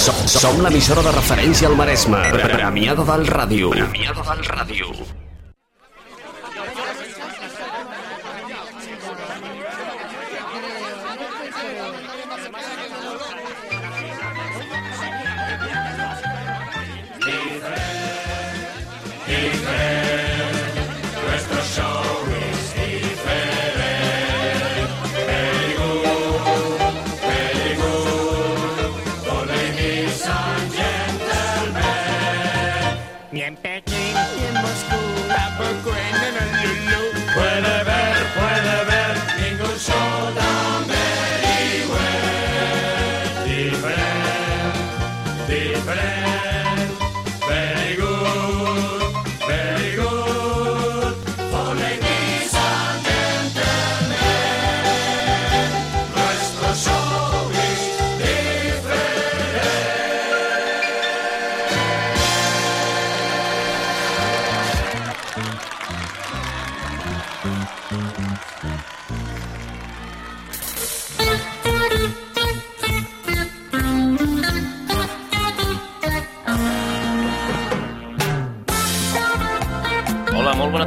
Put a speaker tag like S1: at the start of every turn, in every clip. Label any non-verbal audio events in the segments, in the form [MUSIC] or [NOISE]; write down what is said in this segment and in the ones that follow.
S1: Som, som l'emissora de referència al Maresme. Premiada del Ràdio. Premiada del Ràdio.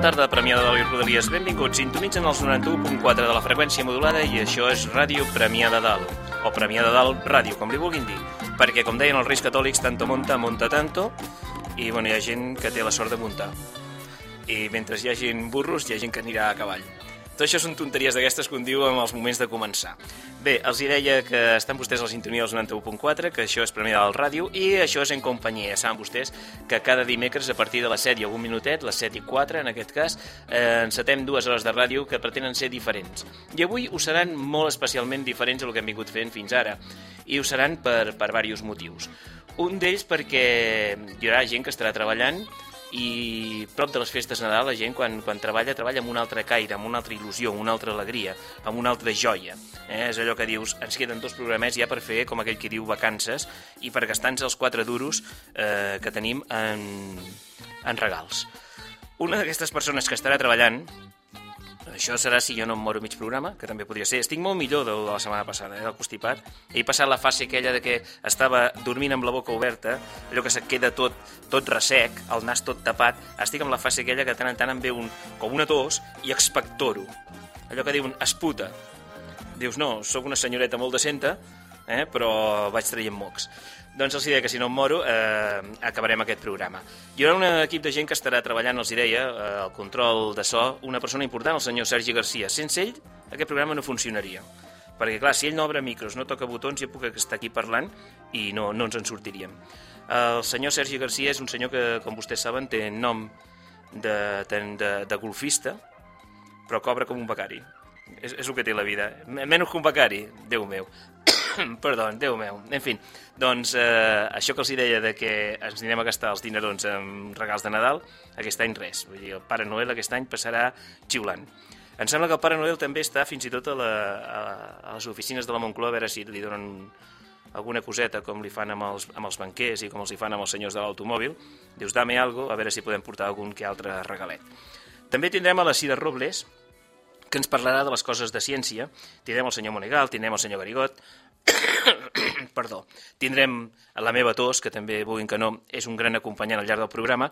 S2: Tarda, Premià de Dalt i Rodalies. Benvinguts, sintonitzen els 91.4 de la freqüència modulada i això és Ràdio Premià de Dalt, o Premià de Dalt Ràdio, com li vulguin dir. Perquè, com deien els reis catòlics, tanto monta, monta tanto, i bueno, hi ha gent que té la sort de muntar. I mentre hi hagi burros, hi ha gent que anirà a cavall. Tot això són tonteries d'aquestes que un diu en els moments de començar. Bé, els hi deia que estan vostès a la sintonia dels 91.4, que això és Premià del Ràdio, i això és en companyia. Saben vostès que cada dimecres a partir de les 7 i algun minutet, les 7 i 4 en aquest cas, eh, encetem dues hores de ràdio que pretenen ser diferents. I avui ho seran molt especialment diferents del que hem vingut fent fins ara, i ho seran per, per diversos motius. Un d'ells perquè hi haurà gent que estarà treballant i prop de les festes de Nadal la gent quan, quan treballa, treballa amb un altre caire, amb una altra il·lusió, amb una altra alegria, amb una altra joia. Eh? És allò que dius, ens queden dos programets ja per fer, com aquell que diu, vacances, i per gastar-nos els quatre duros eh, que tenim en, en regals. Una d'aquestes persones que estarà treballant, això serà si jo no em moro mig programa, que també podria ser. Estic molt millor de la setmana passada, eh, del constipat. He passat la fase aquella de que estava dormint amb la boca oberta, allò que se't queda tot, tot ressec, el nas tot tapat. Estic amb la fase aquella que tant en tant em ve un, com una tos i expectoro. Allò que diuen, esputa. Dius, no, sóc una senyoreta molt decenta, eh, però vaig traient mocs. Doncs els deia que si no em moro, eh, acabarem aquest programa. Hi haurà un equip de gent que estarà treballant, els deia, eh, el control de so, una persona important, el senyor Sergi Garcia. Sense ell, aquest programa no funcionaria. Perquè, clar, si ell no obre micros, no toca botons, jo puc estar aquí parlant i no, no ens en sortiríem. El senyor Sergi Garcia és un senyor que, com vostès saben, té nom de, de, de, de golfista, però cobra com un becari. És, és el que té la vida. Menys que un becari, Déu meu. [COUGHS] Perdó, Déu meu. En fi, doncs eh, això que els deia de que ens anirem a gastar els dinerons amb regals de Nadal, aquest any res. Vull dir, el Pare Noel aquest any passarà xiulant. Em sembla que el Pare Noel també està fins i tot a, la, a, a les oficines de la Moncloa a veure si li donen alguna coseta com li fan amb els, amb els banquers i com els hi fan amb els senyors de l'automòbil. Dius, dame algo, a veure si podem portar algun que altre regalet. També tindrem a la Cira Robles, que ens parlarà de les coses de ciència. Tindrem el senyor Monegal, tindrem el senyor Garigot, [COUGHS] perdó, tindrem la meva tos, que també, vulguin que no, és un gran acompanyant al llarg del programa,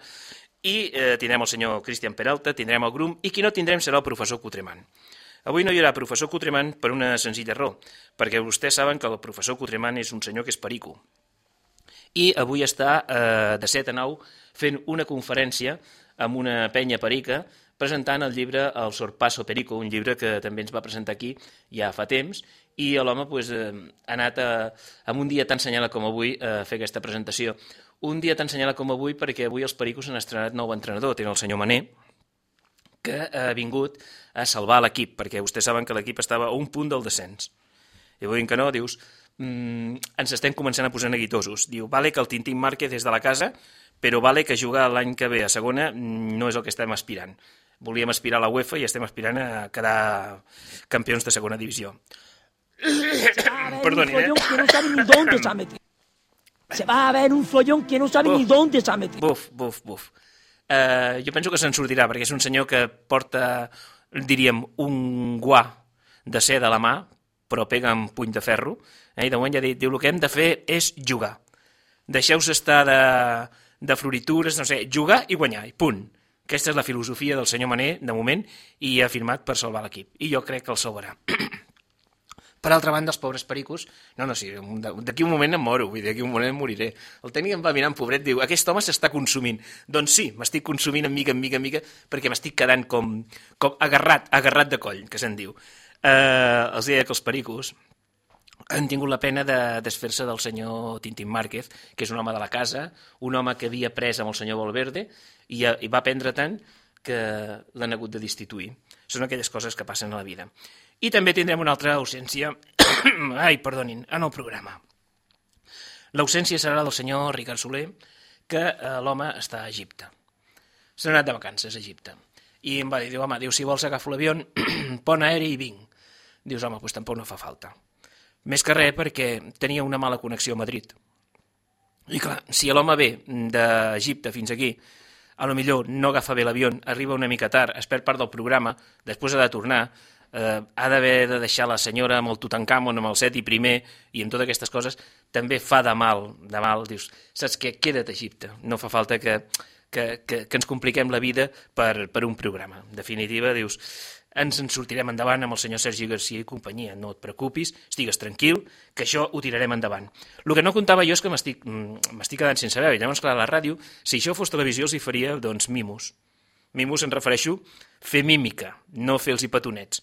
S2: i eh, tindrem el senyor Cristian Peralta, tindrem el Grum, i qui no tindrem serà el professor Cotremant. Avui no hi haurà professor Cotremant per una senzilla raó, perquè vostès saben que el professor Cotremant és un senyor que és perico. I avui està eh, de 7 a 9 fent una conferència amb una penya perica presentant el llibre El Sorpasso Perico, un llibre que també ens va presentar aquí ja fa temps, i l'home pues, eh, ha anat a, un dia tan senyala com avui a fer aquesta presentació. Un dia tan senyala com avui perquè avui els Pericos han estrenat nou entrenador, tenen el senyor Mané, que ha vingut a salvar l'equip, perquè vostès saben que l'equip estava a un punt del descens. I vull que no, dius, mm, ens estem començant a posar neguitosos. Diu, vale que el Tintín Márquez és de la casa, però vale que jugar l'any que ve a segona no és el que estem aspirant. Volíem aspirar a la UEFA i estem aspirant a quedar campions de segona divisió. Perdonin, eh?
S3: que no sabe ni dónde se ha metido. Se va a ver un follón que no sabe ni
S2: Uf.
S3: dónde se ha metido.
S2: Buf, buf, buf. Uh, jo penso que se'n sortirà, perquè és un senyor que porta, diríem, un guà de seda a la mà, però pega amb puny de ferro, eh? i de moment ja diu, diu, el que hem de fer és jugar. deixeu-vos estar de, de floritures, no sé, jugar i guanyar, i punt. Aquesta és la filosofia del senyor Mané, de moment, i ha firmat per salvar l'equip. I jo crec que el salvarà. [CLEARS THROAT] Per altra banda, els pobres pericos... No, no, sí, d'aquí un moment em moro, vull dir, d'aquí un moment moriré. El tècnic em va mirant, pobret, diu, aquest home s'està consumint. Doncs sí, m'estic consumint en mica, en mica, en mica, perquè m'estic quedant com, com agarrat, agarrat de coll, que se'n diu. Eh, els deia que els pericos han tingut la pena de desfer-se del senyor Tintín Márquez, que és un home de la casa, un home que havia pres amb el senyor Valverde, i, i va aprendre tant que l'han hagut de destituir. Són aquelles coses que passen a la vida. I també tindrem una altra ausència, [COUGHS] ai, perdonin, en el programa. L'ausència serà del senyor Ricard Soler, que eh, l'home està a Egipte. S'ha anat de vacances a Egipte. I em va dir, diu, home, diu, si vols agafo l'avió, [COUGHS] pon aeri i vinc. Dius, home, doncs tampoc no fa falta. Més que res perquè tenia una mala connexió a Madrid. I clar, si l'home ve d'Egipte fins aquí, a lo millor no agafa bé l'avió, arriba una mica tard, es perd part del programa, després ha de tornar, eh, ha d'haver de deixar la senyora amb el Tutankamon, amb el i primer, i amb totes aquestes coses, també fa de mal, de mal, dius, saps què, queda't a Egipte, no fa falta que, que, que, que ens compliquem la vida per, per un programa. En definitiva, dius, ens en sortirem endavant amb el senyor Sergi Garcia i companyia. No et preocupis, estigues tranquil, que això ho tirarem endavant. El que no comptava jo és que m'estic mm, m'estic quedant sense veu. I llavors, clar, la ràdio, si això fos televisió, els hi faria, doncs, mimos. Mimos en refereixo fer mímica, no fer els petonets.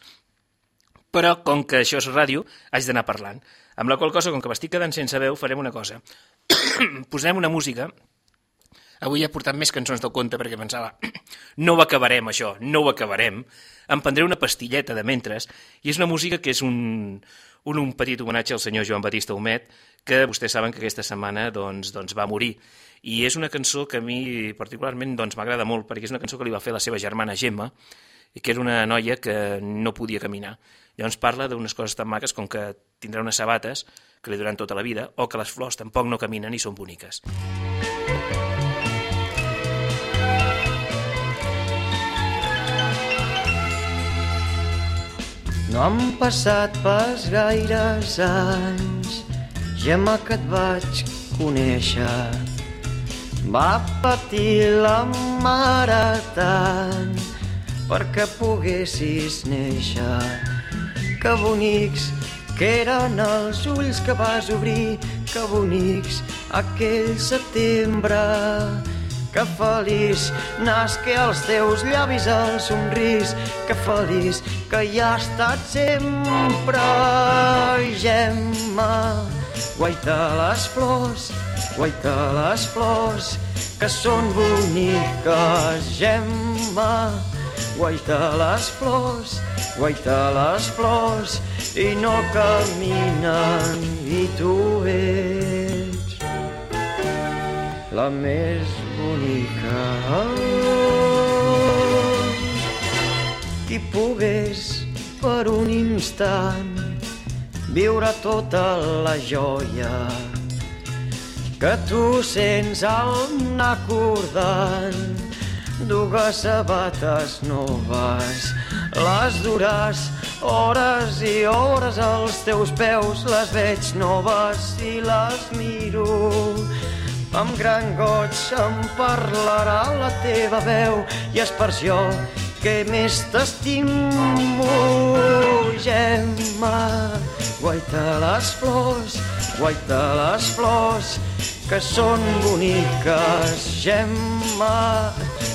S2: Però, com que això és ràdio, haig d'anar parlant. Amb la qual cosa, com que m'estic quedant sense veu, farem una cosa. [COUGHS] Posarem una música Avui he portat més cançons del conte perquè pensava [CLEARS THROAT] no ho acabarem, això, no ho acabarem. Em prendré una pastilleta de mentres i és una música que és un, un, un petit homenatge al senyor Joan Batista Humet que vostès saben que aquesta setmana doncs, doncs va morir. I és una cançó que a mi particularment doncs, m'agrada molt perquè és una cançó que li va fer la seva germana Gemma i que era una noia que no podia caminar. Llavors parla d'unes coses tan maques com que tindrà unes sabates que li duran tota la vida o que les flors tampoc no caminen i són boniques.
S4: Han passat pas gaires anys, Gemma, que et vaig conèixer. Va patir la mare tant perquè poguessis néixer. Que bonics que eren els ulls que vas obrir, que bonics aquell setembre. Que feliç nasqué als teus llavis el somrís, que feliç que hi ha estat sempre. Gemma, guaita les flors, guaita les flors, que són boniques. Gemma, guaita les flors, guaita les flors, i no caminen, i tu ets la més bonica. Qui pogués per un instant viure tota la joia que tu sents al anar acordant dues sabates noves les duràs hores i hores als teus peus les veig noves i les miro amb gran goig em parlarà la teva veu i és per això que més t'estimo, Gemma. Guaita les flors, guaita les flors, que són boniques, Gemma.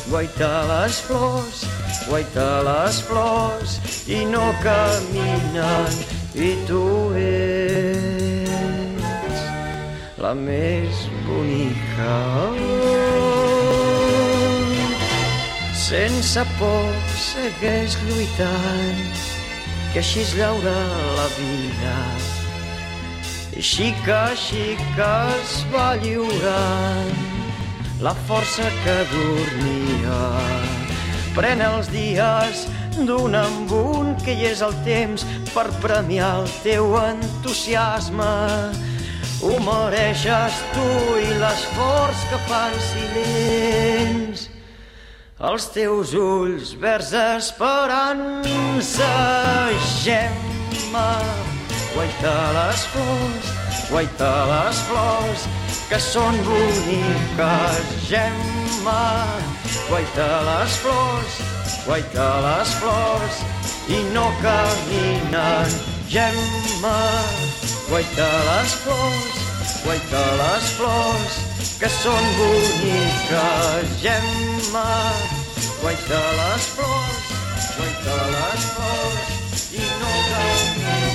S4: Guaita les flors, guaita les flors, i no caminen, i tu ets la més bonica. Sense por segueix lluitant, que així es llaura la vida. Xica, xica es va lliurant la força que dormia. Pren els dies d'un en un que hi és el temps per premiar el teu entusiasme. Ho mereixes tu i l'esforç que fan silents. Els teus ulls verds esperança, Gemma. Guaita les flors, guaita les flors, que són boniques. Gemma, guaita les flors, guaita les flors, i no caminen. Gemma, guaita les flors, guaita les flors, que són boniques. Gemma, guaita les flors, guaita les flors, i no caminen.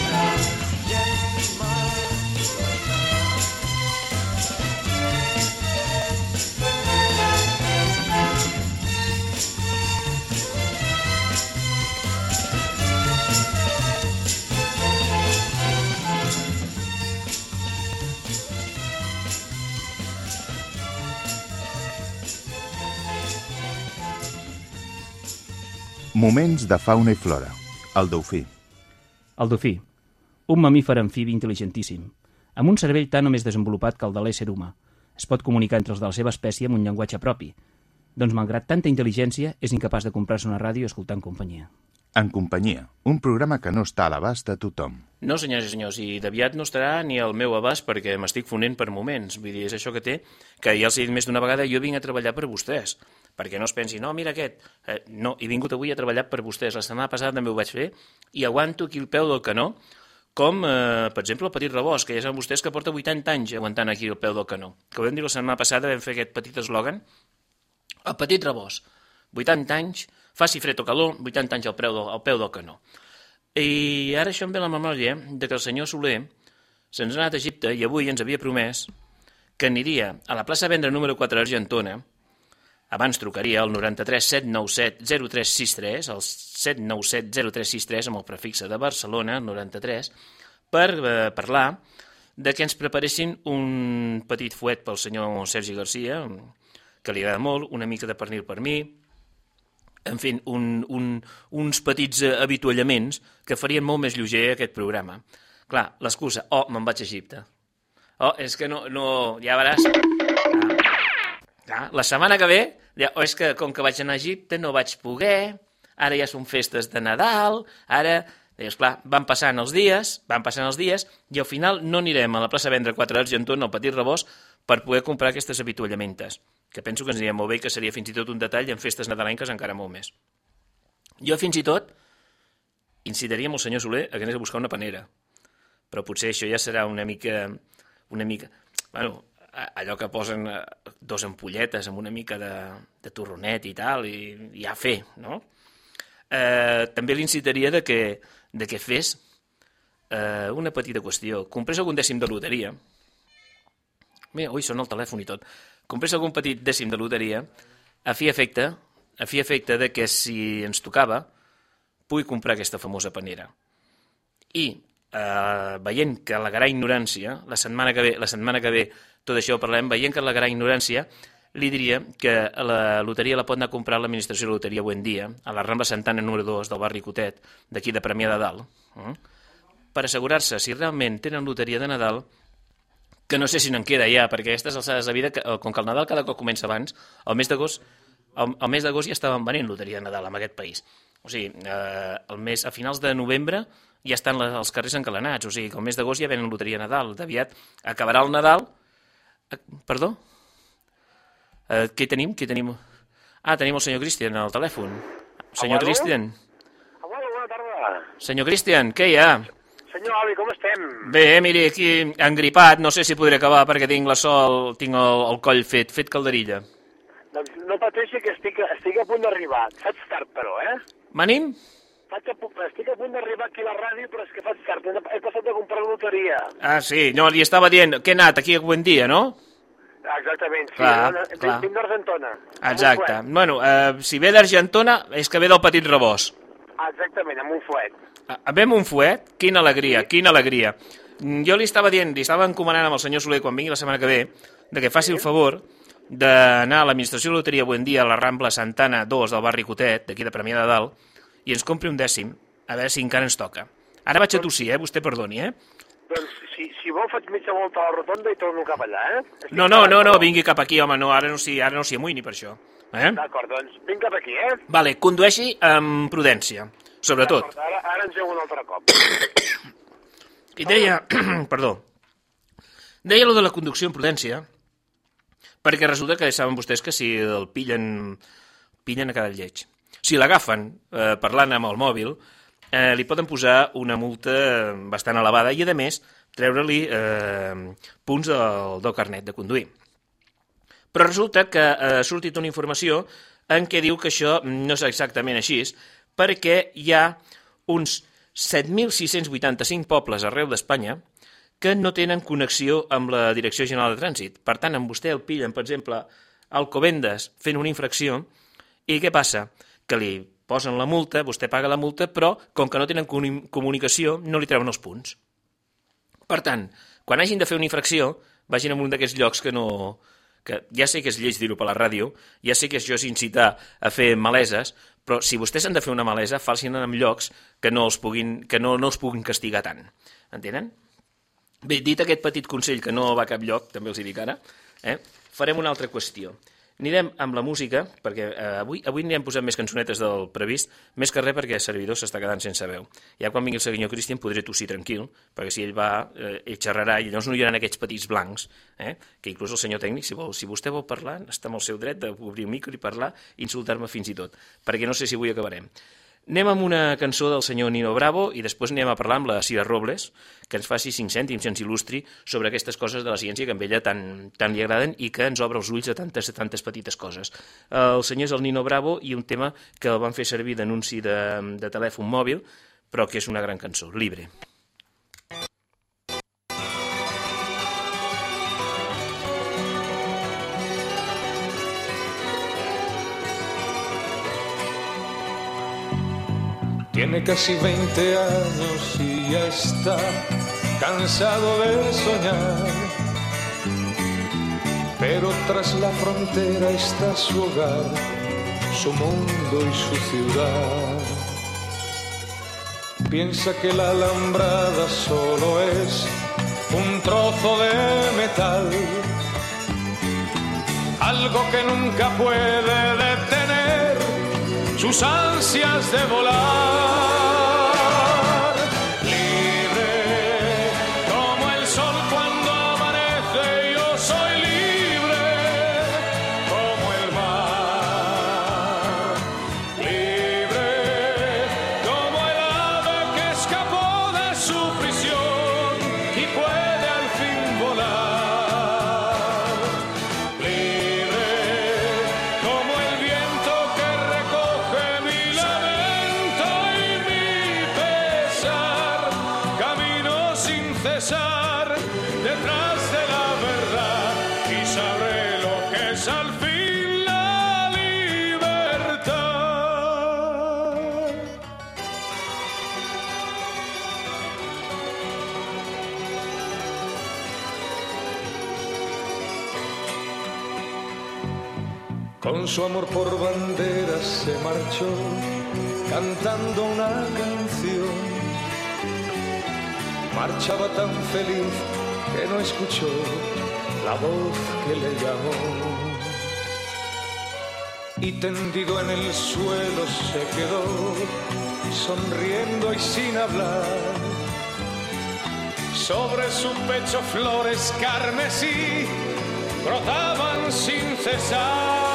S5: Moments de fauna i flora. El dofí.
S6: El dofí, un mamífer amfibi intel·ligentíssim, amb un cervell tan o més desenvolupat que el de l'ésser humà. Es pot comunicar entre els de la seva espècie amb un llenguatge propi. Doncs, malgrat tanta intel·ligència, és incapaç de comprar-se una ràdio en companyia.
S5: En companyia, un programa que no està a l'abast de tothom.
S2: No, senyors i senyors, i d'aviat no estarà ni al meu abast perquè m'estic fonent per moments. Vull dir, és això que té, que ja els he dit més d'una vegada, jo vinc a treballar per vostès. Perquè no es pensi, no, mira aquest. Eh, no, he vingut avui a treballar per vostès. La setmana passada també ho vaig fer i aguanto aquí el peu del canó, com, eh, per exemple, el petit rebost, que ja saben vostès que porta 80 anys aguantant aquí el peu del canó. Que ho vam dir la setmana passada, vam fer aquest petit eslògan. El petit rebost, 80 anys, faci fred o calor, 80 anys al peu del, al peu del canó. I ara això em ve la memòria de que el senyor Soler se'ns ha anat a Egipte i avui ens havia promès que aniria a la plaça Vendre número 4 d'Argentona, abans trucaria al 93 797 0363, el 797 0363 amb el prefixe de Barcelona, 93, per eh, parlar de que ens preparessin un petit fuet pel senyor Sergi Garcia, que li agrada molt, una mica de pernil per mi, en fi, un, un, uns petits eh, avituallaments que farien molt més lleuger aquest programa. Clar, l'excusa, oh, me'n vaig a Egipte. Oh, és que no, no ja veuràs... Ah, la setmana que ve, oh, és que com que vaig anar a Egipte no vaig poder, ara ja són festes de Nadal, ara... Dius, clar, van passant els dies, van passant els dies, i al final no anirem a la plaça a vendre 4 d'Argentona, al Petit Rebost, per poder comprar aquestes avituallamentes, que penso que ens aniria molt bé i que seria fins i tot un detall en festes nadalenques encara molt més. Jo fins i tot incitaria amb el senyor Soler a que anés a buscar una panera, però potser això ja serà una mica... Una mica bueno, allò que posen eh, dos ampolletes amb una mica de, de torronet i tal, i, i ja fer, no? Eh, també l'incitaria de que, de que fes eh, una petita qüestió. Comprés algun dècim de loteria, Mira, ui, sona el telèfon i tot. Comprés algun petit dècim de loteria a fi efecte, a fi efecte de que si ens tocava pugui comprar aquesta famosa panera. I eh, veient que la gran ignorància, la setmana que ve, la setmana que ve tot això ho parlem, veient que la gran ignorància, li diria que la loteria la pot anar a comprar l'administració de loteria Buendia, a la Rambla Santana número 2 del barri Cotet, d'aquí de Premià de Dalt, eh? per assegurar-se si realment tenen loteria de Nadal que no sé si n'en queda ja, perquè aquestes alçades de vida, eh, com que el Nadal cada cop comença abans, el mes d'agost mes d'agost ja estaven venent loteria de Nadal en aquest país. O sigui, eh, el mes, a finals de novembre ja estan les, els carrers encalenats, o sigui que el mes d'agost ja venen loteria de Nadal. D'aviat acabarà el Nadal... Eh, perdó? Eh, què tenim? Què tenim? Ah, tenim el senyor Cristian al telèfon. Senyor? Cristian.
S7: Hola, bona tarda.
S2: Senyor Cristian, què hi ha?
S7: Senyor Avi, com estem?
S2: Bé, miri, aquí engripat, no sé si podré acabar perquè tinc la sol, tinc el, el coll fet, fet calderilla.
S7: Doncs no pateixi que estic, estic a punt d'arribar. Faig tard, però, eh?
S2: Manim?
S7: Faig a, estic a punt d'arribar aquí a la ràdio, però és que faig tard. He, passat a comprar loteria.
S2: Ah, sí, no, li estava dient que he anat aquí a buen dia, no?
S7: Exactament, sí.
S2: Clar,
S7: no,
S2: clar.
S7: Vinc d'Argentona.
S2: Exacte. Bueno, eh, si ve d'Argentona és que ve del petit rebost.
S7: exactament, amb un fuet.
S2: Ah, Ve amb un fuet? Quina alegria, quina alegria. Mm, Jo li estava dient, li estava encomanant amb el senyor Soler quan vingui la setmana que ve, de que faci el favor d'anar a l'administració de loteria Buendia a la Rambla Santana 2 del barri Cotet, d'aquí de Premià de Dalt, i ens compri un dècim, a veure si encara ens toca. Ara vaig a tossir, eh? Vostè perdoni, eh?
S7: Doncs, si, si vol, faig mitja volta a la rotonda i torno cap allà, eh? Estic
S2: No, no, no, no, vingui cap aquí, home, no, ara no s'hi no amoïni per això. Eh?
S7: D'acord, doncs vinc cap aquí, eh?
S2: Vale, condueixi amb prudència, sobretot.
S7: Ara, ara engego un altre cop.
S2: I deia, [CLEARS THROAT] perdó, deia lo de la conducció en prudència, Perquè resulta que saben vostès que si el pillen, pillen a cada lleig. Si l'agafen eh, parlant amb el mòbil, eh, li poden posar una multa bastant elevada i, a més, treure-li eh, punts del, del carnet de conduir. Però resulta que eh, ha sortit una informació en què diu que això no és exactament així, perquè hi ha uns 7.685 pobles arreu d'Espanya que no tenen connexió amb la Direcció General de Trànsit. Per tant, amb vostè el pillen, per exemple, al Covendes fent una infracció, i què passa? Li posen la multa, vostè paga la multa, però com que no tenen comu- comunicació, no li treuen els punts. Per tant, quan hagin de fer una infracció, vagin a un d'aquests llocs que no... Que ja sé que és lleig dir-ho per la ràdio, ja sé que això és incitar a fer maleses, però si vostès han de fer una malesa, facin en llocs que no els puguin, que no, no els puguin castigar tant. Entenen? Bé, dit aquest petit consell que no va a cap lloc, també els hi dic ara, eh, farem una altra qüestió. Anirem amb la música, perquè eh, avui, avui anirem posant més cançonetes del previst, més que res perquè el servidor s'està quedant sense veu. Ja quan vingui el senyor Cristian podré tossir tranquil, perquè si ell va, eh, ell xerrarà i llavors no hi haurà aquests petits blancs, eh, que inclús el senyor tècnic, si, vol, si vostè vol parlar, està amb el seu dret d'obrir el micro i parlar, i insultar-me fins i tot, perquè no sé si avui acabarem. Anem amb una cançó del senyor Nino Bravo i després anem a parlar amb la Cira Robles, que ens faci 5 cèntims i ens il·lustri sobre aquestes coses de la ciència que a ella tan, tan li agraden i que ens obre els ulls a tantes, a tantes petites coses. El senyor és el Nino Bravo i un tema que el van fer servir d'anunci de, de telèfon mòbil, però que és una gran cançó, Libre.
S8: Tiene casi 20 años y ya está cansado de soñar. Pero tras la frontera está su hogar, su mundo y su ciudad. Piensa que la alambrada solo es un trozo de metal, algo que nunca puede detener sus ansias de volar. Con su amor por banderas se marchó cantando una canción. Marchaba tan feliz que no escuchó la voz que le llamó. Y tendido en el suelo se quedó, sonriendo y sin hablar. Sobre su pecho flores carmesí brotaban sin cesar.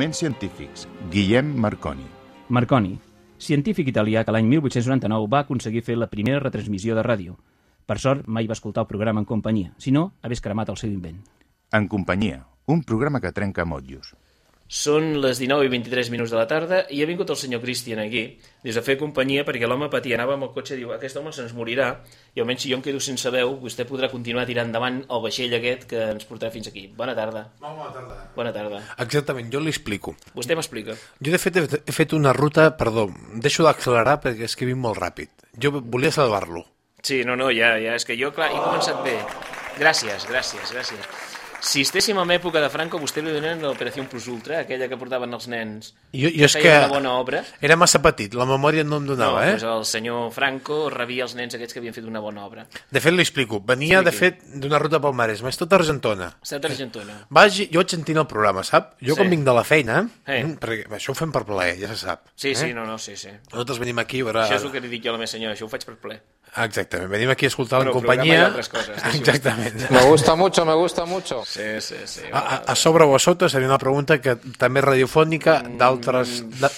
S5: Moments científics. Guillem Marconi.
S6: Marconi, científic italià que l'any 1899 va aconseguir fer la primera retransmissió de ràdio. Per sort, mai va escoltar el programa en companyia, si no, hagués cremat el seu invent.
S5: En companyia. Un programa que trenca motllos.
S2: Són les 19 i 23 minuts de la tarda i ha vingut el senyor Cristian aquí des de fer companyia perquè l'home patia, anava amb el cotxe i diu aquest home se'ns morirà i almenys si jo em quedo sense veu vostè podrà continuar tirant endavant el vaixell aquest que ens portarà fins aquí. Bona tarda.
S9: Molt bona tarda.
S2: Bona tarda.
S9: Exactament, jo li explico.
S2: Vostè m'explica.
S9: Jo, de fet, he- he fet una ruta... Perdó, deixo d'accelerar perquè és que vinc molt ràpid. Jo volia salvar-lo.
S2: Sí, no, no, ja, ja, és que jo, clar, he començat bé. Gràcies, gràcies, gràcies. Si estéssim en època de Franco, vostè li donen l'operació Plus Ultra, aquella que portaven els nens.
S9: Jo, jo és que
S2: una bona obra.
S9: era massa petit, la memòria no em donava,
S2: no,
S9: eh?
S2: doncs el senyor Franco rebia els nens aquests que havien fet una bona obra.
S9: De fet, li explico. Venia, de fet, d'una ruta pel Maresme. És tota Argentona.
S2: Estat Argentona.
S9: Vagi, jo vaig sentint el programa, sap? Jo
S2: Sí.
S9: quan vinc de la feina,
S2: Eh.
S9: perquè això ho fem per plaer, ja se sap.
S2: Sí,
S9: eh?
S2: sí, no, no, sí, sí.
S9: Nosaltres venim aquí a veure...
S2: Això és el que li dic jo a la meva senyora, això ho faig per ple.
S9: Exactament, venim aquí a escoltar en companyia...
S2: coses, [LAUGHS]
S9: Exactament.
S10: Me gusta mucho, me gusta mucho.
S2: Sí, sí, sí.
S9: A, a, sobre o a sota seria una pregunta que també és radiofònica
S2: Mm.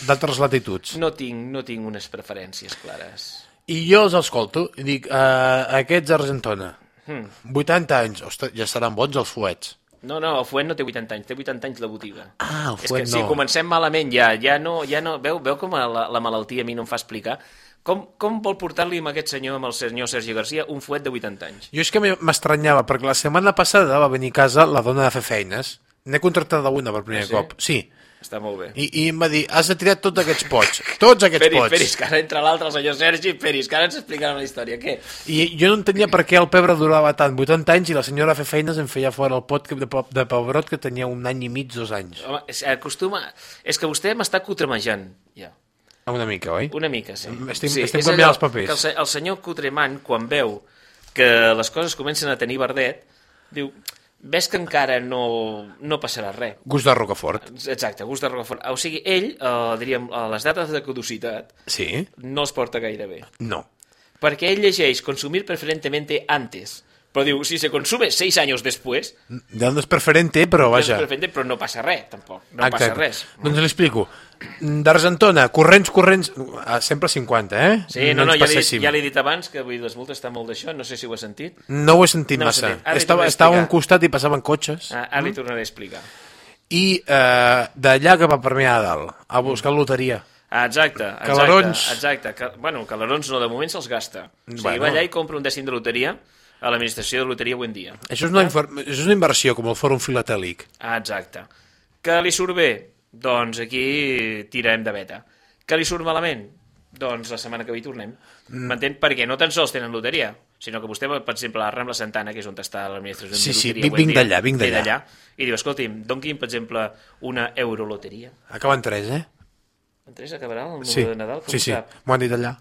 S9: d'altres latituds.
S2: No tinc, no tinc unes preferències clares.
S9: I jo els escolto i dic, uh, aquests d'Argentona,
S2: Hmm.
S9: 80 anys, ostres, ja seran bons els fuets.
S2: No, no, el Fuent no té 80 anys, té 80 anys la botiga.
S9: Ah, el
S2: És
S9: fuet
S2: que
S9: no.
S2: si comencem malament ja, ja no, ja no, veu, veu com la, la malaltia a mi no em fa explicar? Com, com vol portar-li amb aquest senyor, amb el senyor Sergi Garcia, un fuet de 80 anys?
S9: Jo és que m'estranyava, perquè la setmana passada va venir a casa la dona de fer feines. N'he contractat una per primer
S2: Ah, sí?
S9: cop. Sí.
S2: Està molt bé.
S9: I, I em va dir, has de tirar tots aquests pots. Tots aquests
S2: Peris,
S9: pots.
S2: Peris, que ara entra l'altre, el senyor Sergi, Peris, que ara ens explicaran la història. Què?
S9: I jo no entenia per què el pebre durava tant, 80 anys, i la senyora fer feines em feia fora el pot de, de pebrot que tenia un any i mig, dos anys.
S2: Home, és, acostuma... És que vostè m'està cutremejant, ja.
S9: Una mica, oi?
S2: Una mica, sí.
S9: Estem-
S2: sí,
S9: estem canviant
S2: allò
S9: els papers.
S2: Que el, el senyor Cutremant, quan veu que les coses comencen a tenir verdet, diu, ves que encara no, no passarà res.
S9: Gust de Rocafort.
S2: Exacte, gust de Rocafort. O sigui, ell, eh, diríem, a les dates de caducitat,
S9: Sí?
S2: no els porta gaire bé.
S9: No.
S2: Perquè ell llegeix consumir preferentemente antes. Però diu, si se consume seis años después,
S9: Ja no és preferente, però
S2: vaja. és preferente, però no passa res, tampoc. No passa res.
S9: Doncs l'explico. D'Argentona, corrents, corrents, ah, sempre 50, eh?
S2: Sí, no, no,
S9: ens
S2: ja,
S9: passéssim.
S2: ja dit abans que dir, les multes estan molt d'això, no sé si ho has sentit.
S9: No ho he sentit
S2: No ho he
S9: massa.
S2: sentit. Ara
S9: Estava,
S2: a
S9: estava a un costat i passaven cotxes.
S2: Ah, ara li tornaré a explicar.
S9: I eh, d'allà cap a Premià de Dalt, a buscar loteria.
S2: Ah, exacte, exacte.
S9: Calarons.
S2: Exacte. Que, bueno, Calarons no, de moment se'ls gasta. O sigui,
S9: Bueno.
S2: va allà i compra un dècim de loteria a l'administració de loteria Buen Dia.
S9: Això és, una, això és una inversió, com el fòrum filatèlic.
S2: Ah, exacte. Que li surt bé? Doncs aquí tirarem de beta. Que li surt malament? Doncs la setmana que ve hi tornem.
S9: Mm.
S2: M'entén? Perquè no tan sols tenen loteria, sinó que vostè per exemple, a la Rambla Santana, que és on està l'administració
S9: Sí,
S2: de
S9: sí,
S2: loteria
S9: vinc-
S2: Buen
S9: vinc d'allà, vinc d'allà.
S2: I diu, escolti'm, doni'm, per exemple, una euroloteria.
S9: Acaben tres, eh?
S2: En tres acabarà el número
S9: Sí,
S2: de Nadal? Com
S9: sí, sí, m'ho han dit allà.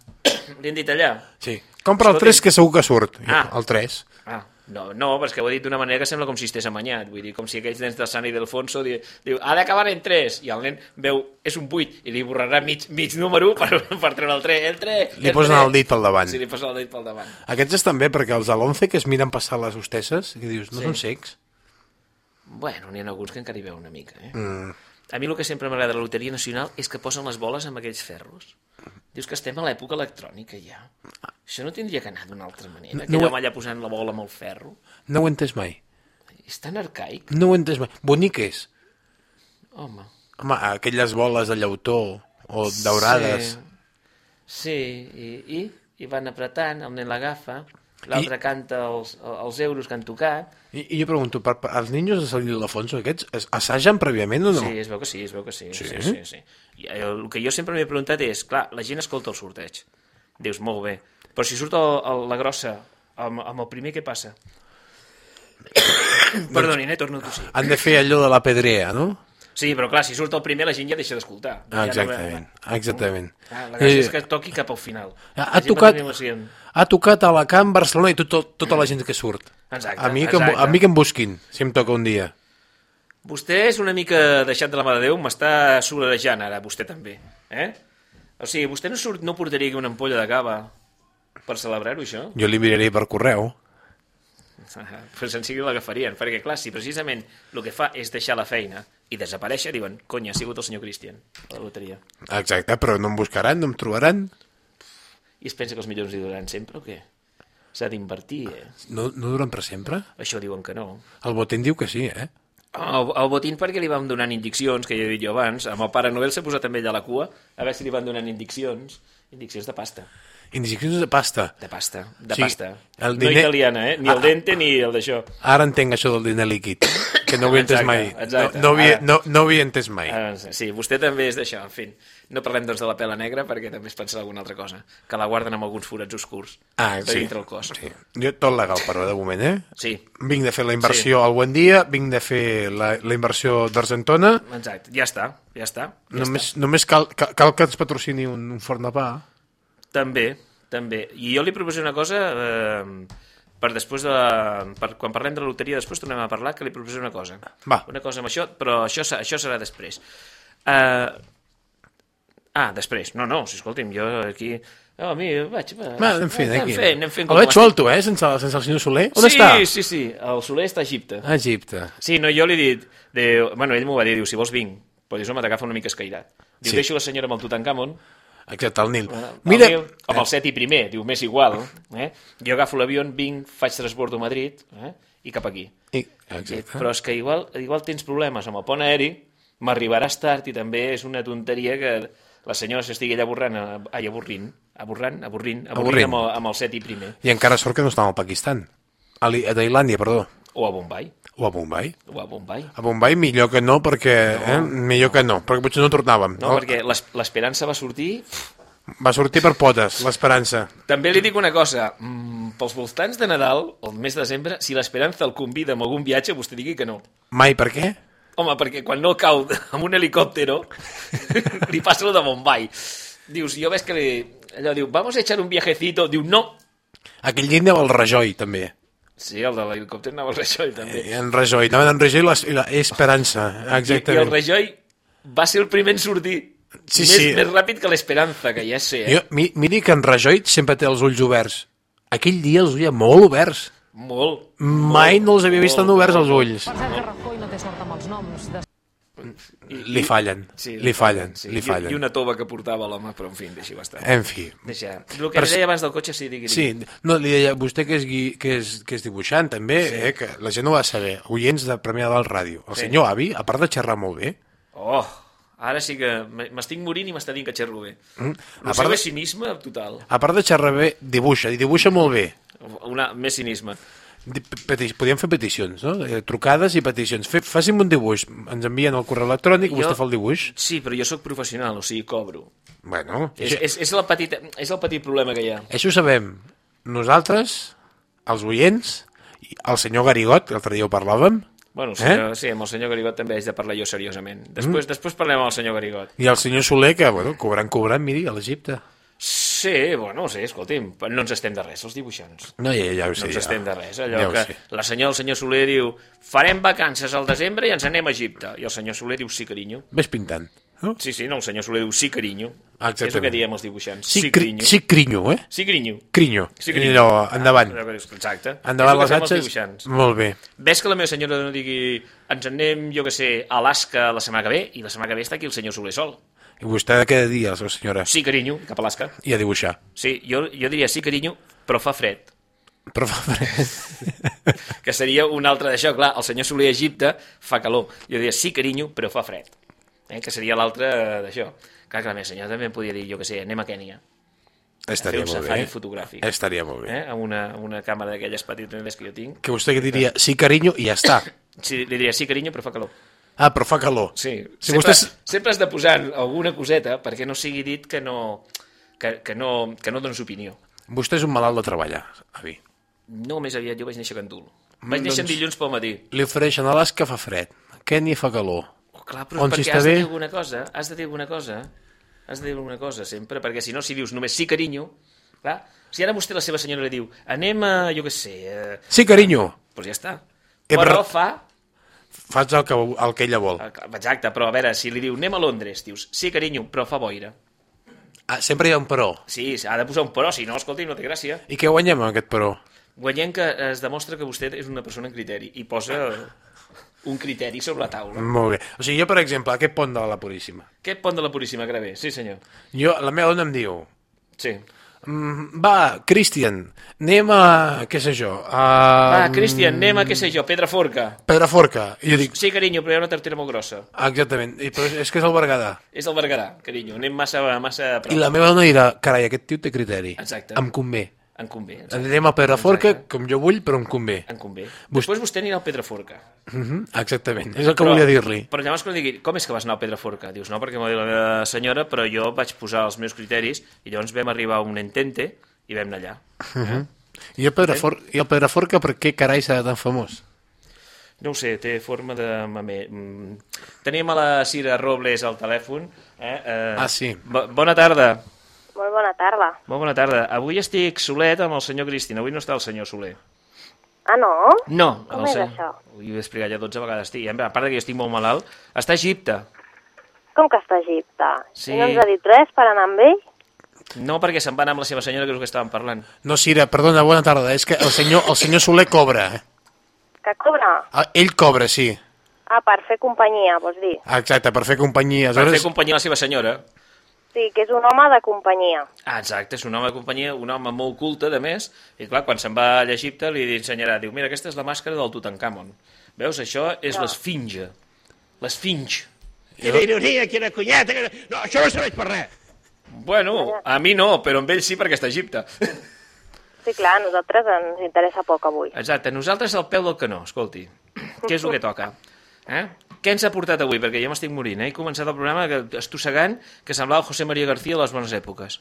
S2: Li han dit allà?
S9: Sí. Compra el
S2: Escolti.
S9: 3 que segur que surt.
S2: Ah.
S9: El 3.
S2: Ah, no, no, perquè ho ha dit d'una manera que sembla com si estigués amanyat. Vull dir, com si aquells nens de Sant i d'Alfonso di, diu, ha d'acabar en 3, i el nen veu, és un 8, i li borrarà mig, mig número per, per treure el 3. El 3!
S9: Li posen el dit pel davant.
S2: Sí, li posen el dit pel davant.
S9: Aquests estan bé perquè els de l'11 que es miren passar les hostesses i dius, no
S2: Sí.
S9: són cecs?
S2: Bueno, n'hi ha alguns que encara hi veuen una mica, eh?
S9: Mm.
S2: A mi el que sempre m'agrada de la Loteria Nacional és que posen les boles amb aquells ferros. Dius que estem a l'època electrònica ja. Això no tindria que anar d'una altra manera.
S9: No,
S2: Aquell
S9: no ho-
S2: home allà posant la bola amb el ferro.
S9: No ho he entès mai.
S2: És tan arcaic.
S9: No ho he entès mai. Bonic és.
S2: Home.
S9: Home, aquelles boles de llautó o daurades.
S2: Sí, sí i, i, i van apretant, el nen l'agafa, l'altre canta els, els euros que han tocat.
S9: I, I jo pregunto, per, per, els niños de Sant Ildefonso aquests es, assagen prèviament o no?
S2: Sí, es veu que sí, es veu que sí.
S9: Sí?
S2: Sí, sí, sí. I eh, el que jo sempre m'he preguntat és, clar, la gent escolta el sorteig. Dius, molt bé, però si surt el, el, la grossa amb, amb el primer, què passa? [COUGHS] Perdonin, eh, torno a tossir.
S9: Han de fer allò de la pedrea, no?
S2: Sí, però clar, si surt el primer la gent ja deixa d'escoltar.
S9: Ah,
S2: Ja no-
S9: exactament, exactament.
S2: Ah, la gràcia
S9: Eh,
S2: és que toqui cap al final.
S9: Ha, ha, tocat, ha tocat a la Camp Barcelona i tot, tot, tota la gent que surt.
S2: Exacte,
S9: a, mi que,
S2: exacte.
S9: a mi que em busquin, si em toca un dia.
S2: Vostè és una mica deixat de la mà de Déu, m'està solerejant ara, vostè també. Eh? O sigui, vostè no, surt, no portaria aquí una ampolla de cava per celebrar-ho, això?
S9: Jo li miraré per correu. [LAUGHS]
S2: pues en sigui l'agafarien, perquè clar, si precisament el que fa és deixar la feina, i desaparèixer, diuen, conya, ha sigut el senyor Cristian, a la loteria.
S9: Exacte, però no em buscaran, no em trobaran.
S2: I es pensa que els milions hi duraran sempre o què? S'ha d'invertir, eh?
S9: No, no duren per sempre?
S2: Això diuen que no.
S9: El Botín diu que sí, eh?
S2: El, el botín perquè li vam donant indiccions, que ja he dit jo abans, amb el pare Noel s'ha posat també allà a la cua, a veure si li van donant indiccions, indiccions de pasta.
S9: Indiccions de pasta.
S2: De pasta, de
S9: Sí,
S2: pasta.
S9: el
S2: No
S9: diner-
S2: italiana, eh? Ni el
S9: Ah.
S2: dente ni el d'això.
S9: Ara entenc això del diner líquid, que no ho he entès mai.
S2: exacte.
S9: No, no, havia,
S2: Ara-
S9: no, no ho havia entès mai.
S2: Ah, sí, vostè també és d'això, en fi. No parlem doncs de la pela negra perquè també es pensa alguna altra cosa, que la guarden amb alguns forats oscurs
S9: Ah,
S2: de
S9: sí.
S2: dintre el cos.
S9: Sí. Jo tot legal, però, de moment, eh?
S2: Sí.
S9: Vinc de fer la inversió al Buen Dia, vinc de fer la, la inversió d'Argentona,
S2: Exacte, ja està, ja està. Ja
S9: només, només cal, cal, cal que ens patrocini un, un forn de pa.
S2: També, també. I jo li proposé una cosa, eh, per després de... Per, quan parlem de la loteria, després tornem a parlar, que li proposé una cosa.
S9: Va.
S2: Una cosa amb això, però això, això serà després. Eh, ah, després. No, no, si escolti'm, jo aquí... Oh, mi, vaig... Va,
S9: Va, anem fent,
S2: anem
S9: aquí.
S2: fent, anem fent
S9: el veig suelto, eh, sense, sense el senyor Soler. On
S2: sí,
S9: està?
S2: Sí, sí, el Soler està a Egipte.
S9: A Egipte.
S2: Sí, no, jo li he dit... Diu, bueno, ell m'ho va dir, diu, si vols vinc. Però dius, home, t'agafa una mica escairat. Diu,
S9: Sí.
S2: deixo la senyora amb el Tutankamon,
S9: Exacte, el Nil.
S2: Mira,
S9: Mira,
S2: el, amb el set i primer, diu, m'és igual. Eh? Jo agafo l'avió, vinc, faig transbordo a Madrid eh? i cap aquí.
S9: I, exacte.
S2: Però és que igual, igual tens problemes amb el pont aeri, m'arribaràs tard i també és una tonteria que la senyora s'estigui allà avorrant, eh, ai, avorrint, avorrant, avorrint, avorrint,
S9: Avorrint.
S2: amb, el, amb el set i primer.
S9: I encara sort que no estava al Pakistan. A, a Tailàndia, perdó.
S2: O a Bombay.
S9: O a Bombay.
S2: O a Bombay.
S9: A Bombay millor que no, perquè... No. Eh, millor que no, perquè potser no tornàvem.
S2: No, perquè l'es- l'esperança va sortir...
S9: Va sortir per potes, l'esperança.
S2: També li dic una cosa, mm, pels voltants de Nadal, el mes de desembre, si l'esperança el convida amb algun viatge, vostè digui que no.
S9: Mai, per què?
S2: Home, perquè quan no cau [LAUGHS] amb un helicòptero, [LAUGHS] li passa lo de Bombay. Dius, jo veig que li... Allò diu, vamos a echar un viajecito. Diu, no.
S9: Aquell llit anava al Rajoy, també.
S2: Sí, el de l'helicòpter anava al Rajoy, també.
S9: Eh, En Rajoy. Anaven en Rajoy i la, i la Esperança.
S2: I, I el
S9: Exactament.
S2: Rajoy va ser el primer en sortir.
S9: Sí,
S2: més,
S9: sí.
S2: més ràpid que l'Esperanza, que ja sé. Eh?
S9: Jo, mi, miri que en Rajoy sempre té els ulls oberts. Aquell dia els duia molt oberts.
S2: Molt.
S9: Mai no els havia vist tan oberts els ulls.
S11: Per cert, que Rajoy no té sort amb els noms. De...
S9: Li fallen, li fallen,
S2: sí.
S9: li
S2: I-
S9: fallen.
S2: I una tova que portava l'home, però en fi, deixi bastant.
S9: En fi.
S2: Deixa. El que deia abans del cotxe, sí, digui, digui.
S9: Sí, no, li deia, vostè que és, gui, que és, que és dibuixant també, sí. eh, que la gent no va saber, oients de Premià del Ràdio. El
S2: Sí.
S9: senyor avi, a part de xerrar molt bé,
S2: Oh, ara sí que m'estic morint i m'està dient que xerro bé.
S9: Mm.
S2: El
S9: A part de-
S2: cinisme total.
S9: a part de xerrar bé, dibuixa, i dibuixa molt bé.
S2: Una, més cinisme.
S9: Podíem fer peticions, no? Eh, trucades i peticions. Fe, faci'm un dibuix, ens envien el correu electrònic, vostè fa el dibuix.
S2: Sí, però jo sóc professional, o sigui, cobro.
S9: Bueno,
S2: És,
S9: això,
S2: és, és, el petit, és el petit problema que hi ha.
S9: això ho sabem. Nosaltres, els oients, el senyor Garigot, l'altre dia ho parlàvem,
S2: Bueno,
S9: Eh?
S2: senyor, eh? sí, amb el senyor Garigot també haig de parlar jo seriosament. Després, mm. després parlem amb el senyor Garigot.
S9: i el senyor Soler, que, bueno, cobrant, cobrant, miri, a l'Egipte.
S2: Sí, bueno, sí, escolti'm, no ens estem de res, els dibuixants.
S9: No, ja, ja ho sé.
S2: no ens
S9: ja.
S2: estem de res. Allò
S9: Ja
S2: que
S9: sé.
S2: la senyora, el senyor Soler diu farem vacances al desembre i ens anem a Egipte. I el senyor Soler diu sí, carinyo.
S9: Ves pintant. No?
S2: Sí, sí, no, el senyor Soler diu sí, carinyo.
S9: Ah,
S2: És el
S9: exactament.
S2: que diem els dibuixants.
S9: Sí,
S2: Sí, carinyo.
S9: sí crinyo, eh?
S2: Sí, carinyo.
S9: Crinyo.
S2: Sí,
S9: Allò, endavant.
S2: Ah, exacte.
S9: Endavant les atxes. Molt bé.
S2: Ves que la meva senyora no digui ens en anem, jo que sé, a Alaska la setmana que ve, i la setmana que ve està aquí el senyor Soler sol.
S9: I vostè de què dia, la senyora?
S2: Sí, carinyo, cap a Alaska.
S9: I a dibuixar.
S2: Sí, jo, jo diria sí, carinyo, però fa fred.
S9: Però fa fred. [LAUGHS]
S2: Que seria un altre d'això, clar, el senyor Soler a Egipte fa calor. Jo diria sí, carinyo, però fa fred. Eh? Que seria l'altre eh, d'això. Clar que la meva senyora també em podria dir, jo que sé, anem a Kènia.
S9: Estaria
S2: a fer un
S9: molt
S2: safari
S9: bé.
S2: fotogràfic.
S9: Estaria molt bé.
S2: Eh? Amb, una, amb una càmera d'aquelles petites que jo tinc.
S9: Que vostè que diria sí carinyo i ja està.
S2: Sí, li diria sí, carinyo, però fa calor.
S9: Ah, però fa calor.
S2: Sí,
S9: Si
S2: sempre,
S9: vostè...
S2: sempre has de posar alguna coseta perquè no sigui dit que no, que, que no, que no dones opinió.
S9: Vostè és un malalt de treballar, avi.
S2: No, més aviat, jo vaig néixer a Gandul.
S9: Mm,
S2: Vaig néixer
S9: doncs-
S2: dilluns pel matí.
S9: Li ofereixen a Alaska fa fred. Kènia fa calor.
S2: Oh, clar, però
S9: On
S2: perquè
S9: està
S2: has de
S9: bé?
S2: dir alguna cosa, has de dir alguna cosa, has de dir alguna cosa sempre, perquè si no, si dius només sí, carinyo, clar, si ara vostè la seva senyora li diu anem a, jo què sé... Eh,
S9: Sí, carinyo.
S2: doncs ja està.
S9: Eh,
S2: Però
S9: però-
S2: fa...
S9: Faig el que, el que ella vol.
S2: Exacte, però a veure, si li diu anem a Londres, dius sí, carinyo, però fa boira.
S9: Ah, sempre hi ha un però.
S2: Sí, ha de posar un però, si no, escolti, no té gràcia.
S9: I què guanyem amb aquest però?
S2: Guanyem que es demostra que vostè és una persona en criteri i posa... un criteri sobre la taula.
S9: Molt bé. O sigui, jo, per exemple, aquest pont de la Puríssima.
S2: Aquest pont de la Puríssima que ve, sí senyor.
S9: Jo, la meva dona em diu...
S2: Sí.
S9: Mm, va, Cristian, anem a... què sé jo... A...
S2: Va, Cristian, anem a, què sé jo, Pedraforca.
S9: Pedraforca. I jo dic,
S2: Sí, carinyo, però hi ha una tartera molt grossa.
S9: exactament, I, però és que és el Berguedà.
S2: És el Berguedà, carinyo, anem massa, massa a prop.
S9: I la meva dona dirà, carai, aquest tio té criteri.
S2: Exacte.
S9: Em convé.
S2: En convé. exacte.
S9: Anem a Pedraforca, com jo vull, però em convé.
S2: En convé.
S9: Vostè-
S2: Després vostè anirà al Pedraforca.
S9: Mm -hmm, exactament, és el que volia dir-li.
S2: Però llavors quan digui, com és que vas anar al Pedraforca? Dius, no, perquè m'ho va dir la meva senyora, però jo vaig posar els meus criteris i llavors vam arribar a un entente i vam anar allà.
S9: Uh -huh. I, el Pedrafor I el Pedraforca per què carai serà tan famós?
S2: No ho sé, té forma de... mm. Tenim a la Cira Robles al telèfon. Eh? Eh,
S9: Ah, sí.
S2: bo- bona tarda.
S12: Molt bona tarda.
S2: Molt bona tarda. Avui estic solet amb el senyor Cristina. Avui no està el senyor Soler.
S12: Ah, no?
S2: No,
S12: Com
S2: el
S12: és
S2: sen-
S12: això?
S2: Ho he explicat ja 12 vegades. Estic, a part que jo estic molt malalt, està a Egipte.
S12: Com que està a Egipte?
S2: Sí.
S12: I no ens ha dit res per anar amb ell?
S2: No perquè se'n va anar amb la seva senyora, que és el que estàvem parlant.
S9: No, Cira, perdona, bona tarda. És que el senyor, el senyor Soler cobra. eh?
S12: Que cobra?
S9: Ah, Ell cobra, sí.
S12: Ah, per fer companyia, vols dir?
S9: Exacte, per fer companyia.
S2: Per
S9: Aleshores,
S2: fer companyia a la seva senyora.
S12: Sí, que és un home de companyia.
S2: Ah, exacte, és un home de companyia, un home molt culte, de més, i clar, quan se'n va a Egipte li ensenyarà, diu, mira, aquesta és la màscara del Tutankamon. Veus, això és
S12: No.
S2: l'esfinge. L'esfinge.
S13: Quina ironia, quina cunyeta... Quina... No, això no serveix per res.
S2: Bueno, a mi no, però amb ell sí perquè està a Egipte.
S12: Sí, clar, a nosaltres ens interessa poc avui.
S2: Exacte, nosaltres al peu del canó, escolti. Què és el que toca? Eh? Què ens ha portat avui? Perquè jo m'estic morint, eh? He començat el programa que, estossegant que semblava José María García a les bones èpoques.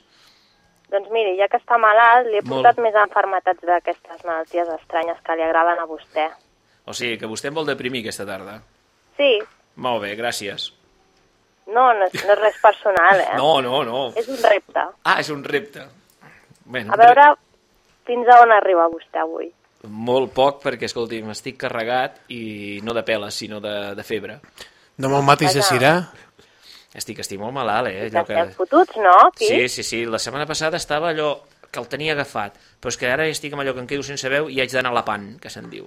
S12: Doncs miri, ja que està malalt, li he
S2: Molt.
S12: portat més enfermetats d'aquestes malalties estranyes que li agraden a vostè.
S2: O sigui, que vostè em vol deprimir aquesta tarda.
S12: Sí,
S2: Molt bé, gràcies.
S12: no, no, és- no és res personal, eh?
S2: No, no, no.
S12: És un repte.
S2: Ah, és un repte. Bueno,
S12: A veure fins a on arriba vostè avui.
S2: Molt poc, perquè, escolti, m'estic carregat i no de peles, sinó de, de febre.
S9: no me'l matis a
S12: Vaja.
S9: Cira.
S2: Estic, estic molt malalt, eh? Allò que...
S12: Fotuts, no, aquí?
S2: Sí, sí, sí. La setmana passada estava allò que el tenia agafat, però és que ara estic amb allò que em quedo sense veu i haig d'anar lapant, que se'n diu.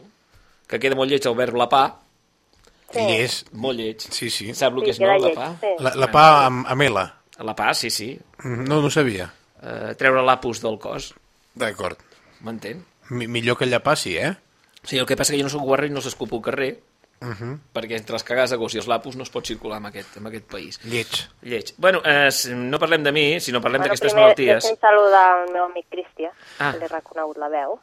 S2: Que queda molt lleig el verb lapar.
S12: Sí.
S9: I és...
S2: Molt lleig.
S9: Sí, sí.
S2: Sap el
S12: Sí,
S2: que és, no, lapar?
S12: sí.
S9: La, la pa amb, amb L.
S2: Lapar, sí, sí.
S9: Mm, No, no ho sabia.
S2: Uh, treure l'apus del cos,
S9: D'acord.
S2: m'entén?
S9: Mi- millor que llapar, sí, eh?
S2: Sí, el que passa que jo no sóc guarra i no s'escupo al carrer,
S9: Uh -huh.
S2: perquè entre les cagades de gos i els lapus no es pot circular en aquest, en aquest país.
S9: Lleig.
S2: Lleig. Bueno, eh, no parlem de mi, sinó parlem
S12: Bueno,
S2: d'aquestes
S12: primer,
S2: malalties.
S12: deixi'm saludar el meu amic Cristià,
S2: Ah.
S12: que l'he reconegut la veu.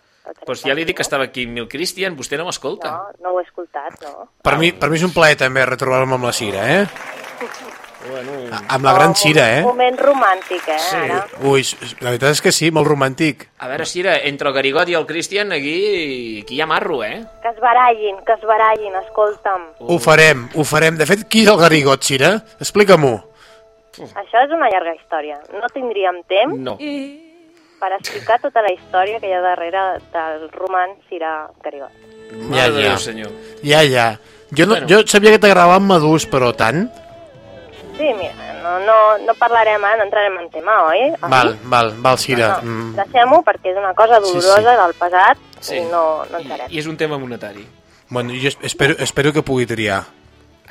S2: Doncs ja li dic que estava aquí amb el Cristian, vostè no m'escolta.
S12: No, no ho he escoltat, no.
S9: Per, mi, per mi és un plaer també retrobar-me amb la Cira, eh?
S2: Bueno,
S9: A- Amb la gran Cira, eh?
S12: Un moment romàntic, eh,
S2: Sí.
S12: ara.
S9: Ui, la veritat és que sí, molt romàntic.
S2: A veure, Cira, entre el Garigot i el Cristian, aquí, aquí hi ha marro, eh?
S12: Que es barallin, que es barallin, escolta'm.
S9: Ho farem, ho farem. De fet, qui és el Garigot, Cira? Explica-m'ho.
S12: Això és una llarga història. No tindríem temps
S2: No.
S12: per explicar tota la història que hi ha darrere del roman Cira Garigot.
S9: Ja, ja.
S2: Déu, senyor.
S9: Ja, ja. Jo, no,
S2: Bueno.
S9: jo sabia que t'agradava en madurs, però tant?
S12: Sí, mira, no, no, no parlarem ara, no entrarem en tema, oi?
S9: Val, val, val, Cira.
S12: No,
S9: Mm.
S12: deixem-ho perquè és una cosa
S9: Sí, sí.
S12: dolorosa del passat
S2: Sí.
S12: i no, no
S2: I,
S12: entrarem.
S2: I és un tema monetari.
S9: Bueno, jo es- espero, espero que pugui triar.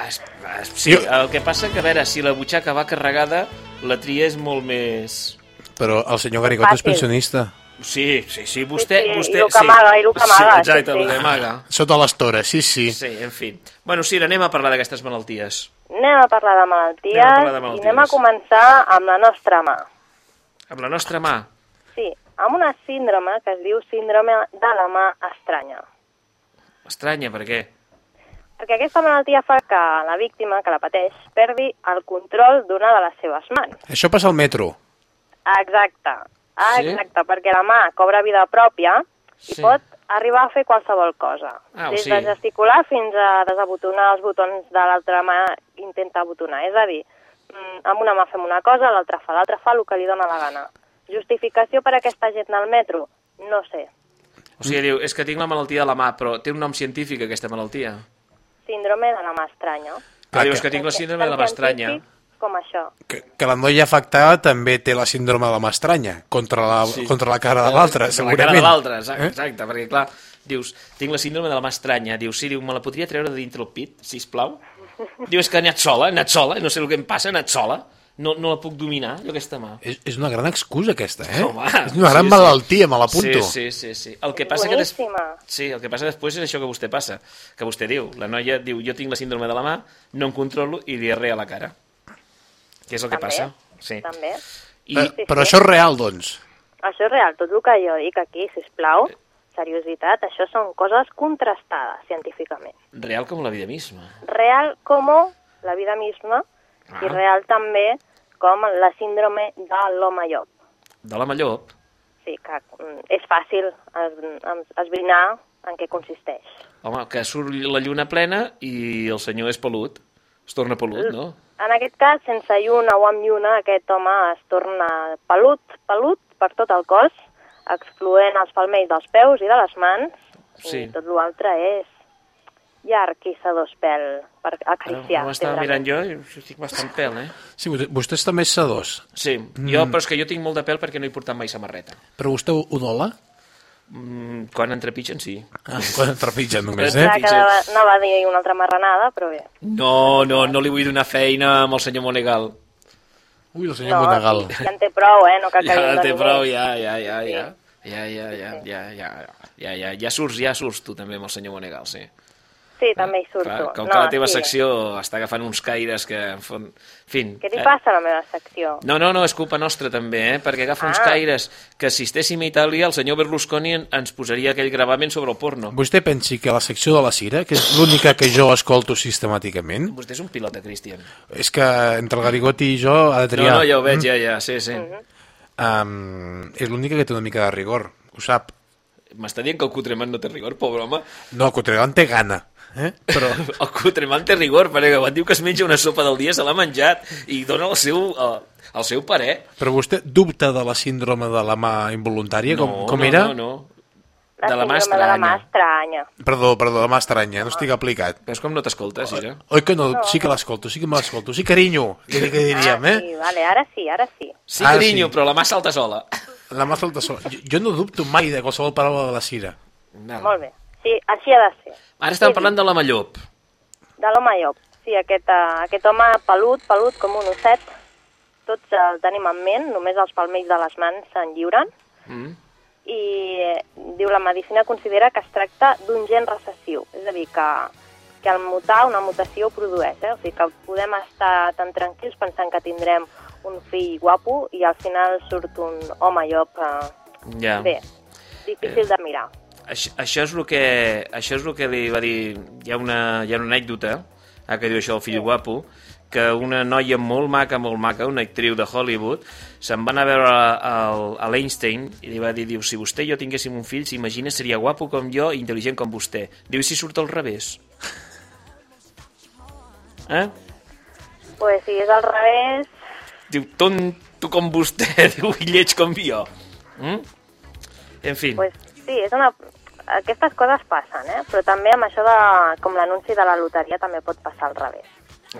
S2: Es, es, sí, el que passa que, a veure, si la butxaca va carregada, la tria és molt més...
S9: Però el senyor Garigot és
S12: Fàcil.
S9: pensionista.
S2: Sí, sí, sí, vostè...
S12: Sí, sí,
S2: vostè
S12: i el que amaga, i el que amaga,
S2: Sí, exacte,
S12: sí, sí.
S2: el que amaga.
S9: Sota les tores, sí, sí.
S2: Sí, en fi. Bueno, Cira, anem a parlar d'aquestes malalties.
S12: Anem a parlar de malalties,
S2: Anem a parlar de malalties.
S12: i anem a començar amb la nostra mà.
S2: Amb la nostra mà.
S12: Sí, amb una síndrome que es diu síndrome de la mà estranya.
S2: Estranya, per què?
S12: Perquè aquesta malaltia fa que la víctima que la pateix perdi el control d'una de les seves mans.
S9: Això passa al metro.
S12: Exacte, ah,
S9: Sí?
S12: exacte, perquè la mà cobra vida pròpia i
S9: Sí.
S12: pot arribar a fer qualsevol cosa.
S2: Ah,
S12: Des
S2: sigui-
S12: de gesticular fins a desabotonar els botons de l'altra mà i intentar abotonar. És a dir, mm, amb una mà fem una cosa, l'altra fa, l'altra fa el que li dóna la gana. Justificació per a aquesta gent al metro? No sé.
S2: O sigui, diu, és que tinc la malaltia de la mà, però té un nom científic, aquesta malaltia.
S12: Síndrome de la mà estranya.
S2: Ah, dius que tinc la síndrome de la mà estranya.
S12: Científic Com això.
S9: Que, que la noia afectada també té la síndrome de la mà estranya, contra la,
S2: Sí.
S9: contra la cara de l'altre,
S2: Contra
S9: segurament.
S2: La cara de l'altre, exacte,
S9: Eh?
S2: exacte, perquè clar, Dius, tinc la síndrome de la mà estranya. Dius, sí, diu, me la podria treure de dintre el pit, si plau? Diu, és que ha anat sola, ha anat sola, no sé el que em passa, ha anat sola. No, no la puc dominar, jo, aquesta mà.
S9: És, és una gran excusa, aquesta, eh?
S2: Home,
S9: és una gran
S2: sí, sí.
S9: malaltia, me l'apunto.
S2: Sí, sí, sí, sí. El que passa que des... Sí, el que passa després és això que vostè passa, que vostè diu. La noia diu, jo tinc la síndrome de la mà, no em controlo i diarrea a la cara. Què és el que
S12: També,
S2: passa? Sí.
S12: També.
S2: I...
S9: Eh, però això és real, doncs.
S12: Això és real, tot el que jo dic aquí, si plau, seriositat, això són coses contrastades científicament.
S2: Real com la vida misma.
S12: Real com la vida misma
S2: Ah.
S12: i real també com la síndrome de l'home llop.
S2: De la Mallop.
S12: Sí, que mm, és fàcil es- es- esbrinar en què consisteix.
S2: Home, que surt la lluna plena i el senyor és pelut. Es torna pelut, no?
S12: En aquest cas, sense lluna o amb lluna, aquest home es torna pelut, pelut per tot el cos, excloent els palmells dels peus i de les mans,
S2: Sí.
S12: i tot l'altre és llarg i sedós pèl per
S2: Ara,
S12: acariciar.
S2: ho estava mirant jo i estic bastant pèl, eh?
S9: Sí, vostè, està més sedós.
S2: Sí, jo, però és que jo tinc molt de pèl perquè no he portat mai samarreta.
S9: Però vostè ho ho dola?
S2: Mm, quan en trepitgen, sí.
S9: Ah, quan trepitgen només, eh?
S12: Que anava- anava a dir una altra marranada, però bé.
S2: No, no, no li vull donar feina amb el senyor Monegal.
S9: Ui, el
S12: No, sí, ja en té prou, eh? No cal que
S2: Ja en té prou,
S12: més.
S2: ja, ja, ja, ja. Ja, ja, ja, ja, ja, ja, ja, ja surts, ja surts tu també amb el senyor Monegal, sí.
S12: Sí, també hi surto.
S2: Clar, com
S12: no,
S2: que la teva
S12: sí.
S2: secció està agafant uns caires que... En fon... fin,
S12: Què li
S2: eh?
S12: passa a la meva secció?
S2: No, no, no, és culpa nostra també, eh? perquè agafa uns
S12: Ah.
S2: caires que si estéssim a Itàlia el senyor Berlusconi en- ens posaria aquell gravament sobre el porno.
S9: Vostè pensi que la secció de la Cira, que és l'única que jo escolto sistemàticament,
S2: Vostè és un pilota, Cristian.
S9: és que entre el Garigoti i jo ha de
S2: No,
S9: triar.
S2: no, ja ho veig, ja, ja, sí, sí.
S9: Um, és l'única que té una mica de rigor, ho sap.
S2: M'està dient que el Cutreman no té rigor, pobre home?
S9: No, el Cotregan té gana. Eh? Però
S2: El Cutreman té rigor, perquè quan diu que es menja una sopa del dia se l'ha menjat i dona el seu, el, el seu parer.
S9: Però vostè dubta de la síndrome de la mà involuntària, com,
S2: no,
S9: com
S2: no,
S9: era?
S2: No, no,
S12: La
S2: de la mà
S12: síndrome de la mà
S2: estranya.
S12: estranya.
S9: Perdó, perdó, la mà estranya, no estic aplicat.
S2: Veus com no t'escoltes, Ira?
S9: Oi que no? Sí que l'escolto, sí que me l'escolto. Sí, carinyo, que, que diríem, eh?
S12: Sí, vale, ara sí, ara sí.
S2: Sí,
S9: Ah,
S2: carinyo,
S9: sí.
S2: però la mà salta sola.
S9: La mà salta sola. Jo, jo no dubto mai de qualsevol paraula de la Cira.
S2: No.
S12: Molt bé. Sí, així ha de ser.
S2: Ara estàvem parlant de la Mallop.
S12: De l'home llop. Sí, aquest, uh, aquest home pelut, pelut com un osset, tots el tenim en ment, només els palmells de les mans se'n lliuren,
S2: Mm.
S12: i eh, diu la medicina considera que es tracta d'un gen recessiu, és a dir, que, que el mutar, una mutació ho produeix, eh? o sigui que podem estar tan tranquils pensant que tindrem un fill guapo i al final surt un home llop eh,
S2: Ja.
S12: bé, difícil de mirar.
S2: Això, això, és el que, això és el que li va dir... Hi ha una, hi ha una anècdota, ah, que diu això el fill guapo, que una noia molt maca, molt maca, una actriu de Hollywood, se'n va anar a veure a, a, l'Einstein i li va dir, diu, si vostè i jo tinguéssim un fill, s'imagina seria guapo com jo i intel·ligent com vostè. Diu, si surt al revés? [LAUGHS] Eh?
S12: Pues si és al revés,
S2: Diu, tonto com vostè, [LAUGHS] diu, i lleig com jo. Mm? En fi,
S12: pues, sí, és una... aquestes coses passen, eh? però també amb això de, com l'anunci de la loteria també pot passar al revés.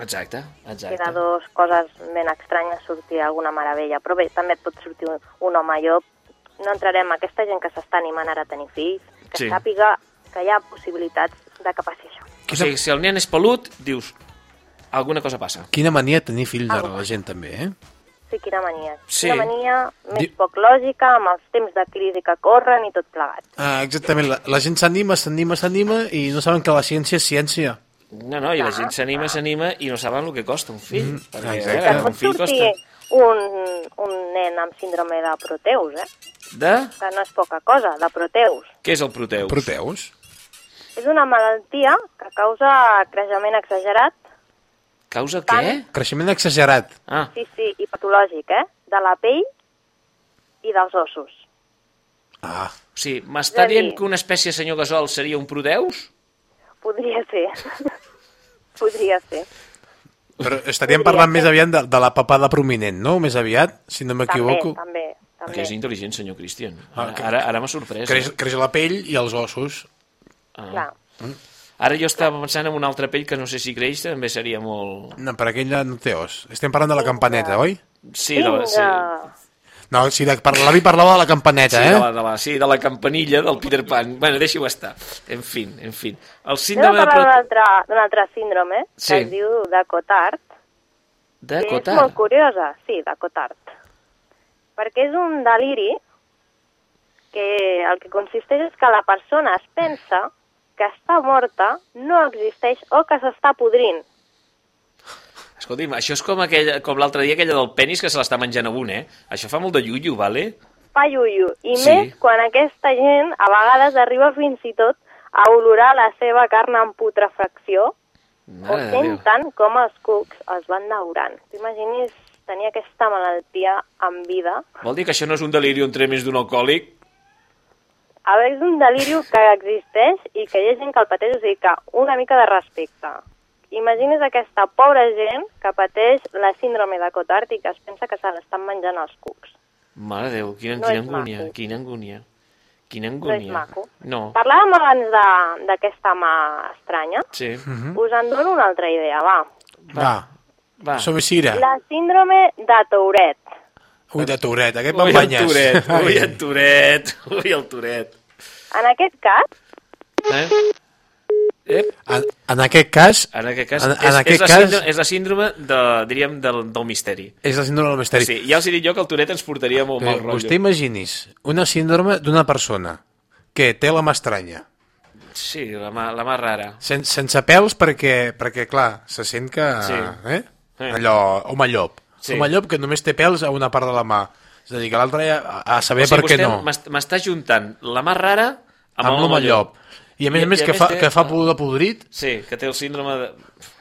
S2: exacte,
S12: Si
S2: exacte.
S12: de dos coses ben estranyes sortir alguna meravella, però bé, també et pot sortir un, un home llop. No entrarem en aquesta gent que s'està animant ara a tenir fills, que
S2: Sí.
S12: sàpiga que hi ha possibilitats de que passi això.
S2: O sigui, si el nen és pelut, dius, alguna cosa passa.
S9: Quina mania tenir fills ara la gent també, eh?
S12: Sí, quina mania.
S2: Sí.
S12: Quina mania més
S9: Di-
S12: poc lògica, amb els temps de crisi que corren i tot plegat.
S9: Ah, exactament, la, la gent s'anima, s'anima, s'anima i no saben que la ciència és ciència.
S2: No, no, i la gent s'anima, s'anima i no saben el que costa un fill. Mm, perquè,
S9: exacte.
S12: Que
S2: un fill costa...
S12: un, un nen amb síndrome de Proteus, eh?
S2: De?
S12: Que no és poca cosa, de Proteus.
S2: Què és el Proteus?
S9: Proteus?
S12: És una malaltia que causa creixement exagerat,
S2: Causa què?
S9: Creixement exagerat.
S2: Ah,
S12: sí, sí, i patològic, eh? De la pell i dels ossos.
S9: Ah,
S2: o sigui, m'està
S12: a dir-
S2: dient que una espècie, senyor Gasol, seria un Proteus?
S12: Podria ser. [LAUGHS] Podria ser.
S9: però estaríem
S12: Podria
S9: parlant
S12: ser.
S9: més aviat de, de la papada prominent, no? Més aviat, si no
S12: També,
S9: m'equivoco.
S12: també, també.
S2: Que és intel·ligent, senyor Cristian.
S9: Ah,
S2: Ara,
S9: que-
S2: ara, ara m'ha sorprès.
S9: Creix,
S2: eh?
S9: creix la pell i els ossos.
S2: Ah.
S12: Clar.
S2: Ara jo estava pensant en una altra pell que no sé si creix, també seria molt...
S9: No, per aquella no té os. Estem parlant de la campaneta, oi?
S2: Sí, de la, sí.
S9: No, sí, de, per, l'avi parlava de la campaneta,
S2: sí,
S9: eh?
S2: de la, de la, sí, de la campanilla del Peter Pan. Bueno, deixi-ho estar. En fi, en fi. El
S12: Anem a
S2: síndrome de...
S12: parlar d'un altre, síndrome,
S2: Sí.
S12: que es diu de Cotard,
S2: De
S12: que és
S2: Cotard.
S12: molt curiosa, sí, de Cotard. Perquè és un deliri que el que consisteix és que la persona es pensa que està morta, no existeix o que s'està podrint.
S2: Escolti'm, això és com, aquella, com l'altre dia aquella del penis que se l'està menjant a un, eh? Això fa molt de llullo, vale?
S12: Fa iuiu. I
S2: Sí.
S12: més quan aquesta gent a vegades arriba fins i tot a olorar la seva carn en putrefacció o
S2: Mare Déu.
S12: senten com els cucs es van daurant. T'imagines tenir aquesta malaltia en vida?
S2: Vol dir que això no és un delirium tremens d'un alcohòlic?
S12: A veure, és un deliri que existeix i que hi ha gent que el pateix, o sigui que una mica de respecte. Imagines aquesta pobra gent que pateix la síndrome de Cotard i que es pensa que se l'estan menjant els cucs.
S2: Mare de Déu, quina,
S12: No
S2: quina angúnia,
S12: maco.
S2: quina angúnia. Quina
S12: No és
S2: angúnia.
S12: maco.
S2: No.
S12: Parlàvem abans de- d'aquesta mà estranya.
S2: Sí.
S12: Us en dono una altra idea, va.
S9: Va,
S2: va.
S9: som Sira.
S12: La síndrome de Tourette.
S9: Ui, de Toret, aquest
S2: Ui, el. Toret, ui, el Toret, ui, el Toret.
S12: En aquest cas,
S2: Eh? Eh?
S9: En, en aquest cas...
S2: En aquest cas,
S9: En,
S2: és,
S9: en aquest
S2: és, la
S9: cas
S2: síndrome, és la síndrome de, diríem, del, del misteri.
S9: és la síndrome del misteri.
S2: Sí, ja els he dit jo que el Toret ens portaria molt mal rotllo.
S9: Vostè imaginis una síndrome d'una persona que té la mà estranya,
S2: Sí, la mà, la mà rara.
S9: sen, sense pèls perquè, perquè, clar, se sent que...
S2: Sí.
S9: Eh?
S2: Eh.
S9: Allò, home llop.
S2: Sí.
S9: Home llop que només té pèls a una part de la mà. És a dir, que l'altra ja, a, a saber
S2: o sigui,
S9: per què no.
S2: m'est- m'està juntant la mà rara amb,
S9: Amb l'home llop. I a més a més que fa,
S2: té-
S9: que fa pudor de podrit,
S2: Sí, que té el síndrome de...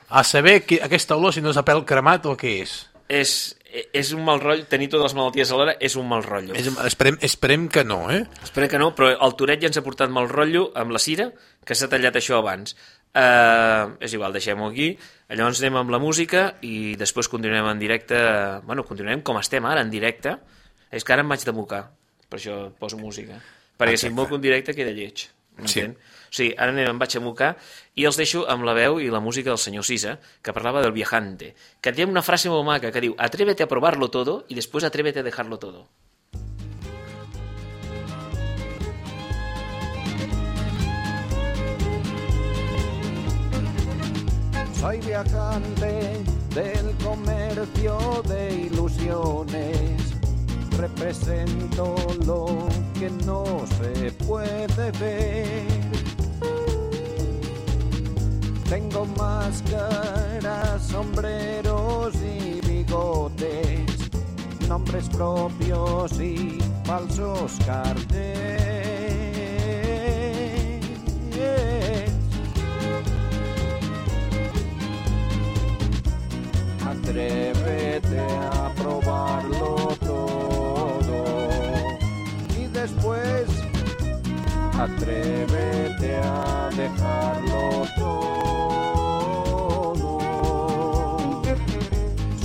S9: a saber que aquesta olor si no és a pèl cremat o què és.
S2: És, és un mal rotllo, tenir totes les malalties alhora és un mal rotllo.
S9: és esperem, esperem que no, eh?
S2: Espero que no, però el Toret ja ens ha portat mal rotllo amb la Cira, que s'ha tallat això abans. Uh, és igual, deixem-ho aquí. Llavors anem amb la música i després continuem en directe... Bueno, continuem com estem ara, en directe. És que ara em vaig de mocar, per això poso música. Perquè si em moco en directe queda lleig.
S9: Sí.
S2: O sigui, ara anem, em vaig a mocar i els deixo amb la veu i la música del senyor Sisa, que parlava del viajante, que té una frase molt maca que diu atrévete a probarlo todo y después atrévete a dejarlo todo.
S14: Soy viajante del comercio de ilusiones. Represento lo que no se puede ver. Tengo máscaras, sombreros y bigotes, nombres propios y falsos carteles. Atrévete a probarlo todo. Y después atrévete a dejarlo todo.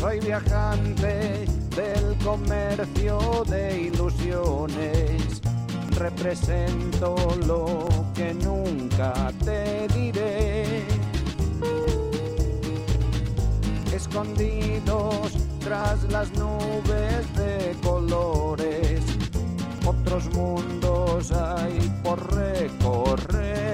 S14: Soy viajante del comercio de ilusiones, represento lo que nunca te diré escondidos tras las nubes de colores. Otros mundos hay por recorrer.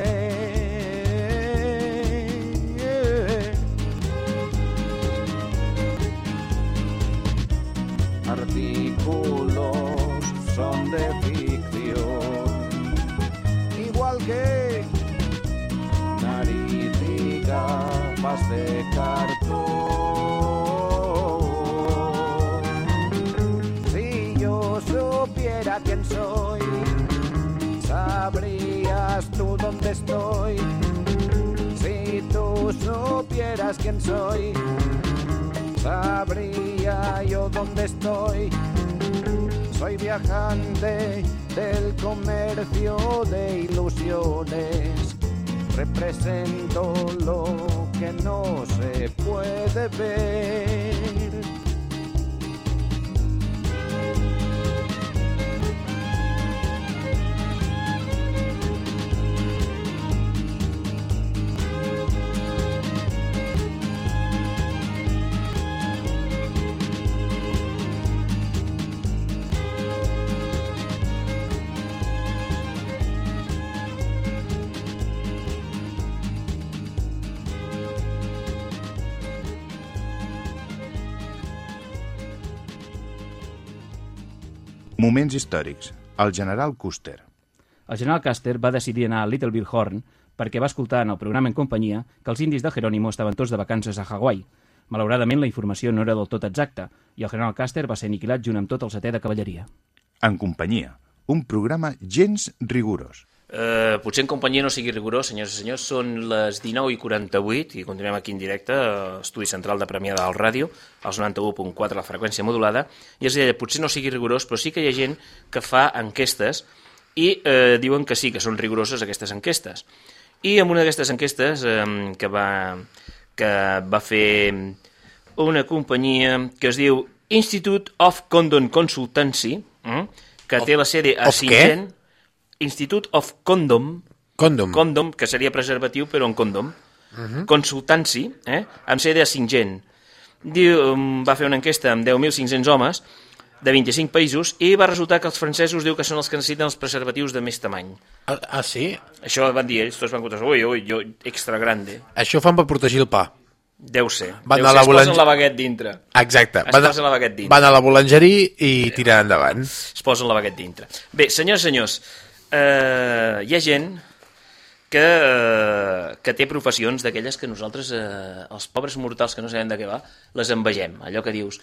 S14: Artículos son de ficción, igual que nariz y gafas de cartón. Soy, sabrías tú dónde estoy. Si tú supieras quién soy, sabría yo dónde estoy. Soy viajante del comercio de ilusiones. Represento lo que no se puede ver.
S5: Moments històrics. El general Custer.
S6: El general Custer va decidir anar a Little Bighorn perquè va escoltar en el programa en companyia que els indis de Jerónimo estaven tots de vacances a Hawaii. Malauradament, la informació no era del tot exacta i el general Custer va ser aniquilat junt amb tot el setè de cavalleria.
S5: En companyia. Un programa gens rigorós.
S2: Eh, potser en companyia no sigui rigorós, senyors i senyors, són les 19 i 48 i continuem aquí en directe, a Estudi Central de Premià del Ràdio, als 91.4 la freqüència modulada, i es deia, potser no sigui rigorós, però sí que hi ha gent que fa enquestes i eh, diuen que sí, que són rigoroses aquestes enquestes. I en una d'aquestes enquestes eh, que, va, que va fer una companyia que es diu Institute of Condom Consultancy, eh, que té la sede a
S9: of què?
S2: Institute of Condom,
S9: Condom.
S2: condom, que seria preservatiu però en condom,
S9: Mhm.
S2: Consultancy, eh, amb sede a Singen. Diu, va fer una enquesta amb 10.500 homes de 25 països i va resultar que els francesos diu que són els que necessiten els preservatius de més tamany.
S9: Ah, ah, sí?
S2: Això van dir ells, tots van contestar, ui, ui, jo, extra grande.
S9: Això fan per protegir el pa.
S2: Deu ser.
S9: Van
S2: Deu
S9: a
S2: ser,
S9: la
S2: es posen la baguette dintre.
S9: Exacte.
S2: Es
S9: Van,
S2: posen la baguette dintre.
S9: van a la boulangerie i tiren endavant.
S2: Es posen la baguette dintre. Bé, senyors senyors, eh, hi ha gent que, eh, que té professions d'aquelles que nosaltres, eh, els pobres mortals que no sabem de què va, les envegem. Allò que dius,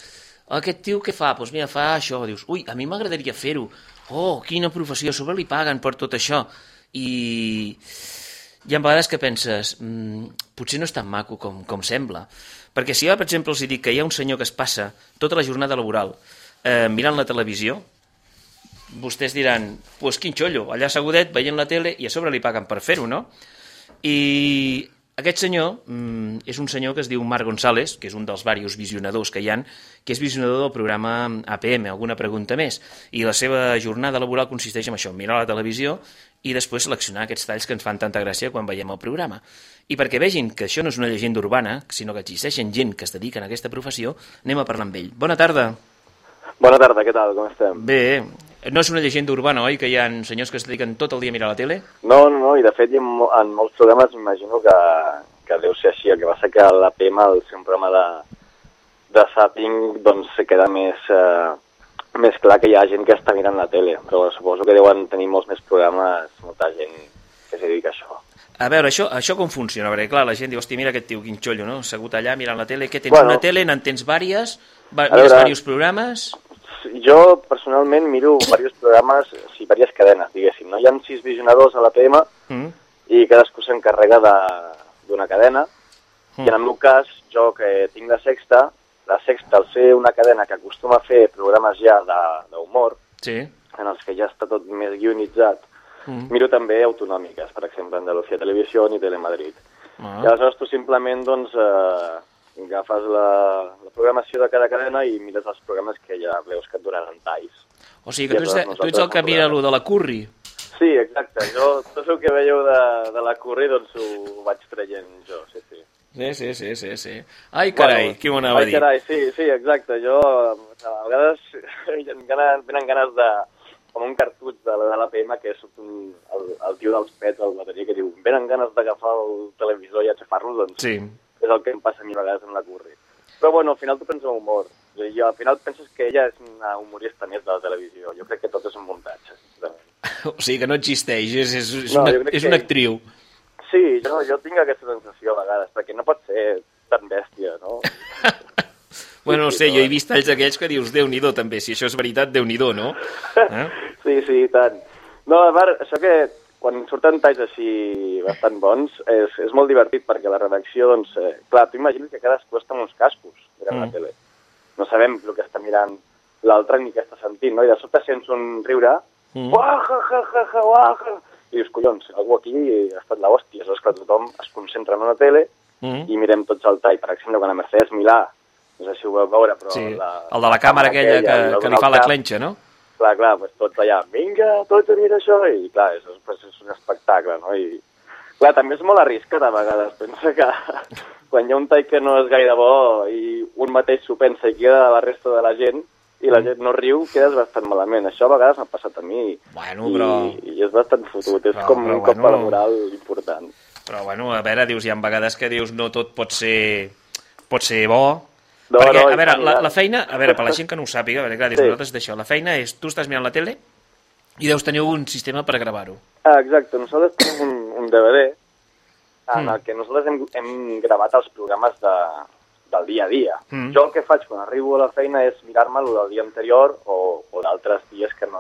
S2: aquest tio què fa? Doncs pues mira, fa això. Dius, ui, a mi m'agradaria fer-ho. Oh, quina professió, sobre li paguen per tot això. I hi ha vegades que penses, mm, potser no és tan maco com, com sembla. Perquè si jo, per exemple, els dic que hi ha un senyor que es passa tota la jornada laboral eh, mirant la televisió, vostès diran, pues quin xollo, allà assegudet, veient la tele, i a sobre li paguen per fer-ho, no? I aquest senyor mm, és un senyor que es diu Marc González, que és un dels diversos visionadors que hi han, que és visionador del programa APM, alguna pregunta més. I la seva jornada laboral consisteix en això, mirar la televisió i després seleccionar aquests talls que ens fan tanta gràcia quan veiem el programa. I perquè vegin que això no és una llegenda urbana, sinó que existeixen gent que es dediquen a aquesta professió, anem a parlar amb ell. Bona tarda.
S15: Bona tarda, què tal? Com estem?
S2: Bé, no és una llegenda urbana, oi, que hi ha senyors que es dediquen tot el dia a mirar la tele?
S15: No, no, no, i de fet en molts programes m'imagino que, que deu ser així, el que passa que l'APM, al ser un programa de, de zapping, doncs se queda més, eh, més clar que hi ha gent que està mirant la tele, però suposo que deuen tenir molts més programes, molta gent que se dedica a això.
S2: A veure, això, això com funciona? Perquè, clar, la gent diu, hòstia, mira aquest tio, quin xollo, no? Assegut allà mirant la tele. Què tens,
S15: Bueno.
S2: una tele? N'en tens vàries? Va, mires
S15: veure-
S2: diversos programes?
S15: Jo, personalment, miro diversos programes, o sigui, diverses cadenes, diguéssim. No? Hi ha sis visionadors a l'APM
S2: Mm.
S15: i cadascú s'encarrega de- d'una cadena.
S2: Mm.
S15: I en el meu cas, jo que tinc la Sexta, la Sexta, al ser una cadena que acostuma a fer programes ja de- d'humor,
S2: Sí.
S15: en els que ja està tot més guionitzat,
S2: Mm.
S15: miro també autonòmiques, per exemple, Andalucía Televisió i Telemadrid.
S2: Ah.
S15: I aleshores tu simplement doncs, eh, agafes la, la programació de cada cadena i mires els programes que ja veus que et donaran talls.
S2: O sigui, que tu ets, tu ets el que mira lo de la curri.
S15: Sí, exacte. Jo, tot el que veieu de, de la curri, doncs ho vaig traient jo, sí, sí.
S2: Sí, sí, sí, sí, sí. Ai, carai,
S15: Bueno,
S2: qui m'ho anava a
S15: ai,
S2: dir?
S15: carai, sí, sí, exacte. Jo, a vegades, [LAUGHS] venen ganes de, com un cartutx de, la- de l'APM, que és un, el, el tio dels pets, el bateria, que diu, venen ganes d'agafar el televisor i aixafar-lo, doncs
S2: Sí.
S15: És el que em passa a mi a vegades amb la curri. Però bueno, al final tu penses en humor. I jo, al final penses que ella és una humorista més de la televisió. Jo crec que tot és un muntatge, sincerament. [LAUGHS]
S2: O sigui, que no existeix, és, és, és,
S15: No,
S2: una, és
S15: que-
S2: una actriu.
S15: Sí, jo, jo tinc aquesta sensació a vegades, perquè no pot ser tan bèstia, no? [LAUGHS]
S2: Bueno, no sé, jo he vist talls aquells que dius, Déu-n'hi-do, també, si això és veritat, Déu-n'hi-do, no? [LAUGHS] Eh?
S15: Sí, sí, i tant. No, a part, això que quan surten talls així bastant bons és, és molt divertit perquè la redacció, doncs, eh, clar, tu imagines que cadascú està amb uns cascos mirant
S2: Mm.
S15: la tele. No sabem el que està mirant l'altre ni què està sentint, no? I de sobte sents un riure,
S2: Mm.
S15: uah, ja, ja, ja, ja, uah, ja. i dius, collons, algú aquí ha estat l'hòstia, és que tothom es concentra en una tele
S2: Mm.
S15: i mirem tots el tall. Per exemple, quan a Mercedes Milà, no sé si ho vau veure, però...
S2: Sí,
S15: la,
S2: el de la càmera aquella que,
S15: li va
S2: que li fa la clenxa, no?
S15: Clar, clar, doncs tots allà, vinga, tots a mirar això, i clar, és, pues, és un espectacle, no? I, clar, també és molt arriscat a vegades, pensa que [LAUGHS] quan hi ha un tall que no és gaire bo i un mateix s'ho pensa i queda la resta de la gent i la gent no riu, quedes bastant malament. Això a vegades m'ha passat a mi.
S2: Bueno, però-
S15: I, i és bastant fotut, és
S2: Però-
S15: com
S2: però
S15: un cop
S2: bueno.
S15: a la moral important.
S2: Però, bueno, a veure, dius, hi ha vegades que dius no tot pot ser, pot ser bo,
S15: No,
S2: perquè,
S15: no,
S2: a veure, la, la feina, a veure, per la gent que no ho sàpiga, veure, clar, dius,
S15: Sí.
S2: nosaltres d'això, la feina és, tu estàs mirant la tele i deus tenir un sistema per gravar-ho.
S15: Ah, exacte, nosaltres tenim un, un DVD en
S2: Mm.
S15: el que nosaltres hem, hem gravat els programes de, del dia a dia.
S2: Mm.
S15: Jo el que faig quan arribo a la feina és mirar-me-lo del dia anterior o, o d'altres dies que no,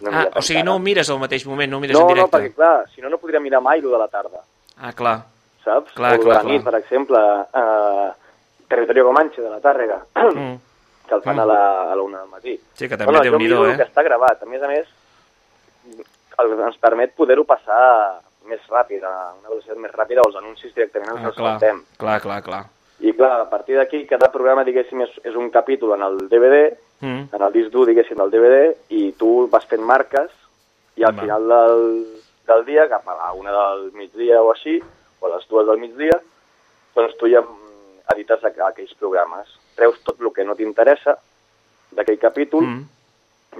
S15: no
S2: Ah, o sigui, no ho mires al mateix moment, no ho mires
S15: no,
S2: en
S15: no,
S2: directe.
S15: perquè clar, si no, no podria mirar mai lo de la tarda,
S2: Ah, clar.
S15: saps?
S2: Clar,
S15: o
S2: clar,
S15: la nit,
S2: clar.
S15: per exemple, eh, Territorio Comanche de la Tàrrega, [CLEARS THROAT]
S2: Mm.
S15: que el fan
S2: Mm.
S15: a la, a la una del matí.
S2: Sí, que també
S15: bueno,
S2: Déu-n'hi-do,
S15: miro
S2: eh?
S15: que està gravat. A més a més, el, ens permet poder-ho passar més ràpid, a una velocitat més ràpida, els anuncis directament ens
S2: Ah,
S15: els
S2: clar,
S15: saltem.
S2: clar, clar, clar.
S15: I clar, a partir d'aquí, cada programa, diguéssim, és, és un capítol en el DVD,
S2: Mm.
S15: en el disc dur, diguéssim, del DVD, i tu vas fent marques, i al
S2: Va.
S15: final del, del dia, cap a la una del migdia o així, o a les dues del migdia, doncs tu ja edites aqu aquells programes. Treus tot el que no t'interessa d'aquell capítol
S2: Mm.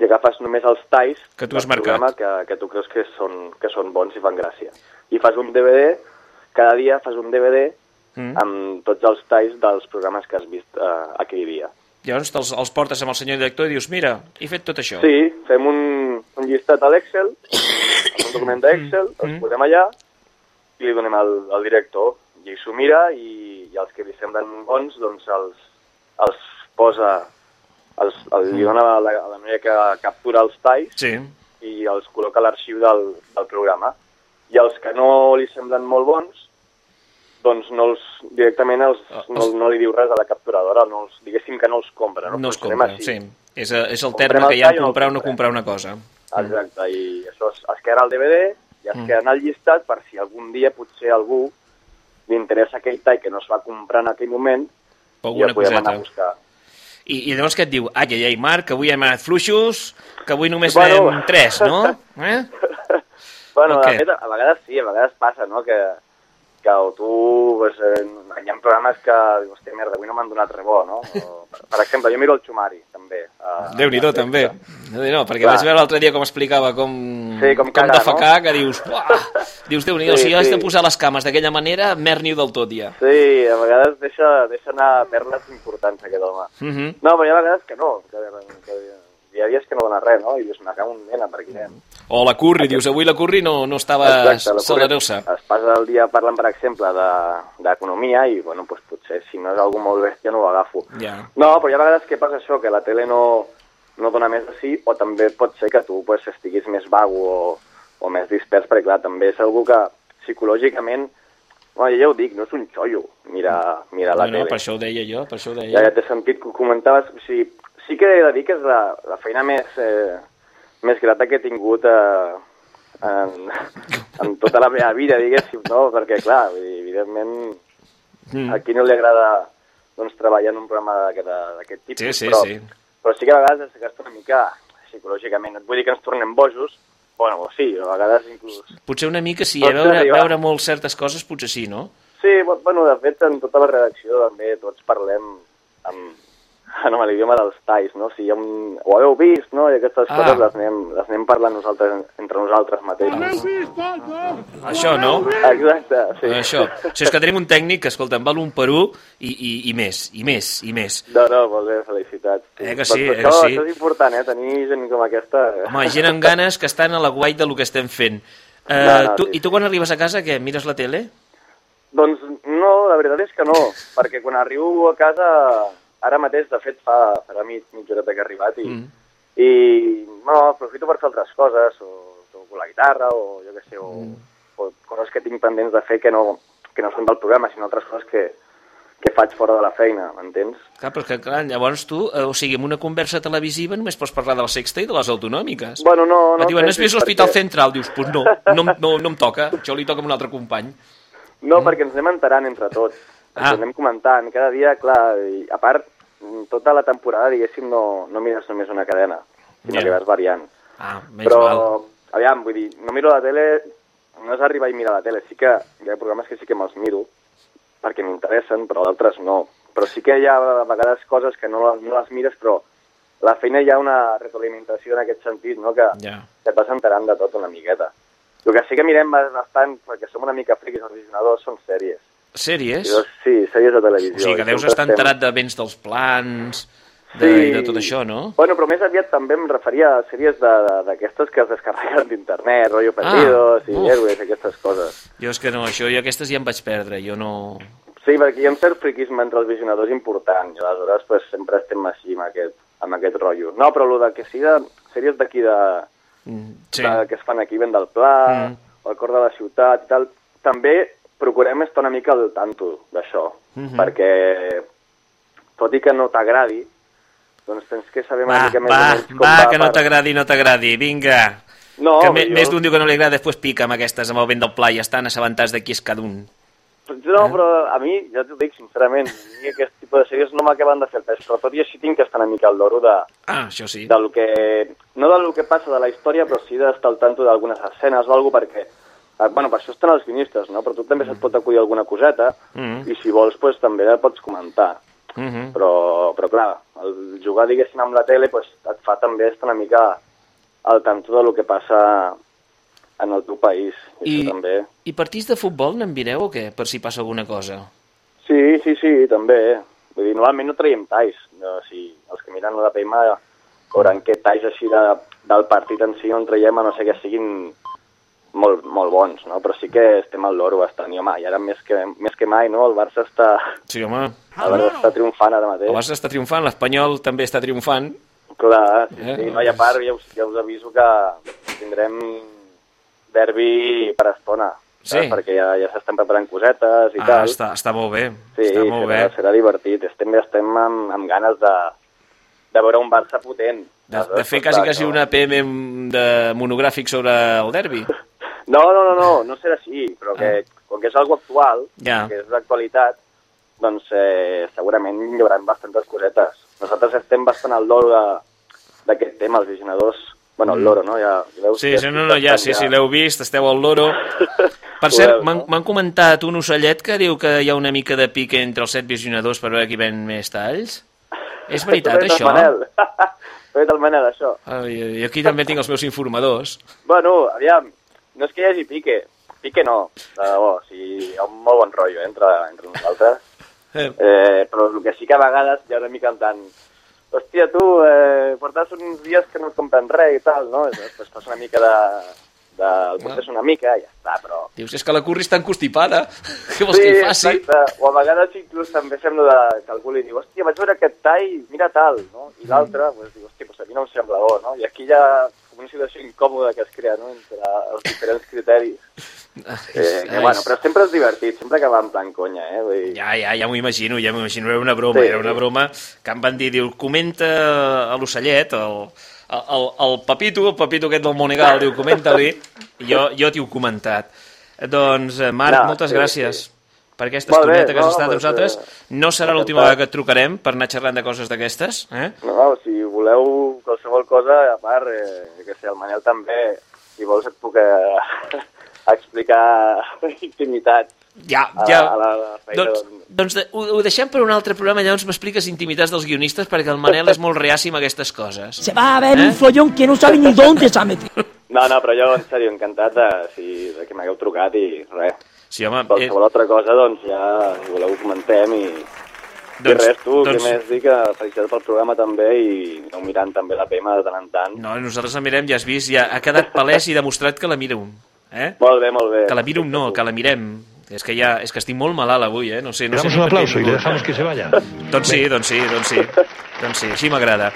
S15: i agafes només els talls
S2: Que tu has marcat.
S15: programa que, que tu creus que són, que són bons i fan gràcia. I fas un DVD, cada dia fas un DVD
S2: Mm.
S15: amb tots els talls dels programes que has vist eh, aquell dia.
S2: Llavors te'ls els portes amb el senyor director i dius, mira, he fet tot això.
S15: Sí, fem un, un llistat a l'Excel, un document d'Excel,
S2: Mm.
S15: els posem allà i li donem al, al director. I ell s'ho mira i, i els que li semblen bons, doncs els, els posa, els, el, li dona la, a la noia que captura els talls
S2: Sí.
S15: i els col·loca a l'arxiu del, del programa. I els que no li semblen molt bons, doncs no els, directament els, no, no li diu res a la capturadora, no els, diguéssim que no els compra. No,
S2: No
S15: Funcionem
S2: compra,
S15: així.
S2: sí. És, és el
S15: Comprem
S2: terme que hi ha comprar o no comprar una cosa.
S15: Exacte, i això es, es queda al DVD i es
S2: Mm.
S15: queda en el llistat per si algun dia potser algú li interessa aquell tall que no es va comprar en aquell moment
S2: O
S15: i el podem
S2: coseta.
S15: anar a buscar.
S2: I, I llavors què et diu? Ai, ai, ai, Marc, que avui hem anat fluixos, que avui només
S15: Bueno.
S2: anem tres, no? [LAUGHS] Eh?
S15: Bueno,
S2: O
S15: de
S2: què?
S15: fet, a vegades sí, a vegades passa, no?, que, que o tu, pues, eh, hi ha programes que, dius, hòstia, merda, avui no m'han donat rebó, no? O, per, per exemple, jo miro el Xumari, també. A,
S2: Déu-n'hi-do, també. No, no, perquè
S15: Clar.
S2: vaig veure l'altre dia com explicava com,
S15: Sí, com
S2: com
S15: cagar,
S2: defecar, que dius, uah, dius, Déu-n'hi-do,
S15: Sí,
S2: si jo
S15: sí.
S2: de posar les cames d'aquella manera, merni del tot ja.
S15: Sí, a vegades deixa, deixa anar perles importants, aquest home.
S2: Uh -huh.
S15: No, però hi ha vegades que no, que, que hi ha dies que no dona res, no? I dius, me cago en nena, per aquí anem.
S2: O la curri, dius, avui la curri no, no estava
S15: Exacte,
S2: salarosa.
S15: Es passa el dia parlant, per exemple, de- d'economia i, bueno, doncs potser si no és algú molt bèstia no ho agafo.
S2: Ja.
S15: No, però hi ha vegades que passa això, que la tele no, no dona més de sí, o també pot ser que tu pues, estiguis més vago o, o més dispers, perquè clar, també és algú que psicològicament, bueno, ja ho dic, no és un xollo, mira, mira la
S2: no, no,
S15: tele.
S2: per això ho deia jo, per això ho
S15: Ja,
S2: deia.
S15: ja t'he sentit que ho comentaves. O sigui, sí que he de dir que és la, la feina més, eh, més grata que he tingut eh, en, [LAUGHS] en tota la meva vida, diguéssim, no? Perquè, clar, vull dir, evidentment,
S2: Mm.
S15: a qui no li agrada doncs, treballar en un programa d'aquest tipus,
S2: Sí, sí,
S15: però,
S2: sí.
S15: però sí que a vegades es gasta una mica psicològicament. Et vull dir que ens tornem bojos, bueno, sí, a vegades inclús...
S2: Potser una mica sí,
S15: Pot
S2: eh? veure,
S15: arribar.
S2: veure molt certes coses, potser sí, no?
S15: Sí, bu- bueno, de fet, en tota la redacció també tots parlem amb, [LAUGHS] amb l'idioma dels talls, no? Si ha un... ho heu vist, no? I aquestes
S2: Ah.
S15: coses les anem, les anem parlant nosaltres, entre nosaltres mateixos.
S2: Això, no?
S15: Exacte, sí.
S2: Això. Això és que tenim un tècnic que, escolta, em val un per un i, i, i més, i més, i més.
S15: No, no, molt bé, felicitats.
S2: Eh que sí,
S15: Doncs
S2: eh que
S15: això,
S2: sí.
S15: Això és important, eh? Tenir gent com aquesta.
S2: Home, gent amb ganes que estan a la guai del que estem fent. Uh,
S15: No, no,
S2: tu,
S15: sí,
S2: I tu quan arribes a casa, què, mires la tele?
S15: Doncs no, la veritat és que no, perquè quan arribo a casa, ara mateix, de fet, fa, farà mig, mitja horeta que he arribat i,
S2: Mm.
S15: i no, aprofito per fer altres coses, o toco la guitarra, o jo què sé, o,
S2: Mm.
S15: o coses que tinc pendents de fer que no, que no són del programa, sinó altres coses que, que faig fora de la feina, m'entens?
S2: Clar, que, clar, llavors tu, eh, o sigui, en una conversa televisiva només pots parlar de la sexta i de les autonòmiques.
S15: Bueno, no, no
S2: Et diuen,
S15: sé
S2: has vist l'Hospital
S15: perquè-
S2: Central? Dius, pues no, no, no, no em toca, això li toca a un altre company.
S15: No, perquè ens anem enterant entre tots.
S2: Ah.
S15: Ens anem comentant. Cada dia, clar, i a part, tota la temporada, diguéssim, no, no mires només una cadena, sinó
S2: Ja.
S15: que vas variant.
S2: Ah, menys
S15: Però,
S2: mal.
S15: aviam, vull dir, no miro la tele, no és arribar i mirar la tele. Sí que hi ha programes que sí que me'ls miro, perquè m'interessen, però d'altres no. Però sí que hi ha a vegades coses que no, no les mires, però la feina hi ha una retroalimentació en aquest sentit, no? que,
S2: Ja.
S15: que et vas enterant de tot una miqueta. El que sí que mirem bastant, perquè som una mica friquis aficionadors, són sèries.
S2: Sèries?
S15: Dos, sí, sèries de televisió.
S2: O sigui que deus estar enterat de béns dels plans, de,
S15: Sí.
S2: de tot això, no?
S15: Bueno, però més aviat també em referia a sèries d'aquestes que es descarreguen d'internet, rotllo perdidos
S2: Ah,
S15: i héroes, aquestes coses.
S2: Jo és que no, això, jo aquestes ja em vaig perdre, jo no...
S15: Sí, perquè hi ha un cert friquisme entre els visionadors important, i aleshores pues, sempre estem així amb aquest, amb aquest rotllo. No, però el de que sigui de sèries d'aquí de,
S2: sí.
S15: de, que es fan aquí, ben del Pla,
S2: Mm.
S15: o el cor de la ciutat i tal, també procurem estar una mica al tanto d'això,
S2: Mhm.
S15: perquè tot i que no t'agradi, doncs tens que saber una
S2: Va,
S15: mica més
S2: va,
S15: com
S2: va, que no t'agradi, no t'agradi, vinga.
S15: No,
S2: que
S15: jo-
S2: més d'un diu que no li agrada, després pica amb aquestes, amb el vent del pla, i estan assabentats de qui és cada un.
S15: No, però a mi, ja t'ho dic sincerament, a aquest tipus de sèries no m'acaben de fer el pes, però tot i així tinc que estar una mica al loro de,
S2: Ah, això sí.
S15: del que, no del que passa de la història, però sí d'estar al tanto d'algunes escenes o alguna perquè, eh, bueno, per això estan els guionistes, no? Però tu també se't pot acollir alguna coseta
S2: Mm.
S15: i si vols, pues, també la pots comentar.
S2: Mhm.
S15: Però, però clar, el jugar, diguéssim, amb la tele pues, et fa també estar una mica al tanto del que passa en el teu país. I,
S2: I-
S15: també...
S2: I partits de futbol n'en mireu o què, per si passa alguna cosa?
S15: Sí, sí, sí, també. Vull dir, normalment no traiem talls. No, si els que miren la PM veuran que talls així de, del partit en si no en traiem, a no ser que siguin molt, molt bons, no? Però sí que estem al loro bastant. I, home, i ara més que, més que mai, no? El Barça està,
S2: Sí, home.
S15: el Barça està triomfant ara mateix.
S2: El Barça està triomfant, l'Espanyol també està triomfant.
S15: Clar, sí,
S2: Eh?
S15: sí. No, I a part, ja us, ja us aviso que tindrem derbi per estona.
S2: Sí.
S15: saps? Perquè ja, ja s'estan preparant cosetes i
S2: Ah,
S15: tal.
S2: està, està molt bé.
S15: Sí,
S2: està molt
S15: serà,
S2: bé.
S15: serà divertit. Estem, estem amb, amb ganes de, de veure un Barça potent.
S2: De, de fer quasi, quasi una PM de monogràfic sobre el derbi. [LAUGHS]
S15: No, no, no, no, no serà així, però que com que és algo actual,
S2: Ah. Ja.
S15: que és d'actualitat, doncs eh, segurament hi haurà bastantes cosetes. Nosaltres estem bastant al loro d'aquest tema, els visionadors... Bueno, el
S2: Mm.
S15: loro, no? Ja, ja veus
S2: Sí, sí, no, no, ja, sí, sí, l'heu vist, esteu al loro. [LAUGHS] Per cert, m'han comentat un ocellet que diu que hi ha una mica de pique entre els set visionadors per veure qui ven més talls. És [LAUGHS] veritat, això?
S15: Manel. [LAUGHS] Dit al Manel, això.
S2: Ai, I aquí també tinc els meus informadors.
S15: Bueno, aviam, no és que hi hagi pique. Pique no, de debò. O sigui, hi ha un molt bon rotllo eh, entre, entre nosaltres. [LAUGHS]
S2: Eh.
S15: Eh, però el que sí que a vegades hi ha una mica en tant... Hòstia, tu, eh, portes uns dies que no et compren res i tal, no? Després fas una mica de... de el portes una mica i ja està, però...
S2: Dius, és que la curri està encostipada. [LAUGHS] Què vols que hi faci?
S15: exacte. O a vegades inclús també sembla de, que algú li diu hòstia, vaig veure aquest tall, mira tal, no? I l'altre, pues, diu, hòstia, pues a mi no em sembla bo, no? I aquí ha com una situació incòmoda que es crea, no?, entre els diferents criteris. [LAUGHS] Eh, que, bueno, però sempre és divertit, sempre que va en plan conya, eh? Vull dir...
S2: Ja, ja, ja m'ho imagino, ja m'ho imagino. Era una broma,
S15: Sí.
S2: era una broma que em van dir, diu, comenta a l'ocellet, el, el, el Papito, el Papito aquest del Monegal, diu, comenta-li, jo, jo t'hi he comentat. Doncs, eh, Marc,
S15: No,
S2: moltes
S15: sí,
S2: gràcies per aquesta
S15: Molt bé,
S2: estoneta que has
S15: no,
S2: estat amb
S15: pues,
S2: nosaltres.
S15: eh,
S2: No serà l'última vegada que et trucarem per anar xerrant de coses d'aquestes, eh?
S15: No, si voleu qualsevol cosa, a part, eh, que sé, el Manel també, si vols et puc eh, [LAUGHS] explicar intimitats
S2: Ja, ja.
S15: a la, a la feina.
S2: Doncs, doncs de, ho, ho deixem per un altre programa, llavors m'expliques intimitats dels guionistes perquè el Manel és molt reaci amb aquestes coses.
S3: Se va a ver
S2: ¿Eh?
S3: un follón que no sabe ni dónde se ha metido.
S15: No, no, però jo, en sèrio, encantat de, si, de que m'hagueu trucat i res.
S2: Sí, home,
S15: Qualsevol altra cosa, doncs ja, si voleu, ho comentem i...
S2: Doncs-
S15: I res, tu,
S2: doncs-
S15: què més dir que felicitats pel programa també i aneu mirant també la PM de tant en tant.
S2: No, nosaltres la mirem, ja has vist, ja ha quedat palès i demostrat que la mireu. Eh?
S15: Molt bé, molt bé.
S2: Que la mireu no, que la mirem. És que, ja, és que estic molt malalt avui, eh? No sé, no sé
S16: un aplauso y le dejamos que se vaya.
S2: Doncs sí, doncs sí, doncs sí. [LAUGHS] doncs sí, així m'agrada.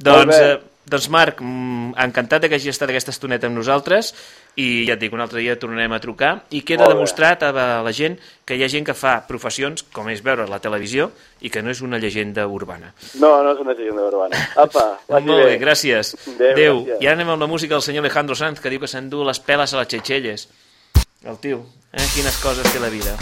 S2: Doncs, eh, doncs Marc, mm, encantat que hagi estat aquesta estoneta amb nosaltres i ja et dic, un altre dia tornarem a trucar i queda demostrat a la gent que hi ha gent que fa professions, com és veure la televisió, i que no és una llegenda urbana.
S15: No, no és una llegenda urbana. Apa, [LAUGHS] vagi
S2: Molt bé,
S15: bé.
S2: gràcies.
S15: Adéu,
S2: Adéu.
S15: gràcies.
S2: I ara anem amb la música del senyor Alejandro Sanz, que diu que s'endú les peles a les xetxelles. El tio, eh? Quines coses té la vida.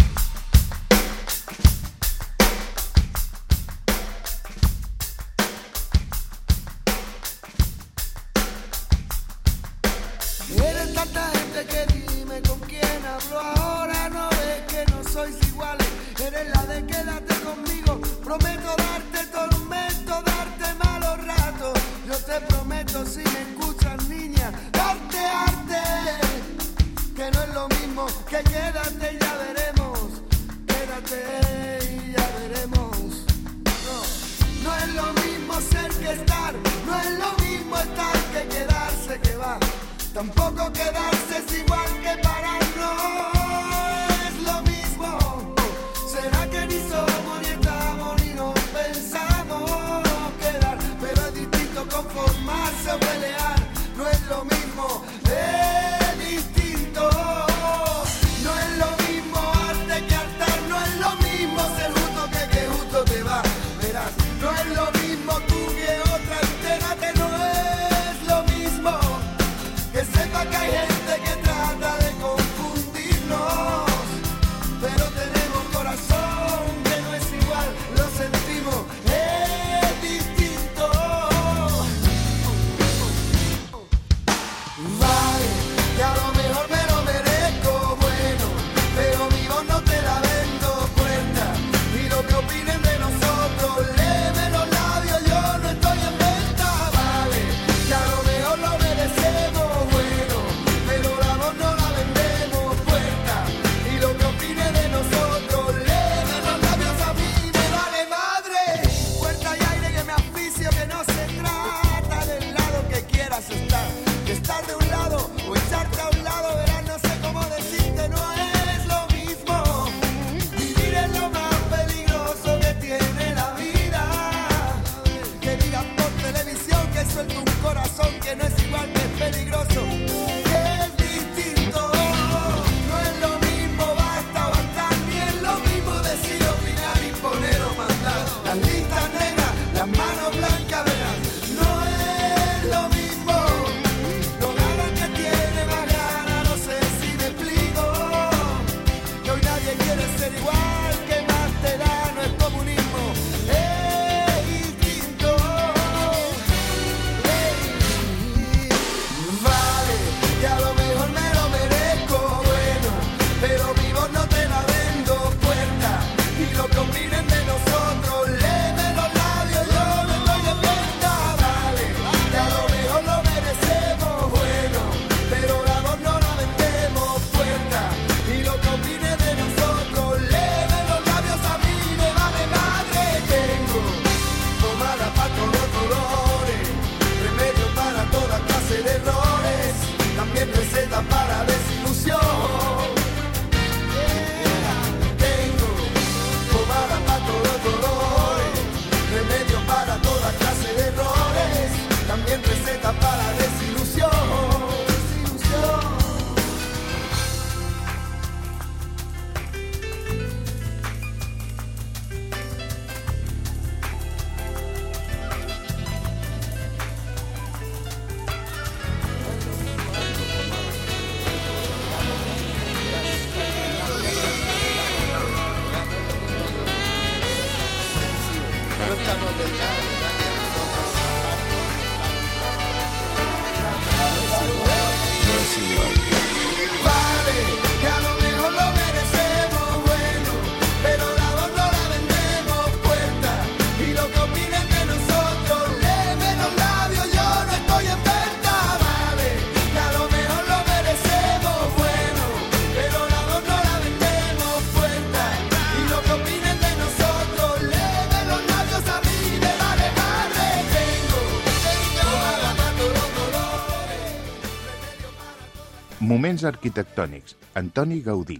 S5: Moments arquitectònics. Antoni Gaudí.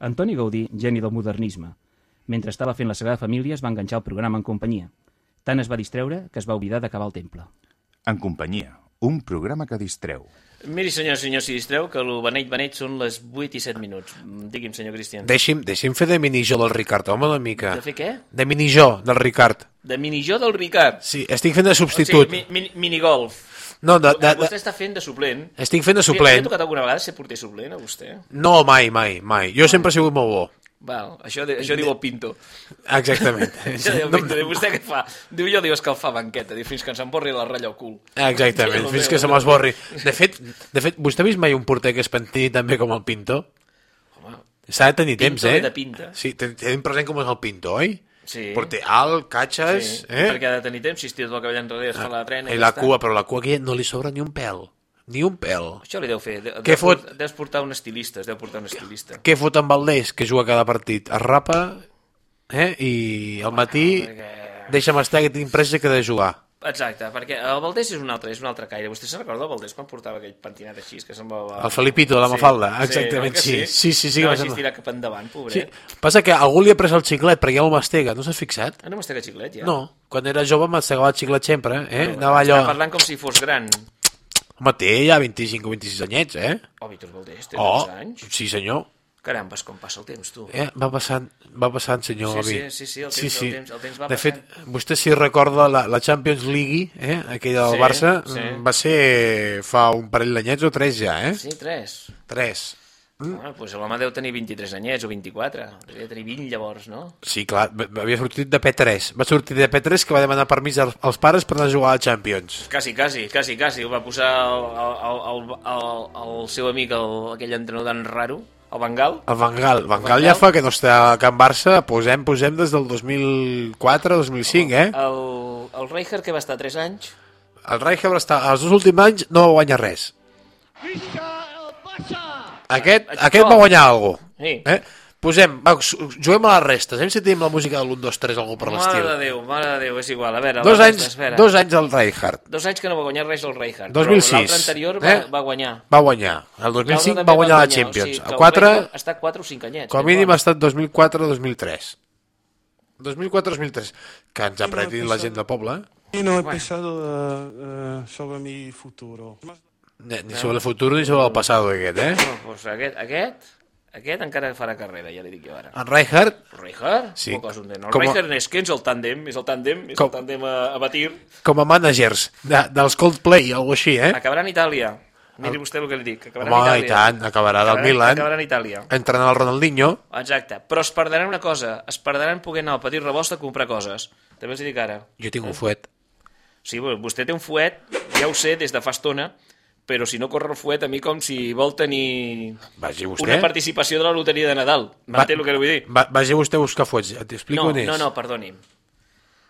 S6: Antoni Gaudí, geni del modernisme. Mentre estava fent la Sagrada Família es va enganxar el programa en companyia. Tant es va distreure que es va oblidar d'acabar el temple.
S5: En companyia. Un programa que distreu.
S2: Miri, senyor, senyor, si distreu, que el beneit beneit són les 8 i 7 minuts. Digui'm, senyor Cristian.
S9: Deixi'm, deixi'm fer de minijó del Ricard, home, una mica.
S2: De fer què?
S9: De minijó del Ricard.
S2: De minijó del Ricard.
S9: Sí, estic fent de substitut.
S2: O sigui, mi, mi, minigolf.
S9: No, de, de,
S2: Vostè
S9: de...
S2: està fent de suplent.
S9: Estic fent de suplent.
S2: Li ha tocat alguna vegada ser porter suplent, a vostè?
S9: No, mai, mai, mai. Jo sempre he sigut molt bo.
S2: Val, això, de, això diu el Pinto.
S9: Exactament. [LAUGHS]
S2: Això diu el Pinto. Diu, vostè què fa? Diu, jo diu, és que el fa banqueta. Diu, fins que ens emborri la ratlla al cul.
S9: Exactament, [LAUGHS] fins que se m'esborri. De fet, de fet, vostè ha vist mai un porter que es pentini també com el Pinto? S'ha de tenir
S2: Pinto
S9: temps, eh?
S2: de pinta.
S9: Sí, ten- tenim present com és el Pinto, oi?
S2: Sí.
S9: Porter alt, catxes,
S2: Sí,
S9: eh?
S2: perquè ha de tenir temps, si es tira el cabell enrere, es fa la trena
S9: I
S2: ja
S9: la
S2: està.
S9: cua, però la cua aquí no li sobra ni un pèl. Ni un pèl.
S2: Això li deu fer. De,
S9: Què
S2: deu
S9: fot?
S2: Deus portar un estilista, es deu portar un estilista.
S9: Què fot en Valdés, que juga cada partit? Es rapa, eh? I al matí deixa'm estar que tinc pressa que he de jugar.
S2: Exacte, perquè el Valdés és un altre, és un altre caire. Vostè se recorda el Valdés quan portava aquell pentinat així, que semblava...
S9: El Felipito, la Mafalda, exactament,
S2: que
S9: sí. Sí, sí, sí,
S2: No, així
S9: va ser-
S2: tirar cap endavant,
S9: Sí.
S2: pobret.
S9: Passa que algú li ha pres el xiclet perquè ja ho mastega, no s'ha fixat?
S2: Ah, no m'estega xiclet, ja?
S9: No, quan era jove mastegava el xiclet sempre, eh?
S2: Bueno,
S9: Anava allò...
S2: Estava parlant com si fos gran.
S9: Home, té ja 25 o 26 anyets, eh?
S2: Oh, Víctor Valdés, té
S9: Oh,
S2: 12 anys.
S9: sí senyor.
S2: Carambes, com passa el temps, tu.
S9: Eh, va passant, va passant, senyor
S2: Sí,
S9: Avi.
S2: sí, sí, sí, el temps- el temps- el temps va
S9: de fet, vostè si recorda la, la Champions League, eh, aquella del
S2: Sí,
S9: Barça,
S2: sí.
S9: mm, va ser fa un parell d'anyets o tres ja, eh?
S2: Sí, tres.
S9: Tres.
S2: Mm. Bueno, doncs l'home deu tenir 23 anyets o 24. Devia tenir 20 llavors, no?
S9: Sí, clar, havia sortit de P3. Va sortir de P3 que va demanar permís als, pares per anar a jugar a Champions.
S2: Quasi, quasi, quasi, quasi. Ho va posar el, el, el, el, el seu amic, el, aquell entrenador tan raro, el Bengal.
S9: El. Van
S2: El Van
S9: ja fa que no està a Can Barça, posem, posem des del 2004-2005, eh?
S2: El, el Reicher, que va estar 3 anys,
S9: El Rijkaard va estar, els dos últims anys no va guanyar res. Aquest, aquest va guanyar alguna cosa.
S2: Sí.
S9: Eh? Posem, va, juguem a les restes. Aviam si tenim la música de l'1, 2, 3 o alguna per
S2: mare
S9: l'estil.
S2: de Déu, mare de Déu, és igual. A veure,
S9: Dos anys,
S2: resta, espera.
S9: dos anys del Rijkaard.
S2: Dos anys que no va guanyar res el Reicher.
S9: 2006.
S2: Però l'altre anterior va,
S9: eh?
S2: va guanyar.
S9: Va guanyar. El
S2: L'altre
S9: 2005
S2: també
S9: va guanyar la
S2: o
S9: Champions.
S2: sigui, que
S9: el
S2: el
S9: 4,
S2: Reicher Ha estat 4 o 5 anyets.
S9: com a
S2: ben
S9: mínim, ha estat 2004-2003. 2004-2003. Que ens ha predit la gent del poble.
S16: Y no he pensado eh, eh, sobre mi futuro.
S9: Ni, ni sobre el futur ni sobre el passat, aquest, eh?
S2: No, doncs aquest, aquest, aquest encara farà carrera, ja li dic jo ara.
S9: En Rijkaard,
S2: Reicher?
S9: Sí.
S2: Cosa un no, el
S9: Com a-
S2: és que és el tàndem, és el tàndem, és
S9: Com-
S2: el tàndem a, a batir.
S9: com a managers de, dels Coldplay, o alguna així, eh?
S2: Acabarà en Itàlia. Miri vostè el que li dic. Acabarà
S9: Home,
S2: en
S9: i
S2: Itàlia.
S9: tant, acabarà del Milan.
S2: Acabarà en Itàlia.
S9: Entrenant el Ronaldinho.
S2: Exacte. Però es perdran una cosa. Es perdran poder anar al petit rebost a comprar coses. També els dic ara.
S9: Jo tinc un fuet.
S2: Sí, vostè té un fuet, ja ho sé des de fa estona, però si no corre el fuet, a mi com si vol tenir
S9: Vagi vostè.
S2: una participació de la loteria de Nadal. M'entén el que vull dir?
S9: Va, vagi vostè a buscar fuets. T'explico
S2: No,
S9: on és.
S2: no, no, perdoni.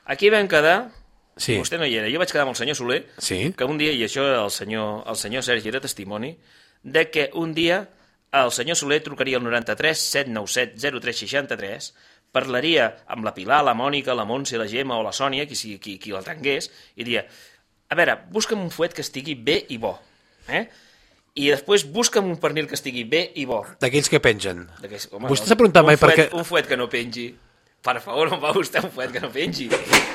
S2: Aquí vam quedar...
S9: Sí.
S2: Vostè no hi era. Jo vaig quedar amb el senyor Soler,
S9: Sí.
S2: que un dia, i això el senyor, el senyor Sergi era testimoni, de que un dia el senyor Soler trucaria al 93 797 0363, parlaria amb la Pilar, la Mònica, la Montse, la Gemma o la Sònia, qui, qui, qui l'atengués, i diria, a veure, busca'm un fuet que estigui bé i bo, eh? I després busca'm un pernil que estigui bé i bo.
S9: D'aquells que pengen.
S2: Home,
S9: Vostè
S2: no.
S9: s'ha preguntat
S2: Un
S9: mai per què...
S2: Un fuet que no pengi. Per favor, on va vostè un fuet que no pengi?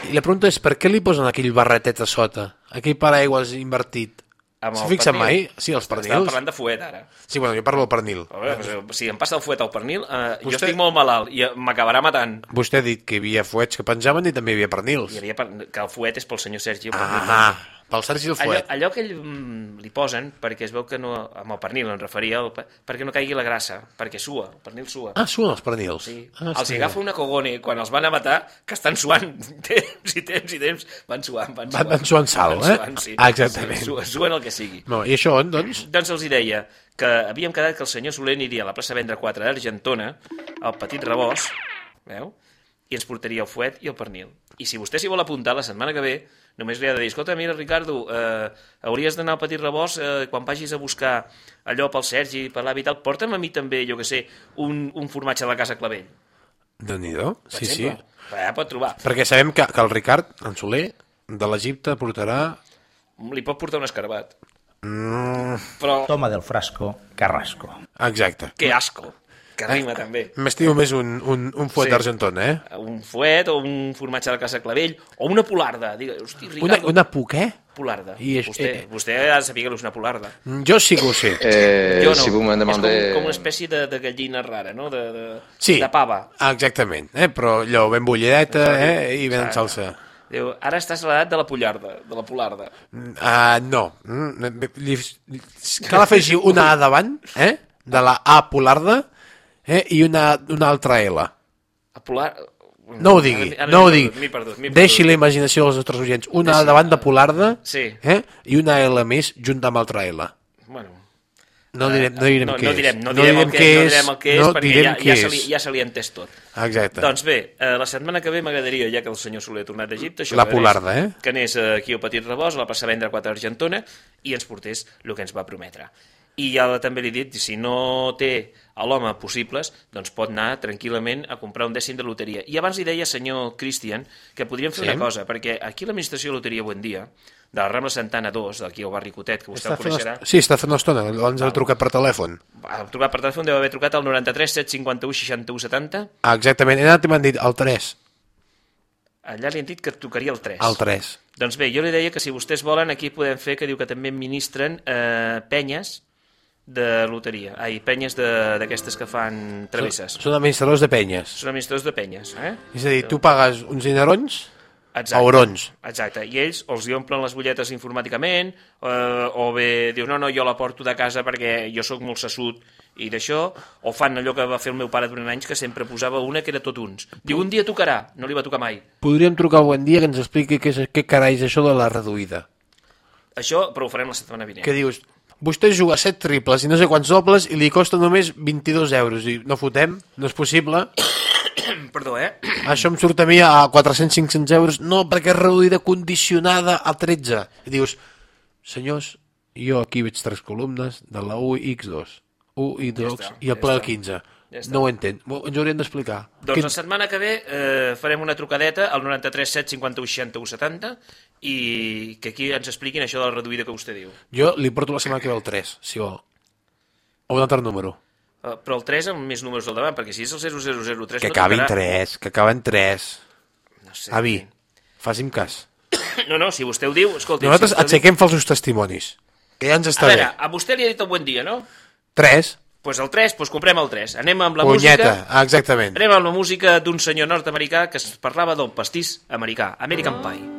S9: I la pregunta és per què li posen aquell barretet a sota? Aquell paraigües invertit? S'ha fixat
S2: pernil.
S9: mai? Sí, els
S2: Estava
S9: pernils.
S2: parlant de fuet, ara.
S9: Sí, bueno, jo parlo del pernil.
S2: Veure, doncs, si em passa el fuet al pernil, eh, jo
S9: Vostè-
S2: estic molt malalt i eh, m'acabarà matant.
S9: Vostè ha dit que hi havia fuets que penjaven i també hi havia pernils.
S2: Hi havia per... que el fuet és pel senyor Sergi. el
S9: Ah,
S2: pernil.
S9: Pel Sergi el
S2: allò,
S9: fuet.
S2: allò que ell mm, li posen, perquè es veu que no... Amb el pernil em referia, el, pe- perquè no caigui la grassa, perquè sua, el pernil sua.
S9: Ah, suen els pernils.
S2: Sí.
S9: Ah,
S2: els
S9: sí.
S2: agafa una cogone quan els van a matar, que estan suant [LAUGHS] temps i temps i temps. Van suant, van suant.
S9: van suant sal,
S2: Van
S9: eh?
S2: suant, sí.
S9: Ah, exactament.
S2: Sí, suen, suen el que sigui.
S9: No, I això on, doncs?
S2: Doncs els hi deia que havíem quedat que el senyor Soler aniria a la plaça Vendre 4 d'Argentona, al petit rebost, veu? i ens portaria el fuet i el pernil. I si vostè s'hi vol apuntar la setmana que ve, només li ha de dir, escolta, mira, Ricardo, eh, hauries d'anar al petit rebost eh, quan vagis a buscar allò pel Sergi, per l'avi tal, porta'm a mi també, jo que sé, un, un formatge de la Casa Clavell.
S9: Déu-n'hi-do.
S2: per
S9: Sí, sí.
S2: exemple. Eh, pot trobar.
S9: Perquè sabem que, que el Ricard, en Soler, de l'Egipte portarà...
S2: Li pot portar un escarbat.
S9: Mm,
S2: Però...
S17: Toma del frasco, carrasco.
S9: exacte.
S2: Que asco. Que rima, també.
S9: M'estimo més un, un, un fuet
S2: Sí.
S9: d'Argentona, eh?
S2: Un fuet o un formatge de Casa Clavell o una polarda. Digue, hosti,
S9: Una,
S2: Ricardo,
S9: una puc, eh?
S2: polarda.
S9: I això-
S2: vostè,
S9: eh,
S2: vostè ha de saber que és una polarda.
S9: Jo sí que ho sé.
S10: Eh,
S2: jo no.
S10: si me
S2: És com, com una espècie de, de gallina rara, no? De, de,
S9: Sí.
S2: de pava.
S9: Ah, exactament, eh? però allò ben bulledeta eh? i ben en
S2: Exacte.
S9: salsa.
S2: Diu, ara estàs a l'edat de la pollarda, de la polarda.
S9: Ah, no. Mm, li, li, cal afegir una A davant, eh? de la A polarda, eh? i una, una altra L.
S2: A polar...
S9: No ho digui,
S2: Ara- ara
S9: no ho digui. Deixi la imaginació dels nostres oients. Una A
S2: Deixi-
S9: davant de polarda
S2: Sí.
S9: eh? i una L més junt amb altra L.
S2: Bueno,
S9: No direm, no direm
S2: no,
S9: què
S2: no
S9: és.
S2: direm, no, direm, el que, no direm el que és,
S9: no
S2: perquè ja, ja,
S9: és.
S2: se li, ja se li entès tot.
S9: Exacte.
S2: Doncs bé, eh, la setmana que ve m'agradaria, ja que el senyor Soler ha tornat d'Egipte, això
S9: La
S2: que anés-
S9: polarda, eh?
S2: Que anés eh, aquí al Petit Rebost, a la plaça Vendre 4 d'Argentona, i ens portés el que ens va prometre. I ja també li he dit, si no té a l'home possibles, doncs pot anar tranquil·lament a comprar un dècim de loteria. I abans li deia, senyor Cristian, que podríem fer
S9: Sí.
S2: una cosa, perquè aquí l'administració de Loteria Buendia, de la Rambla Santana 2, d'aquí al barri Cotet, que vostè
S9: Està
S2: el coneixerà,
S9: una... Sí, està fent una estona. Abans ha trucat per telèfon.
S2: ha trucat per telèfon, deu haver trucat al 93 751 61 70.
S9: Ah, exactament. He anat i m'han dit el 3.
S2: Allà li han dit que tocaria el 3.
S9: El 3.
S2: Doncs bé, jo li deia que si vostès volen, aquí podem fer que diu que també administren eh, penyes de loteria. Ai, penyes de- d'aquestes que fan travesses.
S9: Són administradors de penyes.
S2: Són administradors de penyes, eh?
S9: És a dir, tu pagues uns dinerons
S2: Exacte.
S9: Aurons.
S2: Exacte, i ells els hi omplen les butlletes informàticament, eh, o bé dius, no, no, jo la porto de casa perquè jo sóc molt sassut i d'això, o fan allò que va fer el meu pare durant anys, que sempre posava una que era tot uns. Diu, un dia tocarà, no li va tocar mai.
S9: Podríem trucar buen dia que ens expliqui què, és, què carai és això de la reduïda.
S2: Això, però ho farem la setmana vinent.
S9: Que dius, vostè juga 7 triples i no sé quants dobles i li costa només 22 euros. I no fotem, no és possible. [COUGHS]
S2: Perdó, eh? [COUGHS]
S9: Això em surt a mi a 400-500 euros. No, perquè és reduïda condicionada a 13. I dius, senyors, jo aquí veig tres columnes de la U i X2. U i 2
S2: està,
S9: i el
S2: ja
S9: ple del
S2: està.
S9: 15.
S2: Ja està.
S9: no ho entenc. Ens ho haurien d'explicar.
S2: Doncs la setmana que ve eh, farem una trucadeta al 93 7 51 61 70 i que aquí ens expliquin això de la reduïda que vostè diu.
S9: Jo li porto la setmana que ve el 3, si vol. O un altre número.
S2: Eh, però el 3 amb més números al davant, perquè si és el 0003...
S9: Que
S2: no
S9: acabi en
S2: tocarà.
S9: 3, que acaba en 3.
S2: No sé.
S9: Avi, faci'm cas. [COUGHS]
S2: No, no, si vostè ho diu, escolti...
S9: Nosaltres
S2: si
S9: aixequem falsos testimonis. Que ja ens
S2: diu...
S9: està
S2: A veure,
S9: bé.
S2: a vostè li ha dit el buen dia, no?
S9: 3,
S2: Doncs pues el 3, doncs comprem el 3. Anem amb la
S9: punyeta,
S2: música...
S9: ah, exactament.
S2: Anem amb la música d'un senyor nord-americà que es parlava del pastís americà, American Pie.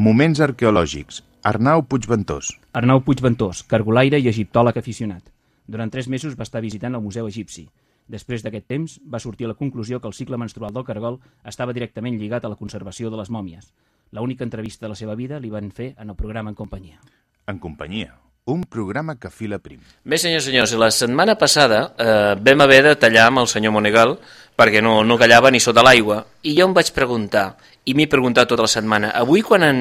S5: Moments arqueològics. Arnau Puigventós.
S6: Arnau Puigventós, cargolaire i egiptòleg aficionat. Durant tres mesos va estar visitant el Museu Egipci. Després d'aquest temps, va sortir a la conclusió que el cicle menstrual del cargol estava directament lligat a la conservació de les mòmies. La única entrevista de la seva vida li van fer en el programa En companyia.
S5: En companyia. Un programa que fila prim.
S2: Bé, senyors i senyors, la setmana passada eh, vam haver de tallar amb el senyor Monegal perquè no, no callava ni sota l'aigua. I jo em vaig preguntar, i m'he preguntat tota la setmana, avui quan, en,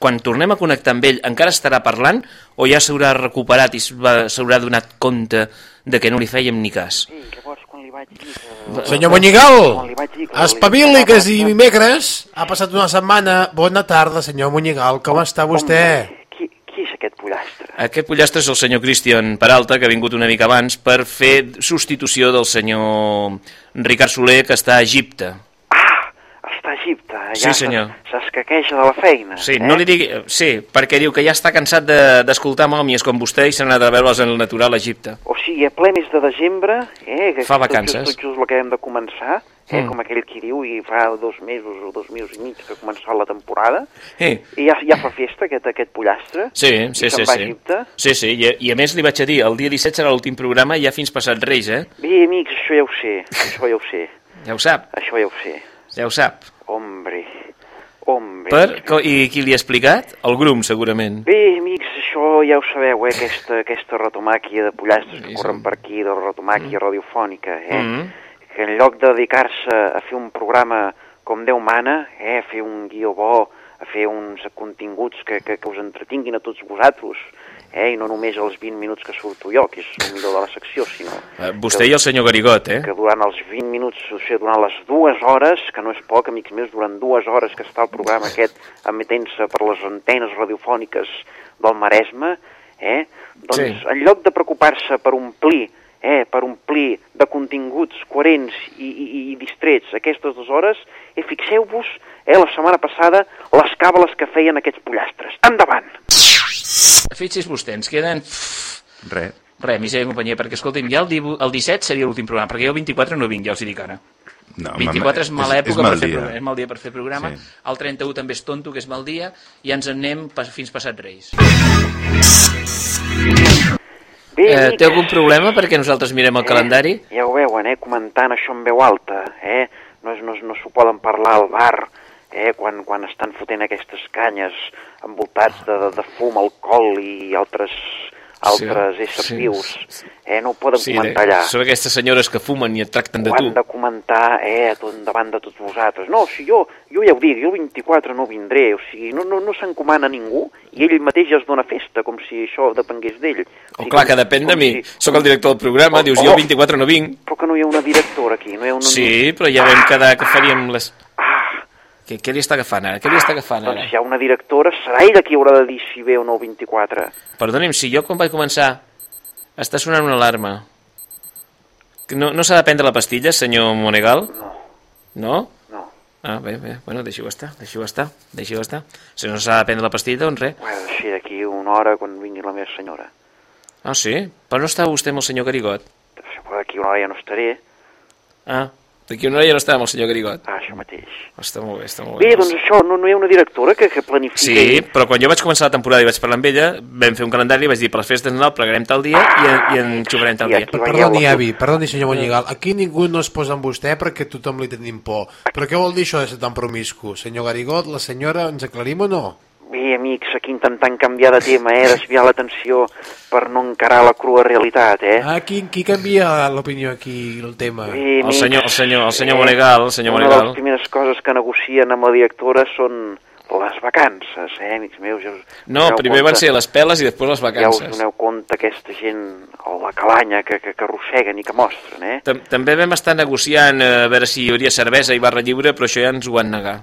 S2: quan tornem a connectar amb ell encara estarà parlant o ja s'haurà recuperat i s'ha- s'haurà donat compte de que no li fèiem ni cas?
S9: Senyor Monyigal, espavili que és dimecres. Ha passat una setmana. Bona tarda, senyor Monyigal. Com està vostè?
S18: És aquest pollastre?
S2: Aquest pollastre és el senyor Cristian Peralta, que ha vingut una mica abans per fer substitució del senyor Ricard Soler, que està a Egipte.
S18: Està a Egipte.
S2: Sí,
S18: Ja
S2: senyor.
S18: s'es- S'escaqueja de la feina.
S2: Sí,
S18: eh?
S2: no li digui... Sí, perquè diu que ja està cansat de- d'escoltar de, mòmies com vostè i s'ha anat a veure'ls en el natural a Egipte.
S18: O sigui, a ple mes de desembre, eh, que
S2: Fa
S18: tot
S2: vacances.
S18: Just, tot just l'acabem de començar, eh,
S2: Mm.
S18: com aquell qui diu, i fa dos mesos o dos mesos i mig que ha començat la temporada,
S2: Sí.
S18: i ja, ja fa festa aquest, aquest pollastre,
S2: Sí, sí,
S18: i
S2: sí, sí. Sí, sí, i, i a més li vaig a dir, el dia 17 serà l'últim programa i ja fins passat Reis, eh?
S18: Bé, amics, això ja ho sé, això ja ho sé, [LAUGHS]
S2: Ja ho sap,
S18: això ja ho sé.
S2: ja ho sap.
S18: Hombre, hombre.
S2: Per, I qui li ha explicat? El Grum, segurament.
S18: Bé, amics, això ja ho sabeu, eh, aquesta, aquesta rotomàquia de pollastres que corren per aquí, de rotomàquia radiofònica, eh?
S2: Mm.
S18: Que en lloc de dedicar-se a fer un programa com Déu mana, eh, a fer un guió bo, a fer uns continguts que, que, que us entretinguin a tots vosaltres, eh, i no només els 20 minuts que surto jo, que és el millor de la secció, sinó
S2: Eh, Vostè i el senyor Garigot, eh?
S18: que durant els 20 minuts, o sigui, durant les dues hores, que no és poc, amics meus, durant dues hores que està el programa aquest emetent-se per les antenes radiofòniques del Maresme, eh, doncs
S2: Sí.
S18: en lloc de preocupar-se per omplir eh, per omplir de continguts coherents i, i, i distrets aquestes dues hores, eh, fixeu-vos eh, la setmana passada les càbales que feien aquests pollastres. Endavant!
S2: Fixi's vostè, ens queden...
S5: Res.
S2: Res, misèria i companyia, perquè escolti'm, ja el, divu- el 17 seria l'últim programa, perquè jo el 24 no vinc, ja us hi dic ara.
S5: No,
S2: 24 és mala
S5: és-
S2: època
S5: és mal
S2: per fer
S5: dia.
S2: és mal dia per fer programa.
S5: Sí.
S2: El 31 també és tonto, que és mal dia, i ens en anem pas, fins passat Reis.
S18: Bé,
S2: Eh, té algun problema perquè nosaltres mirem el calendari?
S18: Ja ho veuen, eh, comentant això en veu alta, eh? No, no, no s'ho poden parlar al bar, eh, quan, quan estan fotent aquestes canyes envoltats de, de, de fum, alcohol i altres, altres
S2: Sí,
S18: éssers
S2: sí.
S18: vius. Eh, no ho poden
S2: Sí,
S18: comentar allà.
S2: són aquestes senyores que fumen i et tracten de
S18: Ho
S2: tu.
S18: han de comentar eh, tot, davant de tots vosaltres. No, si jo, jo ja ho dic, jo el 24 no vindré, o sigui, no, no, no s'encomana a ningú i ell mateix es dona festa, com si això depengués d'ell.
S2: O clar, que depèn de mi. Sóc el director del programa, dius, jo el 24 no vinc.
S18: Però que no hi ha una directora aquí, no hi ha una...
S2: Sí, però ja vam quedar que faríem les... Què, què li està agafant ara? Què li està agafant ara?
S18: Doncs hi ha una directora, serà ella qui haurà de dir si ve o no el 24.
S2: Perdoni'm, si jo quan vaig començar està sonant una alarma. No, no s'ha de prendre la pastilla, senyor Monegal?
S18: No.
S2: No?
S18: No.
S2: Ah, bé, bé, bueno, deixi-ho estar, deixi-ho estar, deixi-ho estar. Si no s'ha de prendre la pastilla, doncs res.
S18: Bueno, així d'aquí una hora quan vingui la meva senyora.
S2: Ah, sí? Però no està vostè amb el senyor Garigot?
S18: D'aquí una hora ja no estaré.
S2: Ah, d'aquí una hora ja no està amb el senyor Garigot.
S18: Ah, això mateix.
S2: Està molt bé, està molt
S18: Bé,
S2: bé.
S18: doncs això, no, no hi ha una directora que, que planifiqui...
S2: Sí, però quan jo vaig començar la temporada i vaig parlar amb ella, vam fer un calendari i vaig dir per les festes de Nadal plegarem tal dia i, i en xuparem tal dia.
S9: Perdoni, avi, perdoni, senyor Monyigal. Aquí ningú no es posa amb vostè perquè tothom li tenim por. Però què vol dir això de ser tan promiscu? Senyor Garigot, la senyora, ens aclarim o no?
S18: Bé, amics, aquí intentant canviar de tema, eh? desviar l'atenció per no encarar la crua realitat, eh?
S9: Ah, qui, qui canvia l'opinió aquí, el tema?
S18: Bé,
S2: El senyor, el senyor, el senyor
S18: Eh,
S2: Monegal, el senyor
S18: Una de
S2: Monegal.
S18: les primeres coses que negocien amb la directora són les vacances, eh, amics meus. Ja us
S2: No, primer van
S18: compte-
S2: ser les peles i després les
S18: Ja us
S2: vacances.
S18: doneu compte aquesta gent, o la calanya que, que, que arrosseguen i que mostren, eh?
S2: Tam- També vam estar negociant eh, a veure si hi hauria cervesa i barra lliure, però això ja ens ho van negar.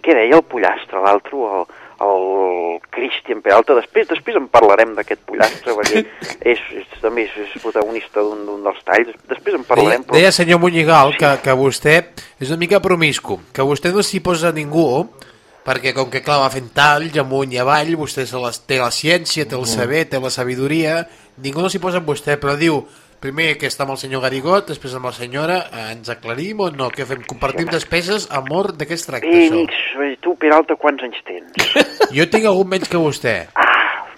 S18: I què deia el pollastre, l'altre, el, el Christian Peralta? Després després en parlarem d'aquest pollastre, perquè és, és, també és, és protagonista d'un dels talls. Després en
S9: Deia,
S18: parlarem, però...
S9: deia senyor Monyigal que, que vostè és una mica promiscu, que vostè no s'hi posa ningú, perquè com que clar va fent talls amunt i avall, vostè se les, té la ciència, té el
S2: Mm.
S9: saber, té la sabidoria, ningú no s'hi posa amb vostè, però diu primer que està amb el senyor Garigot, després amb la senyora, eh, ens aclarim o no? Què fem? Compartim despeses? Amor, de què es tracta
S18: Bé,
S9: això?
S18: bé, tu, Peralta, quants anys tens? [LAUGHS]
S9: Jo tinc algun menys que vostè.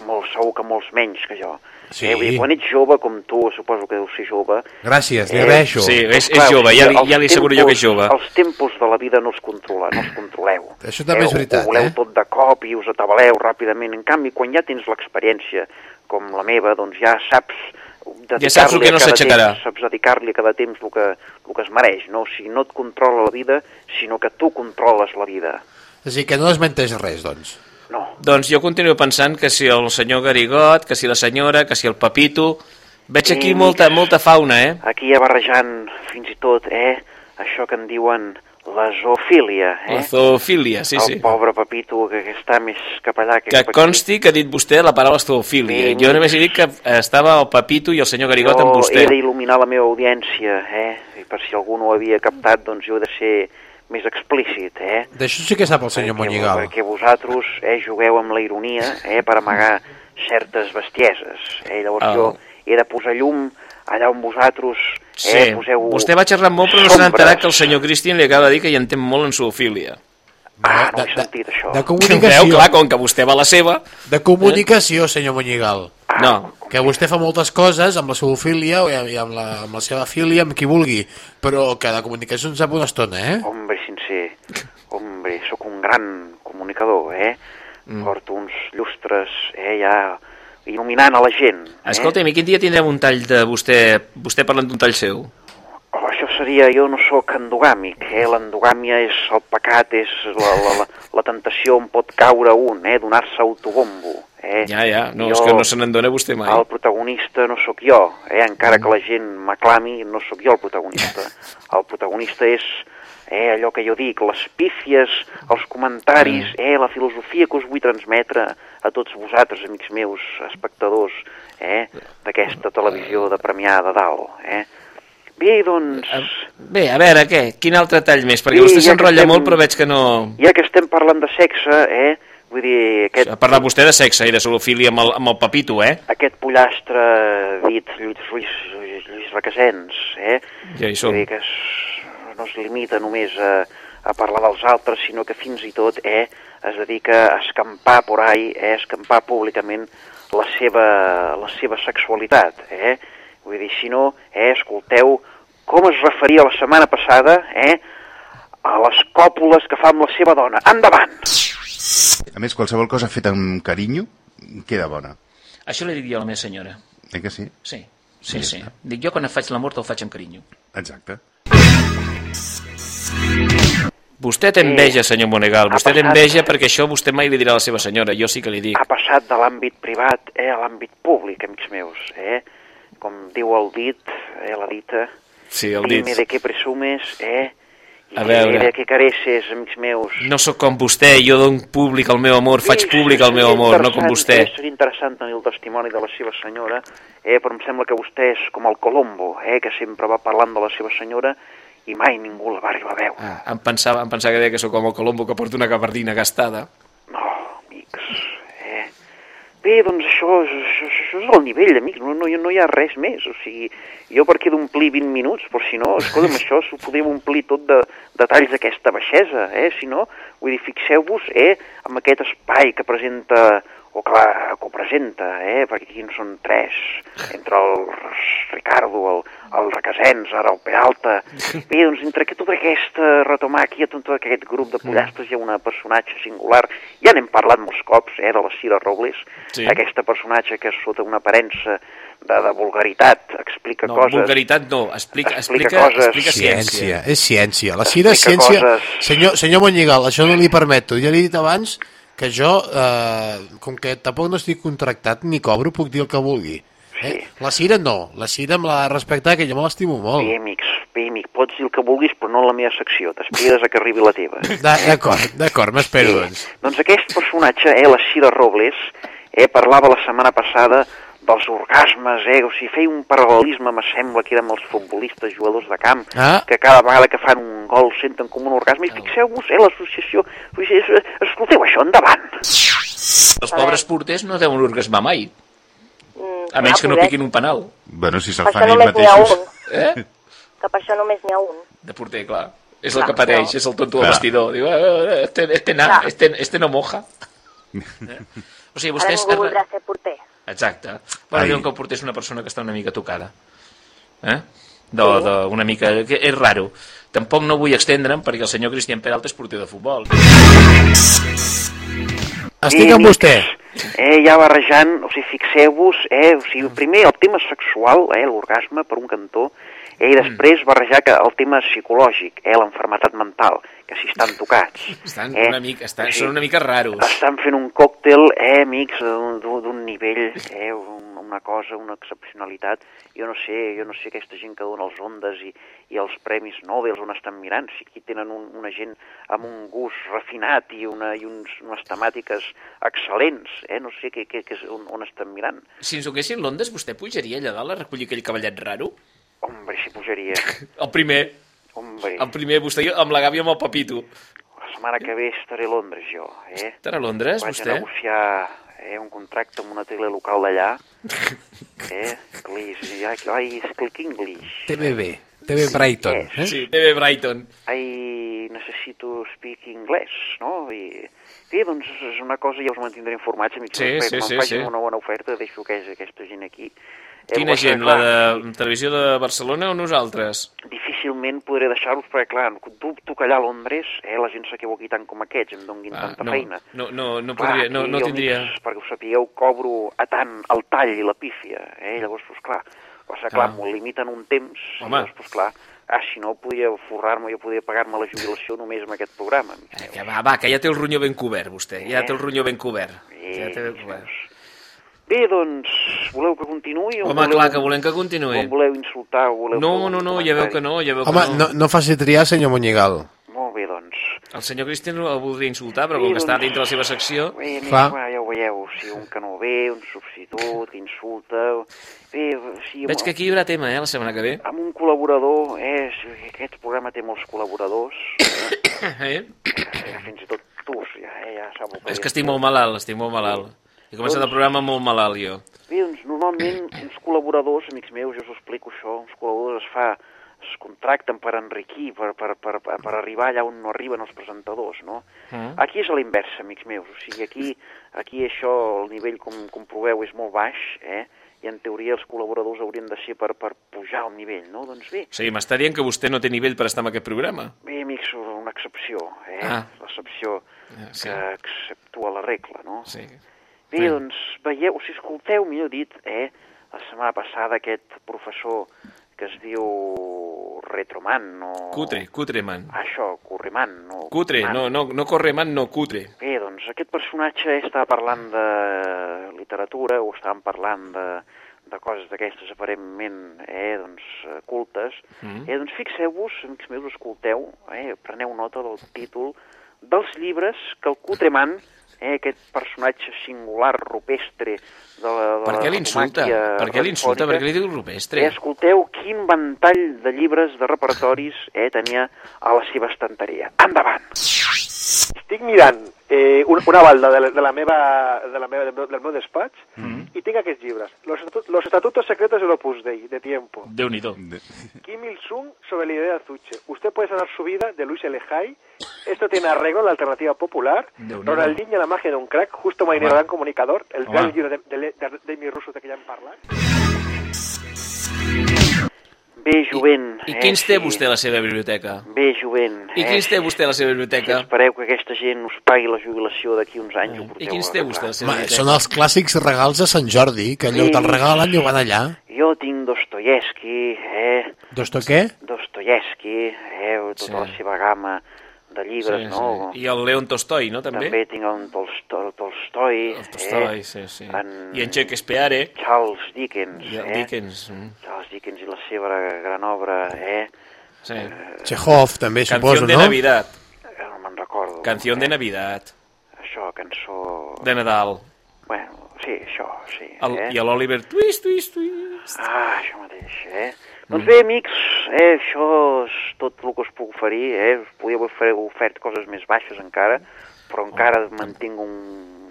S18: Molt segur que molts menys que jo.
S9: Sí.
S18: Eh, vull dir, quan ets jove, com tu, suposo que deus ser jove...
S9: Gràcies, li agraeixo.
S2: Sí, és- és jove, ja ja li asseguro jo que és jove.
S18: Els tempos de la vida no els, controla, no els controleu.
S9: Això també és
S18: ho-
S9: veritat,
S18: Ho voleu
S9: eh?
S18: tot de cop i us atabaleu ràpidament. En canvi, quan ja tens l'experiència com la meva, doncs ja saps
S2: Ja saps el que no s'aixecarà.
S18: Saps dedicar-li a cada temps el que, el que es mereix, no? O sigui, no et controla la vida, sinó que tu controles la vida.
S9: És a dir, que no desmenteix res, doncs.
S2: Doncs jo continuo pensant que si el senyor Garigot, que si la senyora, que si el Papito... Veig aquí
S18: Sí,
S2: molta, molta fauna, eh?
S18: Aquí ja barrejant fins i tot, eh, això que en diuen la zoofília, eh?
S2: La zoofília, sí,
S18: el
S2: sí.
S18: pobre Pepito que, està més cap allà que,
S2: Que consti que ha dit vostè la paraula zoofília.
S18: Sí,
S2: Jo només he dit que estava el Papito i el senyor Garigot
S18: jo
S2: amb vostè.
S18: he d'il·luminar la meva audiència, eh? I per si algú no ho havia captat, doncs jo he de ser més explícit, eh?
S9: D'això sí que sap el senyor Monyigal.
S18: Perquè vosaltres eh, jugueu amb la ironia eh, per amagar certes bestieses. Eh? Llavors
S2: Oh.
S18: jo he de posar llum allà on vosaltres
S2: Sí,
S18: eh, poseu
S2: vostè va xerrar molt, però no s'ha enterat que el senyor Christian li acaba de dir que hi entén molt en zoofília.
S18: Ah, no he sentit això.
S9: De comunicació.
S2: Veu, clar, com que vostè va a la seva...
S9: De comunicació, senyor Monyigal.
S2: No.
S9: Que vostè fa moltes coses amb la zoofília i i amb la, amb la seva filia, amb qui vulgui, però que de comunicació en sap una estona, eh?
S18: Hombre, sincer, hombre, sóc un gran comunicador, eh? Mm. Porto uns llustres, eh, ja il·luminant a la gent. Eh?
S2: Escolta'm, i quin dia tindrem un tall de vostè, vostè parlant d'un tall seu?
S18: Oh, això seria, jo no sóc endogàmic, eh? l'endogàmia és el pecat, és la, la, la, la tentació on pot caure un, eh? donar-se autobombo. Eh?
S2: Ja, ja, no, és que no se n'endona vostè mai.
S18: El protagonista no sóc jo, eh? encara que la gent m'aclami, no sóc jo el protagonista. [LAUGHS] El protagonista és eh, allò que jo dic, les pífies, els comentaris, eh, la filosofia que us vull transmetre a tots vosaltres, amics meus, espectadors eh, d'aquesta televisió de Premià de Dalt. Eh? Bé, doncs...
S2: Bé, a veure, què? Quin altre tall més? Perquè
S18: Sí,
S2: vostè
S18: ja
S2: s'enrotlla
S18: estem-
S2: molt, però veig que no...
S18: Ja que estem parlant de sexe, eh, vull dir, aquest,
S2: Ha parlat vostè de sexe i de zoofília amb el, amb el papito, eh?
S18: aquest pollastre dit Lluís, Lluís, Lluís, Requesens, eh?
S2: Ja hi som.
S18: Vull dir que es, no es limita només a, a parlar dels altres, sinó que fins i tot eh, es dedica a escampar por ahí, eh, a escampar públicament la seva, la seva sexualitat. Eh? Vull dir, si no, eh, escolteu com es referia la setmana passada eh, a les còpules que fa amb la seva dona. Endavant!
S5: A més, qualsevol cosa feta amb carinyo queda bona.
S6: Això li dic jo a la meva senyora.
S5: Eh que sí?
S6: Sí, sí, sí. Dic jo quan faig l'amor te'l faig amb carinyo.
S5: Exacte.
S2: Vostè té enveja, senyor Monegal. Vostè té enveja perquè això vostè mai li dirà a la seva senyora. Jo sí que li dic.
S18: ha passat de l'àmbit privat eh, a l'àmbit públic, amics meus. Eh? Com diu el dit, eh, la dita,
S2: Sí, el dit.
S18: dime de què presumes, eh? I
S2: A veure.
S18: de què careces, amics meus.
S2: No sóc com vostè, jo dono públic el meu amor, faig públic el meu amor, no com vostè.
S18: Seria interessant tenir el testimoni de la seva senyora, eh, però em sembla que vostè és com el Colombo, eh, que sempre va parlant de la seva senyora i mai ningú la va arribar a veure.
S2: Ah, em, pensava, em pensava que deia que sóc com el Colombo que porta una gabardina gastada.
S18: Eh? Bé, doncs això, això, això és el nivell, amics, no, no, no hi ha res més. O sigui, jo per aquí d'omplir 20 minuts, però si no, escolta'm, [LAUGHS] això s'ho podem omplir tot de detalls d'aquesta baixesa, eh? Si no, vull dir, fixeu-vos, eh, amb aquest espai que presenta, o que ho presenta, eh? Perquè aquí en són tres, entre el Ricardo, el, el Requesens, ara el Peralta. Bé, doncs entre que tota aquesta retomàquia, tot aquest grup de pollastres, hi ha una personatge singular, ja n'hem parlat molts cops, eh, de la Cira Robles,
S2: Sí.
S18: aquesta personatge que sota una aparença de, de vulgaritat explica
S2: No,
S18: coses...
S2: vulgaritat no, explica,
S18: Explica
S2: explica,
S18: coses.
S2: explica ciència.
S9: Ciència, és ciència. La Cira és ciència.
S18: coses.
S9: Senyor, senyor Monyigal, això no li permeto. Ja li he dit abans que jo, eh, com que tampoc no estic contractat ni cobro, puc dir el que vulgui. Eh? La Cira no. La Cira me l'ha de respectar, que jo me l'estimo molt.
S18: Bé, amics, bé, amic, pots dir el que vulguis, però no la meva secció. T'espires a que arribi la teva. [LAUGHS]
S9: Da- D'acord, d'acord, m'espero, doncs.
S18: Doncs aquest personatge, eh, la Cira Robles, eh, parlava la setmana passada dels orgasmes, eh, o sigui, feia un paral·lelisme, me sembla que amb els futbolistes, jugadors de camp,
S9: Ah.
S18: que cada vegada que fan un gol senten com un orgasme, i fixeu-vos, eh, l'associació, escolteu això, endavant.
S2: Els pobres porters no deuen orgasmar mai. A
S12: clar,
S2: menys que no piquin un penal.
S5: Bueno, si se'l fan ells mateixos.
S12: un.
S2: Eh?
S12: Que per això només n'hi ha un.
S2: De porter, clar. És
S12: Clar,
S2: el que pateix,
S12: no.
S2: és el tonto del vestidor. Diu, "Eh, este, este, na, este, este no moja. [LAUGHS] Eh? O sigui,
S12: Ara
S2: vostès...
S12: ningú voldrà ser porter.
S2: Exacte.
S5: Ai.
S2: diuen que el porter és una persona que està una mica tocada. Eh? De, de, una mica... Que és raro. Tampoc no vull extendre'm perquè el senyor Cristian Peralta és porter de futbol.
S9: Estic amb vostè.
S18: Eh, ja barrejant, o sigui, fixeu-vos, eh, o sigui, primer el tema sexual, eh, l'orgasme, per un cantó, eh, i després barrejar que el tema psicològic, eh, l'enfermetat mental, que si estan tocats. [LAUGHS]
S2: Estan
S18: eh,
S2: una mica, estan,
S18: sigui,
S2: són una mica raros.
S18: Estan fent un còctel, eh, amics, d'un nivell, eh, un- una cosa, una excepcionalitat. Jo no sé, jo no sé aquesta gent que dona els ondes i, i els premis Nobel on estan mirant, si aquí tenen un, una gent amb un gust refinat i, una, i uns, unes temàtiques excel·lents, eh, no sé què, què, què és, on, on estan mirant.
S2: Si ens donessin l'Ondes, vostè pujaria allà dalt a recollir aquell cavallet raro?
S18: Hombre, si pujaria.
S2: El primer.
S18: Hombre,
S2: El primer, vostè amb la gàbia amb el papito.
S18: la setmana que ve estaré a Londres, jo, eh?
S2: Estarà a Londres,
S18: Vaig
S2: vostè?
S18: a negociar eh, un contracte amb una tele local d'allà. [LAUGHS] Eh? English, ai, ai, click English.
S9: TVB, TV Brighton. Eh?
S2: Sí, TV Brighton.
S18: I necessito speak anglès, no? I bé, doncs és una cosa, ja us mantindré informats,
S2: Sí,
S18: perquè
S2: sí,
S18: quan
S2: sí,
S18: facin
S2: sí.
S18: una bona oferta deixo que és aquesta gent aquí. Eh,
S2: Quina gent, la
S18: clar,
S2: de Televisió de Barcelona o nosaltres?
S18: Difícilment podré deixar-los, perquè clar, dubto que allà a Londres eh, la gent s'equivoqui tant com aquests, em donguin
S2: Ah,
S18: tanta
S2: no,
S18: feina.
S2: no, no, no,
S18: Clar,
S2: podria, no, no tindria...
S18: amics, perquè ho sapigueu, cobro a tant el tall i la pífia, eh? Llavors, doncs clar, passa, clar,
S2: Clar.
S18: m'ho limiten un temps,
S2: Home.
S18: llavors, doncs clar, ah, si no, podria forrar-me, jo podria pagar-me la jubilació només amb aquest programa. amics
S2: Que va, va, que ja té el ronyó ben cobert, vostè. Ja
S18: Eh?
S2: té el ronyó ben cobert.
S18: Eh,
S2: Ja té ben cobert.
S18: Bé, doncs, voleu que continuï? o
S2: Home,
S18: voleu,
S2: clar, que volem que
S18: O
S2: continuï.
S18: em voleu insultar o voleu...
S2: No, no, no, ja veu que no, ja veu que
S9: Home,
S2: no.
S9: no, no faci triar, senyor Monyigal.
S18: Molt bé, doncs.
S2: El senyor Cristian el voldria insultar, però com
S18: Sí,
S2: que està
S18: doncs,
S2: dintre la seva secció...
S18: Bé, amics,
S9: Clar.
S18: clar, ja ho veieu, si un que no ve, un substitut, que insulta... Bé, sí,
S2: Veig que aquí hi haurà tema, eh, la setmana que ve.
S18: amb un col·laborador, eh, si aquest programa té molts col·laboradors, [COUGHS]
S2: Eh?
S18: eh, fins i tot tu, ja, eh, ja sabeu
S2: És que estic molt malalt, estic molt malalt. He començat el
S18: Doncs-
S2: programa molt malalt, jo.
S18: Bé, doncs normalment uns col·laboradors, amics meus, jo us explico això, uns col·laboradors es fa es contracten per enriquir, per, per, per, per, arribar allà on no arriben els presentadors, no?
S2: Mm.
S18: Aquí és a l'inversa, amics meus, o sigui, aquí, aquí això, el nivell, com, com proveu, és molt baix, eh? i en teoria els col·laboradors haurien de ser per, per pujar el nivell, no? Doncs bé,
S2: O sigui, m'està dient que vostè no té nivell per estar en aquest programa.
S18: bé, amics, una excepció, eh?
S2: Ah.
S18: L'excepció
S2: Ah, sí.
S18: que exceptua la regla, no?
S2: Sí.
S18: Bé,
S2: Sí.
S18: doncs, veieu, sigui, escolteu, millor dit, eh, la setmana passada aquest professor que es diu Retroman, o...
S2: Cutre, cutre, man.
S18: Això, Correman, no...
S2: Cutre,
S18: Man.
S2: no, no, no corre man, no cutre.
S18: Bé, doncs, aquest personatge estava parlant de literatura, o estàvem parlant de, de coses d'aquestes aparentment eh, doncs, cultes.
S2: Mm.
S18: Eh, doncs fixeu-vos, amics meus, escolteu, eh, preneu nota del títol dels llibres que el Cutreman, eh, aquest personatge singular, rupestre de la, de
S2: Per què l'insulta? Per què l'insulta? Per què li diu rupestre?
S18: Eh, escolteu quin ventall de llibres, de repertoris, eh, tenia a la seva estanteria. Endavant!
S7: Estic mirant eh, una, una balda de la, de la meva, de la meva, del, meu, despatx
S2: Mm.
S7: Y tengo aquests llibres. Los, los estatutos secretos del Opus Dei, de tiempo.
S2: Déu-n'hi-do.
S7: Kim Il-sung sobre la idea de Azuche. Usted puede sanar su vida, de Luis L. Hay. Esto tiene arreglo en la alternativa popular.
S2: Déu-n'hi-do.
S7: Ronaldinho, la magia de un crack. Justo marinero,
S2: Home.
S7: gran comunicador. El
S2: Home.
S7: gran llibre de, de, de, de, mi russo de que ja hem parlat.
S18: Bé, jovent.
S2: I
S18: eh,
S2: quins té
S18: sí.
S2: vostè a la seva biblioteca?
S18: Bé, jovent.
S2: I quins té vostè a la seva biblioteca?
S18: Espereu que aquesta gent us pagui la jubilació d'aquí uns anys. ho
S2: I quins té vostè a la seva biblioteca?
S9: són els clàssics regals de Sant Jordi, que allò
S18: Sí.
S9: te'l regalen i ho van allà.
S18: Jo tinc Dostoyevsky, eh?
S9: Dosto què?
S18: Dostoyevsky, eh? Tota
S2: Sí.
S18: la seva gamma de llibres, no?
S2: I el Leon Tolstoi, no, també?
S18: També tinc el Tolstoi, el Tolstoi,
S2: El Tolstoi,
S18: eh?
S2: sí, sí.
S18: En
S2: I en Shakespeare.
S18: Charles Dickens,
S2: I el
S18: eh?
S2: Dickens. mm.
S18: Charles Dickens i la seva gran obra, eh?
S2: Sí.
S9: Chekhov, també,
S2: Canción
S9: suposo,
S2: de
S9: no?
S2: Navidad.
S18: No me'n recordo.
S2: Canción de Navidad.
S18: Això, cançó...
S2: De Nadal.
S18: Bueno, sí, això, sí.
S2: El,
S18: eh?
S2: I l'Oliver Twist, Twist, Twist.
S18: Ah, això mateix, eh?
S2: Mm.
S18: Doncs bé, amics, eh, això és tot el que us puc oferir, eh? Us podia haver ofert coses més baixes encara, però encara mantinc un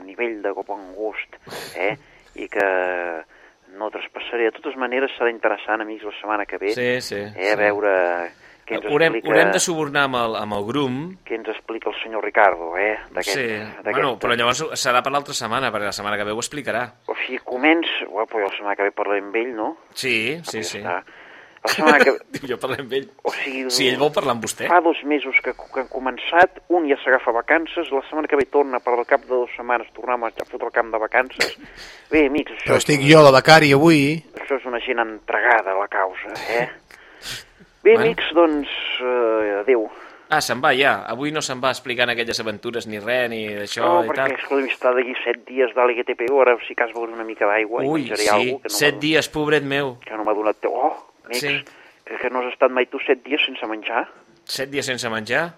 S18: nivell de bon gust, eh? I que no traspassaré. De totes maneres, serà interessant, amics, la setmana que ve,
S2: Sí, sí,
S18: eh?
S2: sí.
S18: A veure què ens
S2: Haurem,
S18: explica...
S2: haurem de subornar amb el, amb el Grum.
S18: Què ens explica el senyor Ricardo, eh?
S2: Sí, bueno, però llavors serà per l'altra setmana, perquè la setmana que ve ho explicarà.
S18: O sigui, comença... Bueno, però la setmana que ve parlaré amb ell, no?
S2: Sí, sí, sí.
S18: La setmana que... [LAUGHS]
S2: Diu, jo parlem amb ell.
S18: O sigui,
S2: Si ell vol parlar amb vostè.
S18: Fa dos mesos que, que han començat, un ja s'agafa vacances, la setmana que ve torna per al cap de dues setmanes tornar a fotre el camp de vacances. Bé, amics, això,
S9: Però estic jo, la becari, avui.
S18: això és una gent entregada a la causa, eh? Bé,
S2: Bueno.
S18: amics, doncs, eh, adéu.
S2: Ah, se'n va ja. Avui no se'n va explicant aquelles aventures ni res, ni d'això
S18: No,
S2: i
S18: perquè,
S2: tal.
S18: escolta'm, està d'aquí set dies de l'IGTP, ara si cas beure una mica d'aigua i menjaré
S2: sí,
S18: alguna cosa que no
S2: set dies, pobret meu.
S18: que no m'ha donat... Oh, amics,
S2: Sí.
S18: que, que no has estat mai tu set dies sense menjar?
S2: Set dies sense menjar?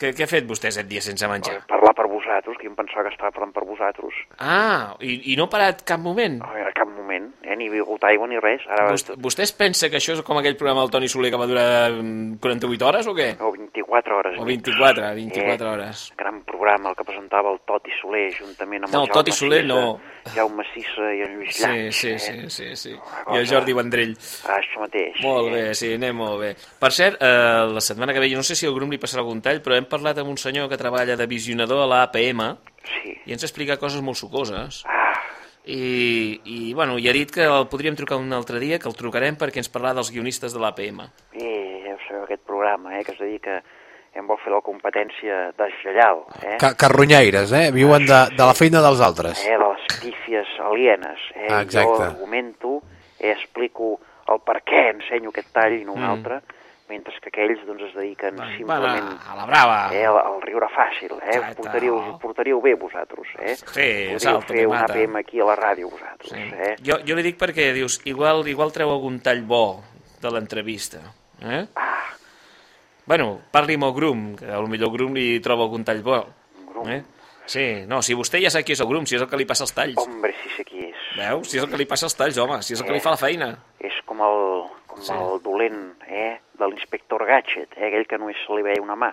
S2: Què, què ha fet vostè set dies sense menjar?
S18: Parlar per vosaltres, que em pensava que estava parlant per vosaltres.
S2: Ah, i, i no ha parat cap moment?
S18: No, a cap moment, eh? ni begut aigua ni res. Ara
S2: Vostè, vostè es pensa que això és com aquell programa del Toni Soler que va durar mm, 48 hores o què?
S18: O 24 hores.
S2: O
S18: amics.
S2: 24, 24
S18: Eh,
S2: hores.
S18: Gran programa, el que presentava el Toti Soler, juntament amb
S2: No,
S18: el
S2: el Toti
S18: Jaume
S2: Soler
S18: Sisa,
S2: no.
S18: Jaume Sissa i en Lluís
S2: Sí,
S18: Llach.
S2: sí,
S18: eh?
S2: sí, sí, sí. I el Jordi Vendrell.
S18: Ah, això mateix.
S2: Molt bé, sí, anem molt bé. Per cert, eh, la setmana que ve, jo no sé si el grup li passarà algun tall, però hem parlat amb un senyor que treballa de visionador a l'APM
S18: sí.
S2: i ens explica coses molt sucoses. I, i, bueno, i ha dit que el podríem trucar un altre dia, que el trucarem perquè ens parlarà dels guionistes de l'APM.
S18: I ja ho sabeu, aquest programa, eh, que es dedica em vol fer la competència deslleial, eh?
S9: Ca carronyaires, eh? Viuen de, de la feina dels altres.
S18: eh, de les pífies alienes. Eh?
S9: Ah, exacte.
S18: Jo argumento, eh, explico el per què ensenyo aquest tall i no un
S2: Mm.
S18: altre, mentre que aquells doncs, es dediquen
S2: Van-
S18: simplement
S2: van a- la brava.
S18: Eh, al, al riure fàcil. Eh? Us, portaríeu, us portaríeu bé vosaltres. Eh?
S2: Sí,
S18: Podríeu
S2: salta,
S18: fer un
S2: mata.
S18: APM aquí a la ràdio vosaltres. Eh?
S2: Jo, jo li dic perquè dius, igual, igual treu algun tall bo de l'entrevista. Eh?
S18: Ah.
S2: Bueno, parli amb el Grum, que potser el Grum li troba algun tall bo. Eh? Sí, no, si vostè ja sap qui és el Grum, si és el que li passa els talls.
S18: Hombre, si sé qui és.
S2: Veus? Si és el que li passa els talls, home, si és el que li fa la feina.
S18: És com el, com
S2: Sí.
S18: el dolent eh? De l'inspector Gadget, eh? aquell que només se li veia una mà.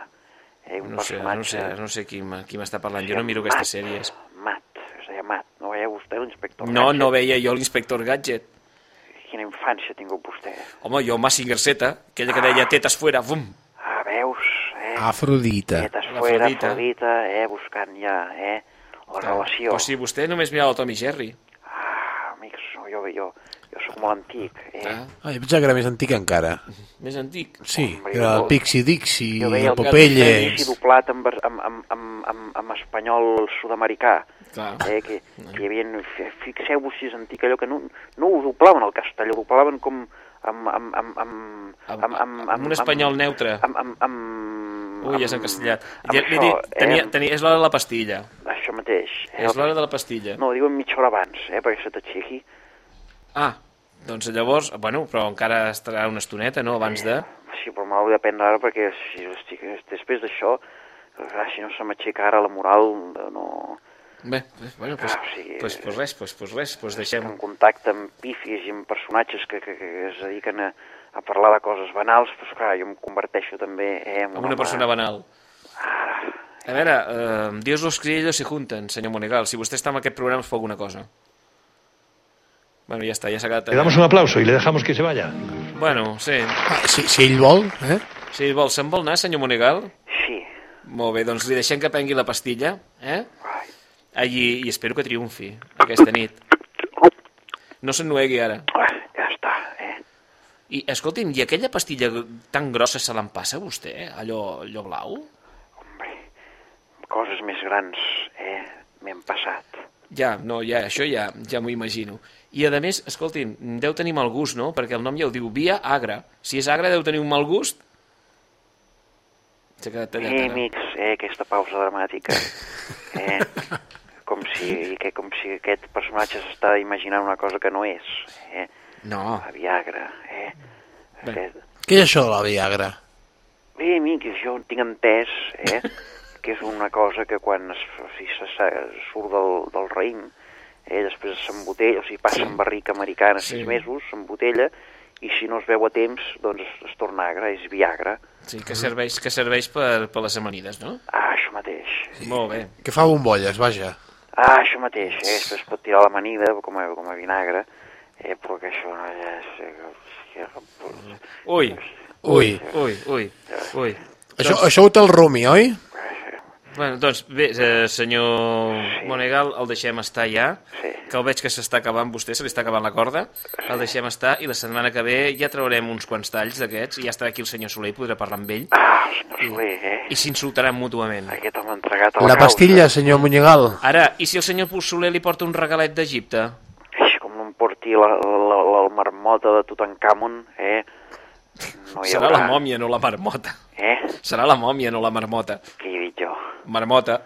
S18: Eh? Un
S2: No sé, no sé, no sé qui qui m'està parlant, jo no miro aquestes sèries.
S18: Matt, es deia Matt. No veia vostè l'inspector
S2: No,
S18: Gadget?
S2: no veia jo l'inspector Gadget.
S18: Quina infància ha tingut vostè.
S2: Home, jo Massinger Z, aquella que deia tetes fuera, bum.
S18: Ah, veus? Eh?
S9: Afrodita.
S18: Tetes fuera,
S2: L'Afrodita.
S18: Afrodita, eh? buscant ja eh? la relació.
S2: O si vostè només mirava el Tom i Jerry.
S18: Ah, amics, jo, jo, jo, jo sóc molt antic. Eh?
S2: Ah.
S9: Ah, jo pensava que era més antic encara.
S2: Més antic.
S9: Sí,
S18: Hombre,
S9: era el
S18: jo-
S9: Pixie Dixie,
S18: Jo veia
S9: el
S18: el doblat amb, amb, amb, amb, amb, amb espanyol sud-americà.
S2: Clar.
S18: Eh, que, que hi havia, fixeu-vos si és antic allò que no, no ho doblaven al castellà, ho doblaven com amb... amb, amb, amb, amb, amb,
S2: Amb un espanyol neutre.
S18: Amb, amb, amb,
S2: Ui, s'ha encastellat.
S18: amb
S2: Ja,
S18: això,
S2: dic, tenia,
S18: eh?
S2: tenia, és l'hora de la pastilla.
S18: Això mateix.
S2: És l'hora de la pastilla.
S18: No, diuen mitja hora abans, eh, perquè se t'aixequi.
S2: Ah, doncs llavors, bueno, però encara estarà una estoneta, no?, abans de...
S18: Sí, però l'hauria de prendre ara perquè si, estic, després d'això, si no se m'aixeca ara la moral, no...
S2: Bé, bé, bueno, pues,
S18: Ah, o sigui,
S2: pues, pues res, pues, pues res, pues deixem...
S18: en contacte amb pífies i amb personatges que, que, que es dediquen a, a parlar de coses banals, doncs clar, jo em converteixo també eh, en
S2: Amb una persona banal. A veure, eh, Dios los criollos se junten, senyor Monegal. Si vostè està en aquest programa es fa alguna cosa. Bueno, ja està, ja s'ha quedat...
S19: Le damos un aplauso y le dejamos que se vaya.
S2: Bueno, sí.
S9: Ah, si, si ell vol, eh?
S2: Si vol, se'n vol anar, senyor Monegal?
S18: Sí.
S2: Molt bé, doncs li deixem que prengui la pastilla, eh? Allí, i espero que triomfi aquesta nit. No s'ennuegui ara.
S18: Ah, ja està, eh?
S2: I, escolti'm, i aquella pastilla tan grossa se l'empassa vostè, eh? allò, allò blau?
S18: Coses més grans, eh? M'hem passat.
S2: Ja, no, ja, això ja, ja m'ho imagino. I a més, escolti'm, deu tenir mal gust, no? Perquè el nom ja ho diu, Via Agra. Si és agra, deu tenir un mal gust. S'ha quedat tallat,
S18: Eh,
S2: ara.
S18: amics, eh, aquesta pausa dramàtica. [LAUGHS] Eh, com si, que, com si aquest personatge s'està imaginant una cosa que no és. Eh?
S2: No.
S18: La Viagra, eh?
S2: Bé.
S18: Aquest...
S9: Què és això de la Viagra?
S18: Bé, amics, jo tinc entès, eh, [LAUGHS] que és una cosa que quan es, sigui, se, se, surt del, del raïm, eh, després s'embotella, o sigui, passa
S2: Sí.
S18: en barrica americana
S2: Sí.
S18: sis mesos, s'embotella, i si no es veu a temps, doncs es, es torna agra, és Viagra.
S2: Sí, que serveix, que serveix per, per les amanides, no?
S18: Ah, això mateix.
S2: Sí. Molt bé.
S9: Que fa bombolles, vaja.
S18: Ah, això mateix, eh? Després es pot tirar l'amanida com a, com a vinagre, eh? però que això no ja és... eh,
S2: Ui.
S9: Ui.
S2: Ui, ui, ui.
S9: Això, això ho té el Rumi, oi?
S2: Bueno, doncs bé, eh, senyor Monegal, el deixem estar ja,
S18: sí.
S2: que el veig que s'està acabant vostè, se li està acabant la corda, el deixem estar i la setmana que ve ja traurem uns quants talls d'aquests i ja estarà aquí el senyor Soler i podrà parlar amb ell.
S18: Ah, Soler, eh?
S2: I s'insultaran mútuament.
S18: Aquest home entregat a la,
S9: La
S18: causa.
S9: pastilla, senyor Munyegal.
S2: Ara, i si el senyor Soler li porta un regalet d'Egipte?
S18: Eix, com no em porti la, la, la, la marmota de Tutankamon, eh? No hi
S2: Serà
S18: haurà.
S2: la mòmia, no la marmota.
S18: Eh?
S2: Serà la mòmia, no la marmota.
S18: Què he dit jo?
S2: Marmota.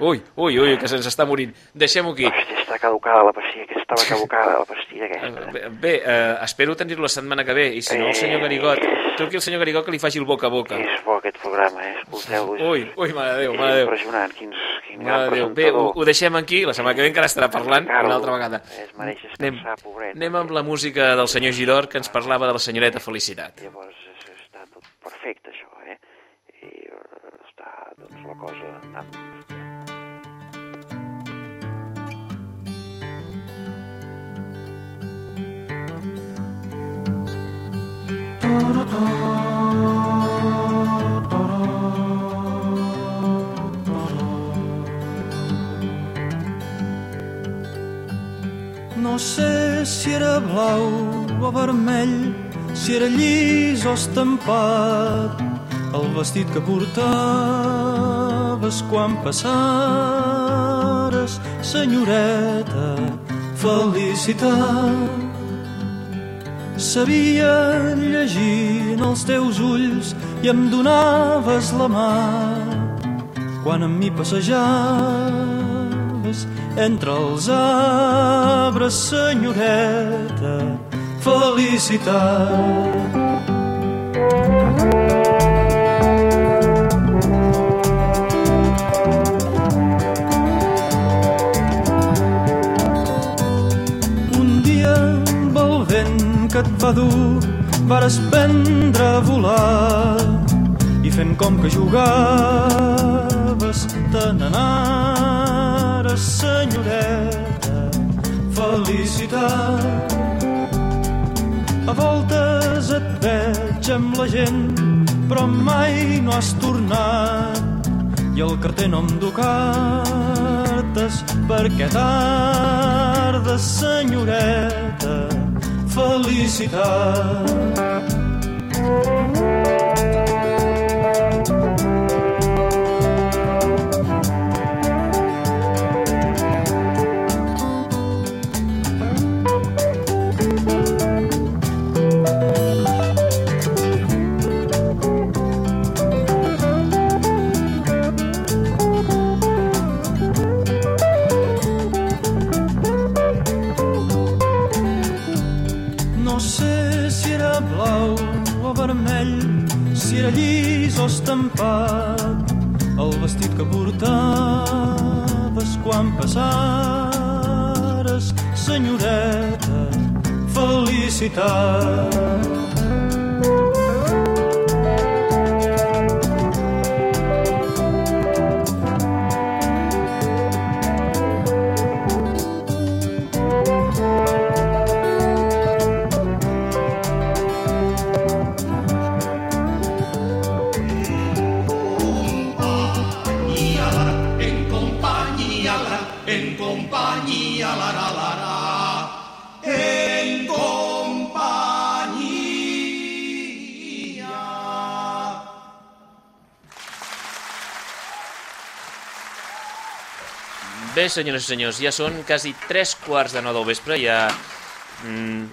S2: Ui, ui, ui, que se'ns està morint. Deixem-ho aquí.
S18: Hòstia, està caducada la pastilla, que estava caducada la pastilla aquesta.
S2: Bé, bé eh, espero tenir-lo la setmana que ve, i si no el senyor Garigot, truqui al senyor Garigot que li faci el boca a boca.
S18: És bo aquest programa, eh? Escolteu-lo.
S2: Ui, ui, mare de Déu, mare de Déu.
S18: impressionant, quin, quin
S2: Mare
S18: gran
S2: Déu. Bé, ho, ho deixem aquí, la setmana que ve encara estarà parlant una
S18: Carlo,
S2: altra vegada.
S18: Es mereix
S2: Anem,
S18: descansar, pobret.
S2: anem amb la música del senyor Giror que ens parlava de la senyoreta Felicitat.
S18: Llavors està tot perfecte, això, doncs, la cosa anant...
S20: No sé si era blau o vermell, si era llis o estampat, el vestit que portaves quan passares, senyoreta, felicitat. Sabia llegir en els teus ulls i em donaves la mà quan amb mi passejaves entre els arbres, senyoreta, felicitat. Un que et va dur vares prendre a volar i fent com que jugaves te n'anares, senyoreta, felicitat. A voltes et veig amb la gent, però mai no has tornat. I el carter no em du cartes perquè tardes, senyoreta. No estampat, el vestit que portaves quan passares, senyoreta, felicitat.
S2: Bé, senyores i senyors, ja són quasi tres quarts de nou del vespre, ja... Mm,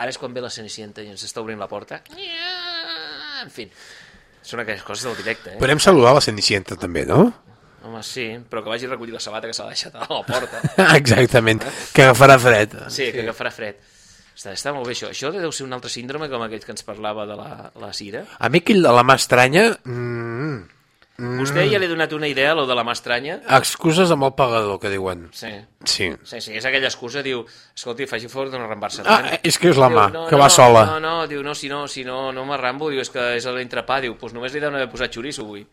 S2: ara és quan ve la Cenicienta i ens està obrint la porta. En fi, són aquelles coses del directe, eh?
S9: Podem saludar la Cenicienta també, no?
S2: Home, sí, però que vagi a recollir la sabata que s'ha deixat a la porta. [LAUGHS]
S9: Exactament, que agafarà fred.
S2: Sí, que agafarà fred. Està, està molt bé això. Això deu ser un altre síndrome com aquell que ens parlava de la, la Cira.
S9: A mi aquell de la mà estranya... Mm,
S2: Vostè ja li ha donat una idea, lo de la mà estranya?
S9: Excuses amb el pagador, que diuen.
S2: Sí.
S9: Sí.
S2: Sí, sí, és aquella excusa, diu, escolti, faci favor de no arrambar-se
S9: Ah, és que és la
S2: Diu,
S9: mà, que va sola.
S2: No, no, diu, no, si no, si no, no m'arrambo, diu, és que és l'entrepà, diu, doncs només li deuen haver posat xoriço avui.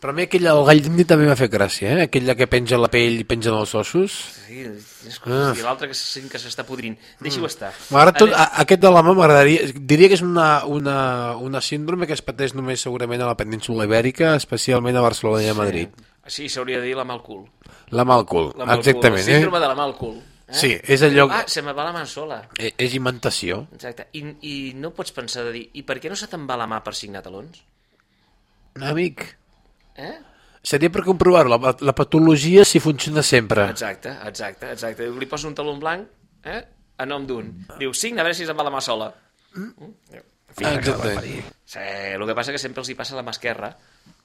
S9: Però a mi aquell del gall d'indi també m'ha fet gràcia, eh? Aquella que penja la pell i pengen els ossos.
S2: Sí, és
S9: Ah.
S2: com si l'altre que se sent que s'està podrint. Deixi-ho estar.
S9: M'agrada tot, a, aquest de la mà m'agradaria... Diria que és una, una, una síndrome que es pateix només segurament a la península ibèrica, especialment a Barcelona i a Madrid.
S2: Sí, s'hauria de dir la mal cul.
S9: La mà al cul,
S2: La mal
S9: exactament.
S2: cul. El síndrome
S9: eh?
S2: de la mal cul. Eh?
S9: Sí, és allò...
S2: Ah, se me va la mà sola.
S9: Eh, És imentació.
S2: Exacte. I, I no pots pensar de dir, i per què no se te'n va la mà per signar talons?
S9: Amic,
S2: Eh?
S9: seria per comprovar la, la patologia si funciona sempre.
S2: Exacte, exacte, exacte. Li posa un taló en blanc, eh? a nom d'un. Diu, signa, a veure si se'n va la mà sola. Mm? En fi,
S9: Exacte.
S2: acaba de dir. Sí, el que passa que sempre els hi passa la mà esquerra,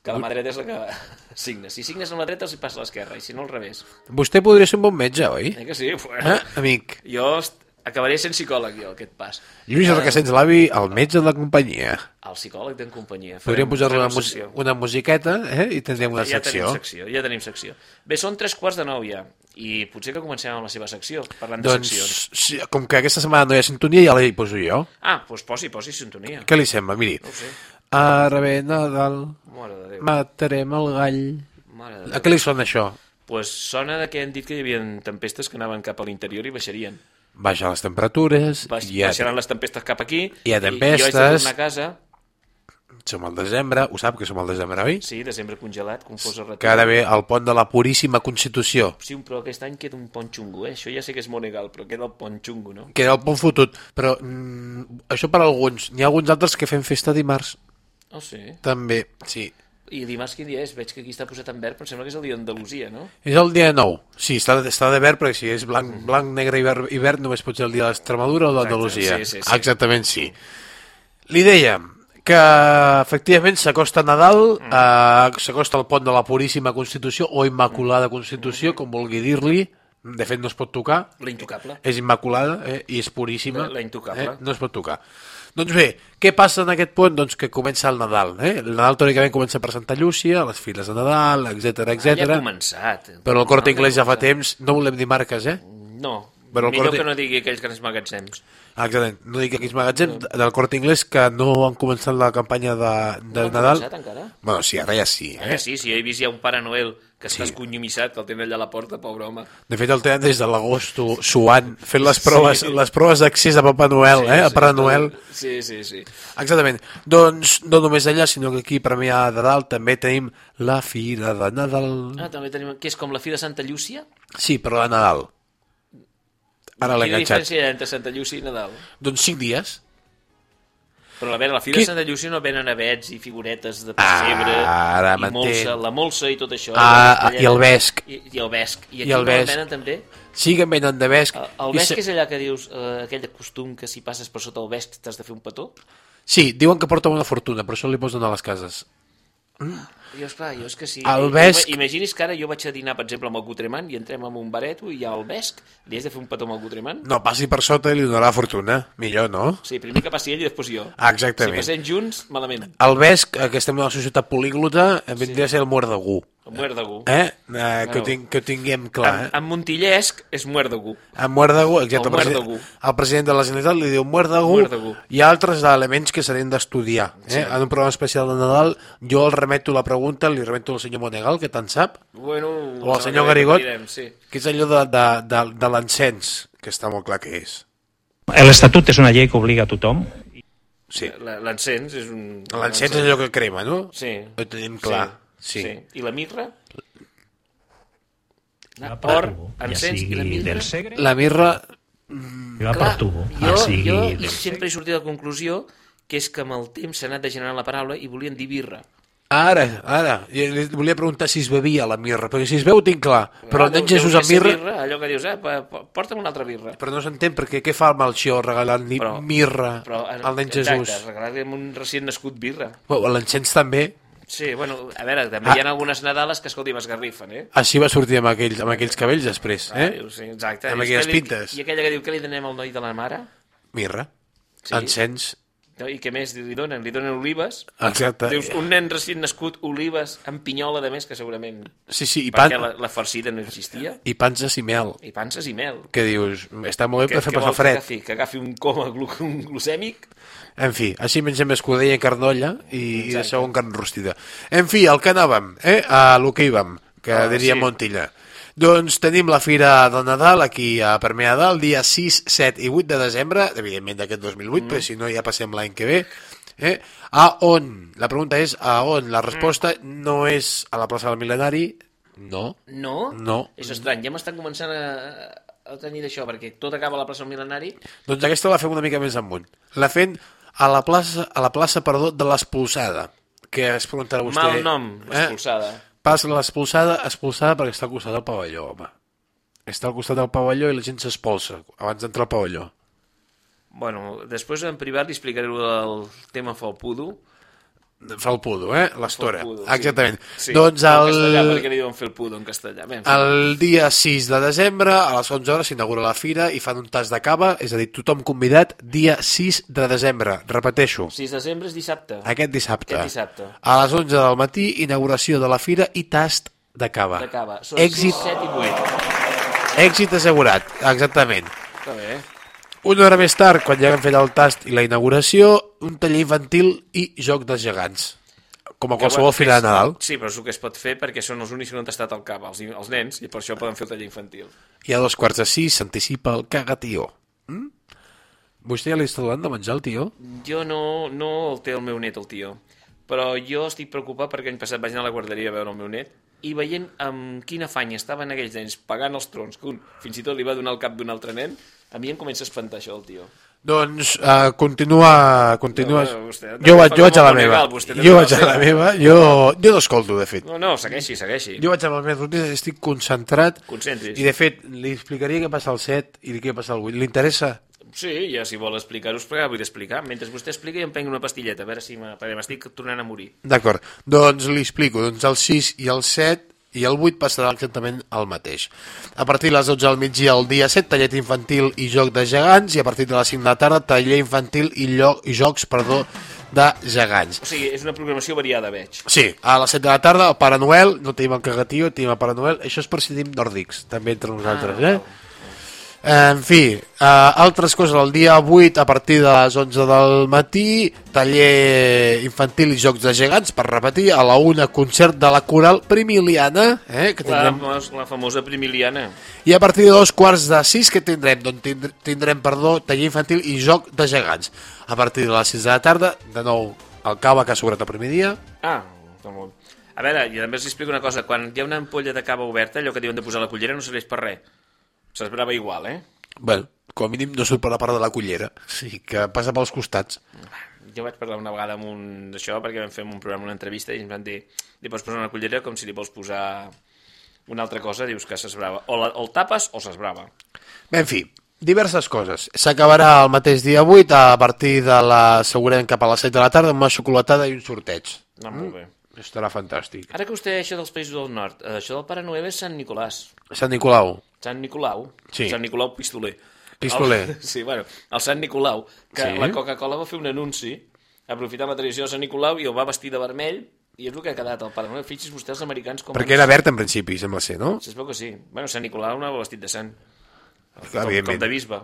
S2: que la mà dreta és la que [LAUGHS] signa. Si signes amb la dreta, els hi passa l'esquerra, i si no, al revés.
S9: Vostè podria ser un bon metge, oi?
S2: Eh que sí? Bueno,
S9: Eh, amic?
S2: Jo acabaré sent psicòleg, jo, aquest pas.
S9: Lluís Requesens Lavi, el metge de la companyia.
S2: El psicòleg d'en companyia.
S9: Podríem
S2: Farem-
S9: posar-li una, una musiqueta eh? i tindríem una
S2: ja
S9: secció.
S2: tenim secció, ja tenim secció. Bé, són tres quarts de nou ja, i potser que comencem amb la seva secció, parlant de
S9: Doncs,
S2: seccions.
S9: sí, com que aquesta setmana no hi ha sintonia, ja la hi poso jo.
S2: Ah, doncs posi, posi sintonia.
S9: Què li sembla? Miri.
S2: No sé.
S9: Ara ve Nadal,
S2: de
S9: matarem el gall.
S2: Mare de
S9: A què li sona això?
S2: pues sona de que han dit que hi havia tempestes que anaven cap a l'interior i baixarien.
S9: Baixar les temperatures,
S2: Baix,
S9: ha,
S2: Baixaran les tempestes cap aquí.
S9: hi ha
S2: I, i jo haig
S9: tempestes.
S2: de tornar a casa.
S9: som al desembre, ho sap que som al desembre, oi?
S2: Sí, desembre congelat, confós a retur.
S9: Que ara ve el pont de la Puríssima Constitució.
S2: Sí, però aquest any queda un pont xungo, eh? Això ja sé que és molt legal, però queda el pont xungo, no?
S9: Que era el pont fotut. Però mm, això per alguns. N'hi ha alguns altres que fem festa dimarts.
S2: Oh, sí.
S9: També, sí.
S2: I dimarts quin dia és? Veig que aquí està posat en verd, però em sembla que és el dia d'Andalusia, no?
S9: És el dia 9. Sí, està, està de verd, perquè si és blanc, blanc negre i verd, i verd només pot ser el dia d'Extremadura o d'Andalusia.
S2: sí, sí, sí.
S9: Exactament, sí. Li dèiem que efectivament s'acosta Nadal,
S2: Mm.
S9: eh, s'acosta el pont de la Puríssima Constitució o Immaculada Constitució, com vulgui dir-li. De fet, no es pot tocar.
S2: La intocable.
S9: És immaculada eh, i és puríssima.
S2: La- la intocable.
S9: Eh? No es pot tocar. Doncs bé, què passa en aquest pont? Doncs que comença el Nadal. Eh? El Nadal teòricament comença per Santa Llúcia, les files de Nadal, etc
S2: Ah, ja
S9: etc.
S2: ha començat.
S9: Però el Corte
S2: No,
S9: Inglés ja fa temps, no volem dir marques, eh?
S2: No,
S9: Però el
S2: millor
S9: Corte-
S2: que no digui aquells grans magatzems.
S9: Ah, Exactament, no dic aquells magatzems del Corte Inglés que no han començat la campanya de, de
S2: No han
S9: Nadal.
S2: començat encara?
S9: Bueno, sí, ara ja sí.
S2: Eh?
S9: Eh?
S2: sí, sí, he vist ja un Pare Noel que està esconyomissat, que el tenen allà a la porta, pobre home.
S9: De fet, el tenen des de l'agost suant, fent les proves,
S2: Sí.
S9: les proves d'accés a Papa Noel,
S2: Sí,
S9: eh? A
S2: sí,
S9: Pare
S2: tot-
S9: Noel.
S2: Sí, sí, sí.
S9: Exactament. Doncs no només allà, sinó que aquí, a Premià de Dalt, també tenim la Fira de Nadal.
S2: Ah, també tenim... Que és com la fi de Santa Llúcia?
S9: Sí, però de Nadal. Ara l'he
S2: Quina
S9: enganxat.
S2: diferència hi ha entre Santa Llúcia i Nadal?
S9: Doncs cinc dies.
S2: Però a veure, a la fi
S9: Qui-
S2: de Santa Llúcia no venen avets i figuretes de pessebre
S9: Ara
S2: i molsa, la molsa i tot això.
S9: Ah,
S2: les
S9: i el vesc.
S2: I, i el vesc. I aquí
S9: I el vesc.
S2: el venen també?
S9: Sí que en venen de vesc.
S2: El
S9: I
S2: vesc
S9: se-
S2: és allà que dius, eh, aquell costum que si passes per sota el vesc t'has de fer un petó?
S9: Sí, diuen que porta una fortuna, per això li posen a les cases.
S2: Jo, esclar, jo és que sí.
S9: El vesc-
S2: Imagini's que ara jo vaig a dinar, per exemple, amb el Gutremant i entrem en un bareto i hi ha el vesc, li has de fer un petó amb el Gutremant?
S9: No, passi per sota i li donarà fortuna. Millor, no?
S2: Sí, primer que passi ell i després jo.
S9: Ah, exactament.
S2: Si passem junts, malament.
S9: El vesc, eh, que estem en una societat políglota, eh, vindria a ser el muerdegú.
S2: El muerdegú.
S9: Eh? eh que, ho
S2: Bueno.
S9: ting, que ho tinguem clar.
S2: En,
S9: Eh?
S2: en Montillesc és muerdegú.
S9: En muerdegú, exacte.
S2: El
S9: El, presi-
S2: muerdegú.
S9: el president de la Generalitat li diu muerdegú,
S2: Muerdegú.
S9: i altres elements que s'han d'estudiar. Eh?
S2: Sí.
S9: En un programa especial de Nadal, jo el remeto la pregunta, li remeto al senyor Monegal, que tant sap,
S2: Bueno,
S9: o al senyor Garigot,
S2: direm, sí.
S9: que és allò de, de, de, de l'encens, que està molt clar que és.
S17: L'Estatut és una llei que obliga a tothom.
S9: Sí.
S2: La- L'encens és un...
S9: L'encens és allò que crema, no?
S2: Sí.
S9: Ho tenim clar. Sí.
S2: Sí. I la mirra?
S17: Va
S2: Or,
S17: per tubo, ja
S2: encens i la mirra?
S17: del segre,
S9: La mirra...
S17: va per tubo.
S2: Jo,
S17: ja sigui
S2: jo sempre he sortit a la conclusió que és que amb el temps s'ha anat degenerant la paraula i volien dir birra.
S9: Ara, ara. I li volia preguntar si es bevia la mirra, perquè si es veu ho tinc clar, però el nen Jesús amb mirra...
S2: birra. Allò que dius, eh, porta'm una altra birra.
S9: Però no s'entén perquè què fa el Melchior regalant-li
S2: Però-
S9: mirra
S2: Però, eh,
S9: al nen
S2: exacte,
S9: Jesús?
S2: regalar-li amb un recient nascut birra.
S9: Bueno, L'encens també.
S2: Sí, bueno, a veure, també
S9: Ah.
S2: hi ha algunes Nadales que, escolti, m'esgarrifen, eh?
S9: Així va sortir amb aquells, amb aquells cabells després,
S2: Ah,
S9: eh?
S2: dius, sí, exacte.
S9: Amb aquelles pintes.
S2: I aquella que diu que li donem al noi de la mare?
S9: Mirra.
S2: Sí.
S9: Encens.
S2: No, I què més li donen? Li donen olives?
S9: Exacte.
S2: Dius, un nen recient nascut, olives, amb pinyola, de més, que segurament...
S9: Sí, sí, i
S2: perquè
S9: pan-
S2: la, la farcida no existia.
S9: I panses i mel.
S2: I panses i mel.
S9: Que dius, està molt bé
S2: Que-
S9: per fer passar fred.
S2: Que agafi, que agafi un coma glu, un glucèmic
S9: En fi, així mengem escudella i carnolla i, i deixeu un carn rostida. En fi, al que anàvem, eh? a lo que íbam, que
S2: Ah,
S9: diria
S2: sí.
S9: Montilla. Doncs tenim la Fira del Nadal aquí a de Dalt, dia 6, 7 i 8 de desembre, evidentment d'aquest 2008, mm. però si no ja passem l'any que ve. Eh? A on? La pregunta és a on? La resposta no és a la plaça del Mil·lenari, no.
S2: No?
S9: No.
S2: És estrany, ja m'estan començant a, a tenir d'això, perquè tot acaba a la plaça del Mil·lenari.
S9: Doncs aquesta la fem una mica més amunt. La fem a la plaça, a la plaça perdó, de l'Expulsada, que es preguntarà vostè...
S2: Mal nom, expulsada.
S9: Passa l'expulsada, expulsada perquè està al costat del pavelló, home. Està al costat del pavelló i la gent s'expulsa abans d'entrar al pavelló.
S2: Bueno, després en privat li explicaré el tema Falpudo.
S9: Felpudo, eh? L'estora. Exactament.
S2: Sí.
S9: Doncs
S2: En
S9: el...
S2: castellà, perquè li diuen Felpudo en castellà. Bé, en fi.
S9: El dia 6 de desembre, a les 11 hores, s'inaugura la fira i fan un tas de cava, és a dir, tothom convidat, dia 6 de desembre. Repeteixo,
S2: 6 de desembre és dissabte.
S9: aquest dissabte.
S2: Aquest dissabte.
S9: A les 11 del matí, inauguració de la fira i tast de cava.
S2: De cava. Són
S9: Èxit,
S2: 6, 7 i 8.
S9: èxit assegurat, exactament.
S2: Està bé.
S9: Una hora més tard, quan ja han fet el tast i la inauguració, un taller infantil i joc de gegants. Com a qualsevol
S2: bueno,
S9: fira de Nadal.
S2: Sí, però és el que es pot fer perquè són els únics que no han tastat el cava, els, els nens, i per això poden fer el taller infantil.
S9: I a dos quarts de sis s'anticipa el cagatió. Mm? Vostè ja li està donant de menjar el tió?
S2: Jo no, no el té el meu net, el tio. Però jo estic preocupat perquè l'any passat vaig anar a la guarderia a veure el meu net i veient amb quina afany estaven aquells nens pagant els trons, que un fins i tot li va donar el cap d'un altre nen, a mi em comença a espantar això, el tio.
S9: Doncs uh, continua... continua...
S2: No, vostè
S9: jo, vaig, jo vaig a la meva.
S2: legal,
S9: Jo vaig a
S2: la
S9: meva. Jo, jo l'escolto, de fet.
S2: No, no, segueixi, segueixi.
S9: Jo vaig a la meva rutina, estic concentrat.
S2: Concentris.
S9: I, de fet, li explicaria què passa al 7 i què passa al 8. Li interessa?
S2: Sí, ja si vol explicar-ho, explicar, vull explicar. Mentre vostè explica jo em prenc una pastilleta, a veure si m'estic tornant a morir.
S9: D'acord. Doncs li explico. Doncs el 6 i el 7 i el 8 passarà exactament el mateix. A partir de les 12 del migdia el dia 7, tallet infantil i joc de gegants, i a partir de les 5 de la tarda, taller infantil i, lloc, i jocs perdó, de gegants.
S2: O sigui, és una programació variada, veig.
S9: Sí, a les 7 de la tarda, el Pare Noel, no tenim el cagatiu, tenim el Pare Noel, això és per si tenim nòrdics, també entre nosaltres,
S2: Ah,
S9: eh? En fi, uh, altres coses, el dia 8 a partir de les 11 del matí, taller infantil i jocs de gegants, per repetir, a la una concert de la coral Primiliana, eh, que
S2: La,
S9: tindrem...
S2: la famosa Primiliana.
S9: I a partir de dos quarts de sis que tindrem? Doncs tindrem, tindrem perdó, taller infantil i joc de gegants. A partir de les 6 de la tarda, de nou, el cava que ha sobrat el primer dia,
S2: Ah, està molt. A veure, i també us explico una cosa. Quan hi ha una ampolla de cava oberta, allò que diuen de posar la cullera no serveix per res. S'esbrava igual, eh?
S9: bueno, com a mínim no surt per la part de la cullera, sí, que passa pels costats.
S2: Jo vaig parlar una vegada amb un d'això perquè vam fer un programa, una entrevista i ens van dir li pots posar una cullera com si li vols posar una altra cosa, dius que s'esbrava. O, la, o el tapes o s'esbrava.
S9: Bé, en fi, diverses coses. S'acabarà el mateix dia 8 a partir de la, segurament cap a les 7 de la tarda amb una xocolatada i un sorteig.
S2: No, molt bé.
S9: Estarà fantàstic.
S2: Ara que vostè això dels països del nord, eh, això del Pare Noel és Sant Nicolàs.
S9: Sant Nicolau.
S2: Sant Nicolau.
S9: Sí.
S2: Sant Nicolau Pistoler.
S9: Pistoler.
S2: El, [LAUGHS] sí, bueno, el Sant Nicolau, que
S9: Sí.
S2: la Coca-Cola va fer un anunci aprofitant la tradició de Sant Nicolau i el va vestir de vermell i és el que ha quedat el Pare Noel. Fixis vostè els americans com...
S9: Perquè era verd en principi, sembla ser, no?
S2: Sí, es veu que sí. Bueno, Sant Nicolau no va vestit de sant. Com, com de bisbe.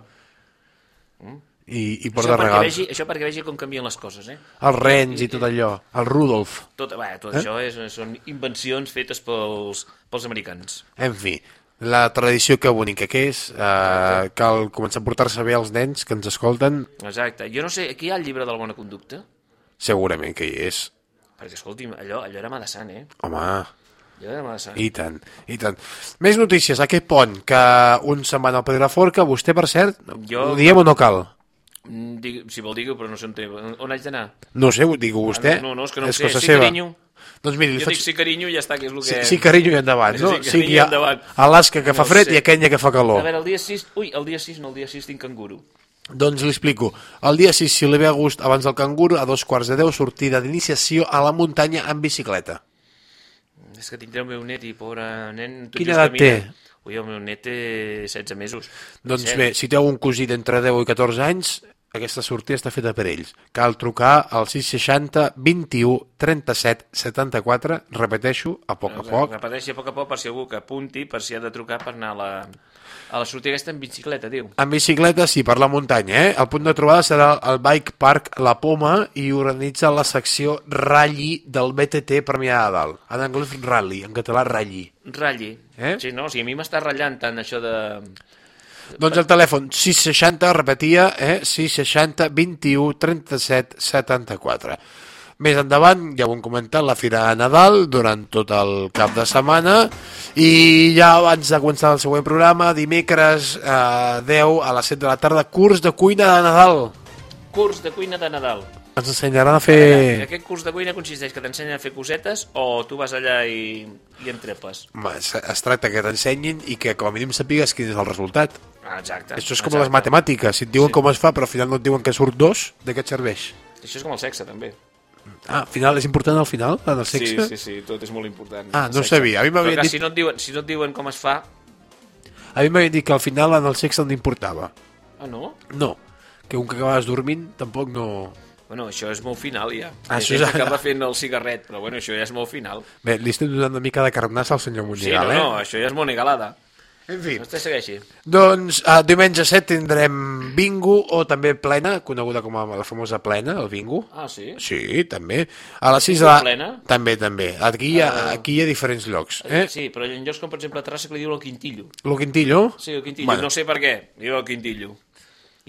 S9: I, i
S2: Això
S9: porta
S2: perquè,
S9: regals.
S2: vegi, això perquè vegi com canvien les coses, eh?
S9: Els rens i tot allò. El Rudolf.
S2: Tot, bé, tot
S9: Eh?
S2: això és, són invencions fetes pels, pels americans.
S9: En fi, la tradició que bonica que és, eh, cal començar a portar-se bé als nens que ens escolten,
S2: Exacte. Jo no sé, aquí hi ha el llibre de la bona conducta?
S9: segurament que hi és.
S2: Perquè, escolti'm, allò, allò era mà de sant, eh?
S9: Home, i tant, i tant. Més notícies, aquest pont, que un se'n va anar al Pedraforca, vostè, per cert,
S2: Jo-
S9: ho diem o no cal?
S2: Mm, Digui, si vol dir-ho, però no sé on té. On haig d'anar?
S9: No sé, ho digo vostè.
S2: Ah, no, no, és que no ho
S9: és
S2: sé.
S9: cosa
S2: Sí,
S9: seva.
S2: carinyo.
S9: Doncs miri,
S2: Jo
S9: faig...
S2: dic sí, carinyo, i ja està, que és el
S9: Sí,
S2: que...
S9: sí, carinyo i endavant, no?
S2: Sí,
S9: Sí,
S2: carinyo
S9: ha
S2: i endavant.
S9: Alaska que fa
S2: No
S9: fred
S2: sé.
S9: i a Kenya que fa
S2: A
S9: calor.
S2: veure, el dia 6... Ui, el dia 6 no, el dia 6 tinc canguro.
S9: Doncs li explico. El dia 6, si li ve a gust, abans del canguro, a dos quarts de deu, sortida d'iniciació a la muntanya en bicicleta.
S2: És que tindré el meu net i, pobre nen...
S9: Quina edat té?
S2: Ui, el meu net té 16 mesos.
S9: Doncs bé, si té un cosí d'entre 10 i 14 anys, aquesta sortida està feta per ells. Cal trucar al 660 21 37 74, repeteixo, a poc a poc.
S2: Repeteixi a poc a poc per si algú que apunti, per si ha de trucar per anar a la, a la sortida aquesta en bicicleta, diu.
S9: En bicicleta, sí, per la muntanya, eh? El punt de trobada serà el Bike Park La Poma i organitza la secció Rally del BTT Premià de Dalt. En anglès Rally, en català Rally.
S2: Ratlli.
S9: Eh?
S2: Sí, no? O sigui, a mi m'està ratllant tant això de...
S9: Doncs el telèfon 660, repetia, eh? 660 21 37 74. Més endavant, ja ho hem comentat, la Fira de Nadal durant tot el cap de setmana i ja abans de començar el següent programa, dimecres eh, 10 a les 7 de la tarda, curs de cuina de Nadal.
S2: Curs de cuina de Nadal.
S9: Ens ensenyaran a fer...
S2: aquest curs de cuina consisteix que t'ensenyen a fer cosetes o tu vas allà i, i en trepes?
S9: Home, es, es tracta que t'ensenyin i que com a mínim sapigues quin és el resultat.
S2: Ah, exacte.
S9: Això és com
S2: exacte.
S9: les matemàtiques, si et diuen
S2: Sí.
S9: com es fa però al final no et diuen que surt dos, de què et serveix?
S2: Això és com el sexe, també.
S9: Ah, al final és important al final, en el sexe?
S2: Sí, sí, sí, tot és molt important.
S9: Ah, no sabia. A mi m'havien dit-
S2: Si no, et diuen, si no et diuen com es fa...
S9: A mi m'havien dit que al final en el sexe no importava.
S2: Ah, no?
S9: No, que un que acabaves dormint tampoc no...
S2: Bueno, això és molt final, ja.
S9: Ah, això és-
S2: acaba fent el cigarret, però bueno, això ja és molt final.
S9: Bé, li estem donant una mica de carnassa al senyor
S2: Sí,
S9: Munigal,
S2: no,
S9: eh?
S2: no, això ja és monegalada.
S9: En fi.
S2: Vostè segueixi.
S9: Doncs uh, diumenge 7 tindrem bingo o també plena, coneguda com a la famosa plena, el bingo.
S2: Ah, sí?
S9: Sí, també. A les 6 de la...
S2: plena?
S9: També, també. Aquí hi ha,
S2: Ah.
S9: aquí hi ha diferents llocs. Eh?
S2: Sí, però hi ha llocs com, per exemple, a Terrassa que li diu el Quintillo.
S9: Lo Quintillo?
S2: Sí, el Quintillo.
S9: Bueno.
S2: No sé per què, diu el Quintillo.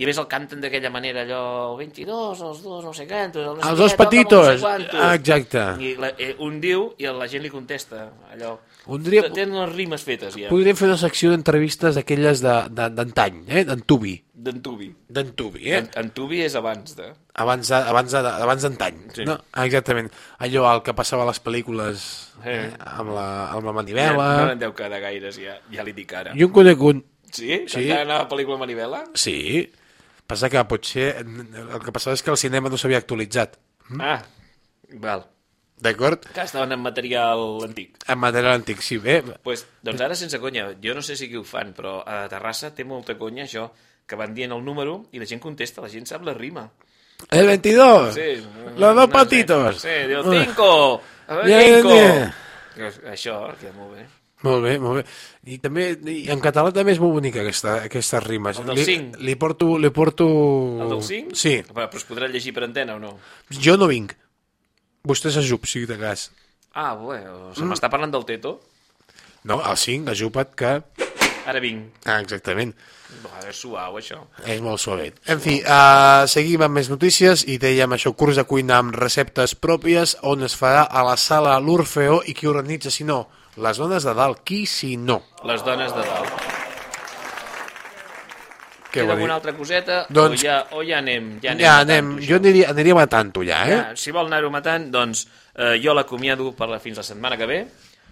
S2: I a més el canten d'aquella manera, allò, 22, els dos, no sé què, no sé
S9: Els dos petitos.
S2: no sé.
S9: Ah, exacte.
S2: I la, eh, un diu i la gent li contesta, allò.
S9: Un dia-
S2: Tenen les rimes fetes, ja.
S9: Podríem fer una secció d'entrevistes d'aquelles de- de- d'antany, eh? d'antubi.
S2: D'entubi.
S9: D'antubi, eh?
S2: En, Entubi és abans de...
S9: Abans de- abans de- abans d'antany.
S2: Sí.
S9: No? Ah, exactament. Allò el que passava a les pel·lícules eh, amb, la, amb la manivela.
S2: No n'en deu quedar gaires, ja, ja li dic ara.
S9: Jo en conec un...
S2: Sí?
S9: Sí.
S2: Encara anava a la pel·lícula Manivela?
S9: Sí. Passa que potser... El que passava és que el cinema no s'havia actualitzat.
S2: Ah, val.
S9: D'acord?
S2: Que estaven en material antic.
S9: En material antic, sí. Bé,
S2: Pues, doncs ara, sense conya, jo no sé si qui ho fan, però a Terrassa té molta conya això, que van dient el número i la gent contesta, la gent sap la rima.
S9: el 22.
S2: Sí.
S9: Los dos
S2: no
S9: patitos.
S2: Sí, diu 5. A veure,
S9: Bien,
S2: 5.
S9: bien.
S2: Això, queda molt bé.
S9: Molt bé, molt bé. I també, i en català també és molt bonica aquesta, aquestes rimes.
S2: El del
S9: li,
S2: cinc.
S9: li porto... Li porto...
S2: El del 5?
S9: Sí.
S2: Però, però es podrà llegir per antena o no?
S9: Jo no vinc. Vostè s'ajup, si de cas.
S2: Ah, bueno, se
S9: Mm.
S2: m'està parlant del teto.
S9: No, el 5, ajupa't que...
S2: Ara vinc.
S9: Ah, exactament.
S2: Bah, és suau, això.
S9: És molt suavet. En fi, uh, seguim amb més notícies i dèiem això, curs de cuina amb receptes pròpies on es farà a la sala l'Orfeo i qui organitza, si no, les dones de dalt. Qui, si no?
S2: Les dones de dalt.
S9: Què
S2: Queda alguna altra coseta?
S9: Doncs-
S2: O, ja, o ja anem... Ja anem,
S9: Ja anem, jo aniria, aniria matant-ho ja, eh?
S2: Ja, si vol anar-ho matant, doncs eh, jo l'acomiado per la, fins la setmana que ve.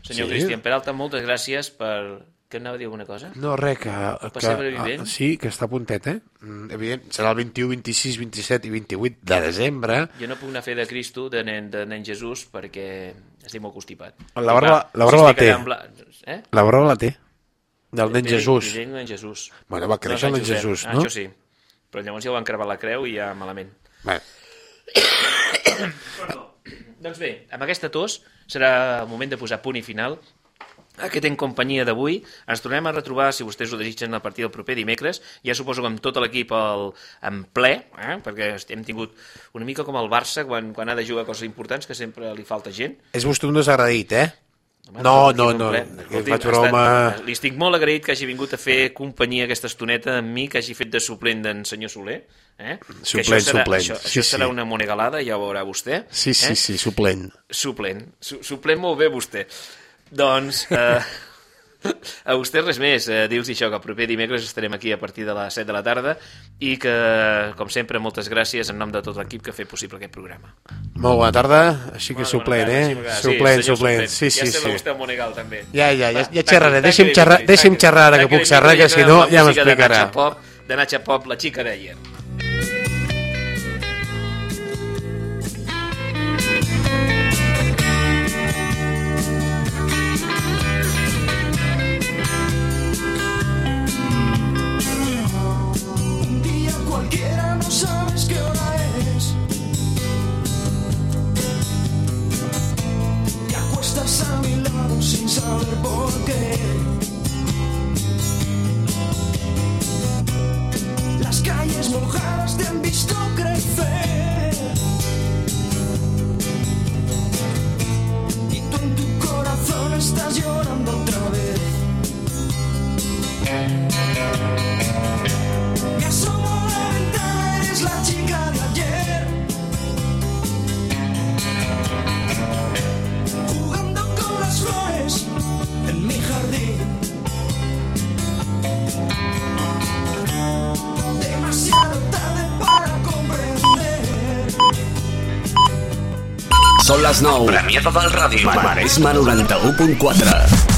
S2: Senyor
S9: Sí.
S2: Cristian Peralta, moltes gràcies per... Que anava a dir alguna cosa?
S9: No, res, que...
S2: Per
S9: que
S2: brevivent?
S9: ah, sí, que està a puntet, eh? Mm, Evident, serà el 21, 26, 27 i 28 de desembre.
S2: Jo no puc anar a fer de Cristo, de nen, de nen Jesús, perquè estic molt constipat.
S9: La barba- la barba la
S2: estic
S9: té.
S2: La... Eh?
S9: La barba la té, del nen Jesús.
S2: dic nen Jesús.
S9: Bueno, va créixer el nen. Jesús,
S2: ah,
S9: no?
S2: Això sí. Però llavors ja ho van crevar la creu i ja malament.
S9: Bé. [COUGHS]
S2: Doncs bé, amb aquesta tos serà el moment de posar punt i final a aquest en companyia d'avui. Ens tornem a retrobar, si vostès ho desitgen, a partir del proper dimecres. Ja suposo que amb tot l'equip en ple, eh? perquè hem tingut una mica com el Barça quan, quan ha de jugar coses importants, que sempre li falta gent.
S9: És vostè un desagradit, eh?
S2: Home,
S9: No, no,
S2: en
S9: no,
S2: Escolti'm,
S9: faig broma.
S2: estat- Li estic molt agraït que hagi vingut a fer companyia aquesta estoneta amb mi, que hagi fet de suplent d'en senyor Soler. Eh? que
S9: Suplent,
S2: això serà,
S9: suplent,
S2: Això,
S9: sí,
S2: això serà
S9: sí.
S2: una monegalada, ja ho veurà vostè.
S9: Sí, sí,
S2: eh?
S9: sí, suplent.
S2: Suplent. Su suplent molt bé vostè. Doncs, eh, [LAUGHS]
S21: A vostès res més, eh, dir-los això, que el proper dimecres estarem aquí a partir de les 7 de la tarda i que, com sempre, moltes gràcies en nom de tot l'equip que ha fet possible aquest programa.
S9: Molt bona tarda, així que
S21: bona
S9: suplent, eh?
S21: que-
S9: Suplent,
S21: senyor
S9: suplent. Sí,
S21: Ja
S9: sí,
S21: sembla
S9: sí.
S21: vostè el Monegal, també.
S9: Ja, ja, ja, ja xerraré. Deixi'm xerrar, deixi'm xerrar ara que puc xerrar, que si no ja m'explicarà.
S21: De Nacha Pop, la xica d'ahir.
S1: és 91.4.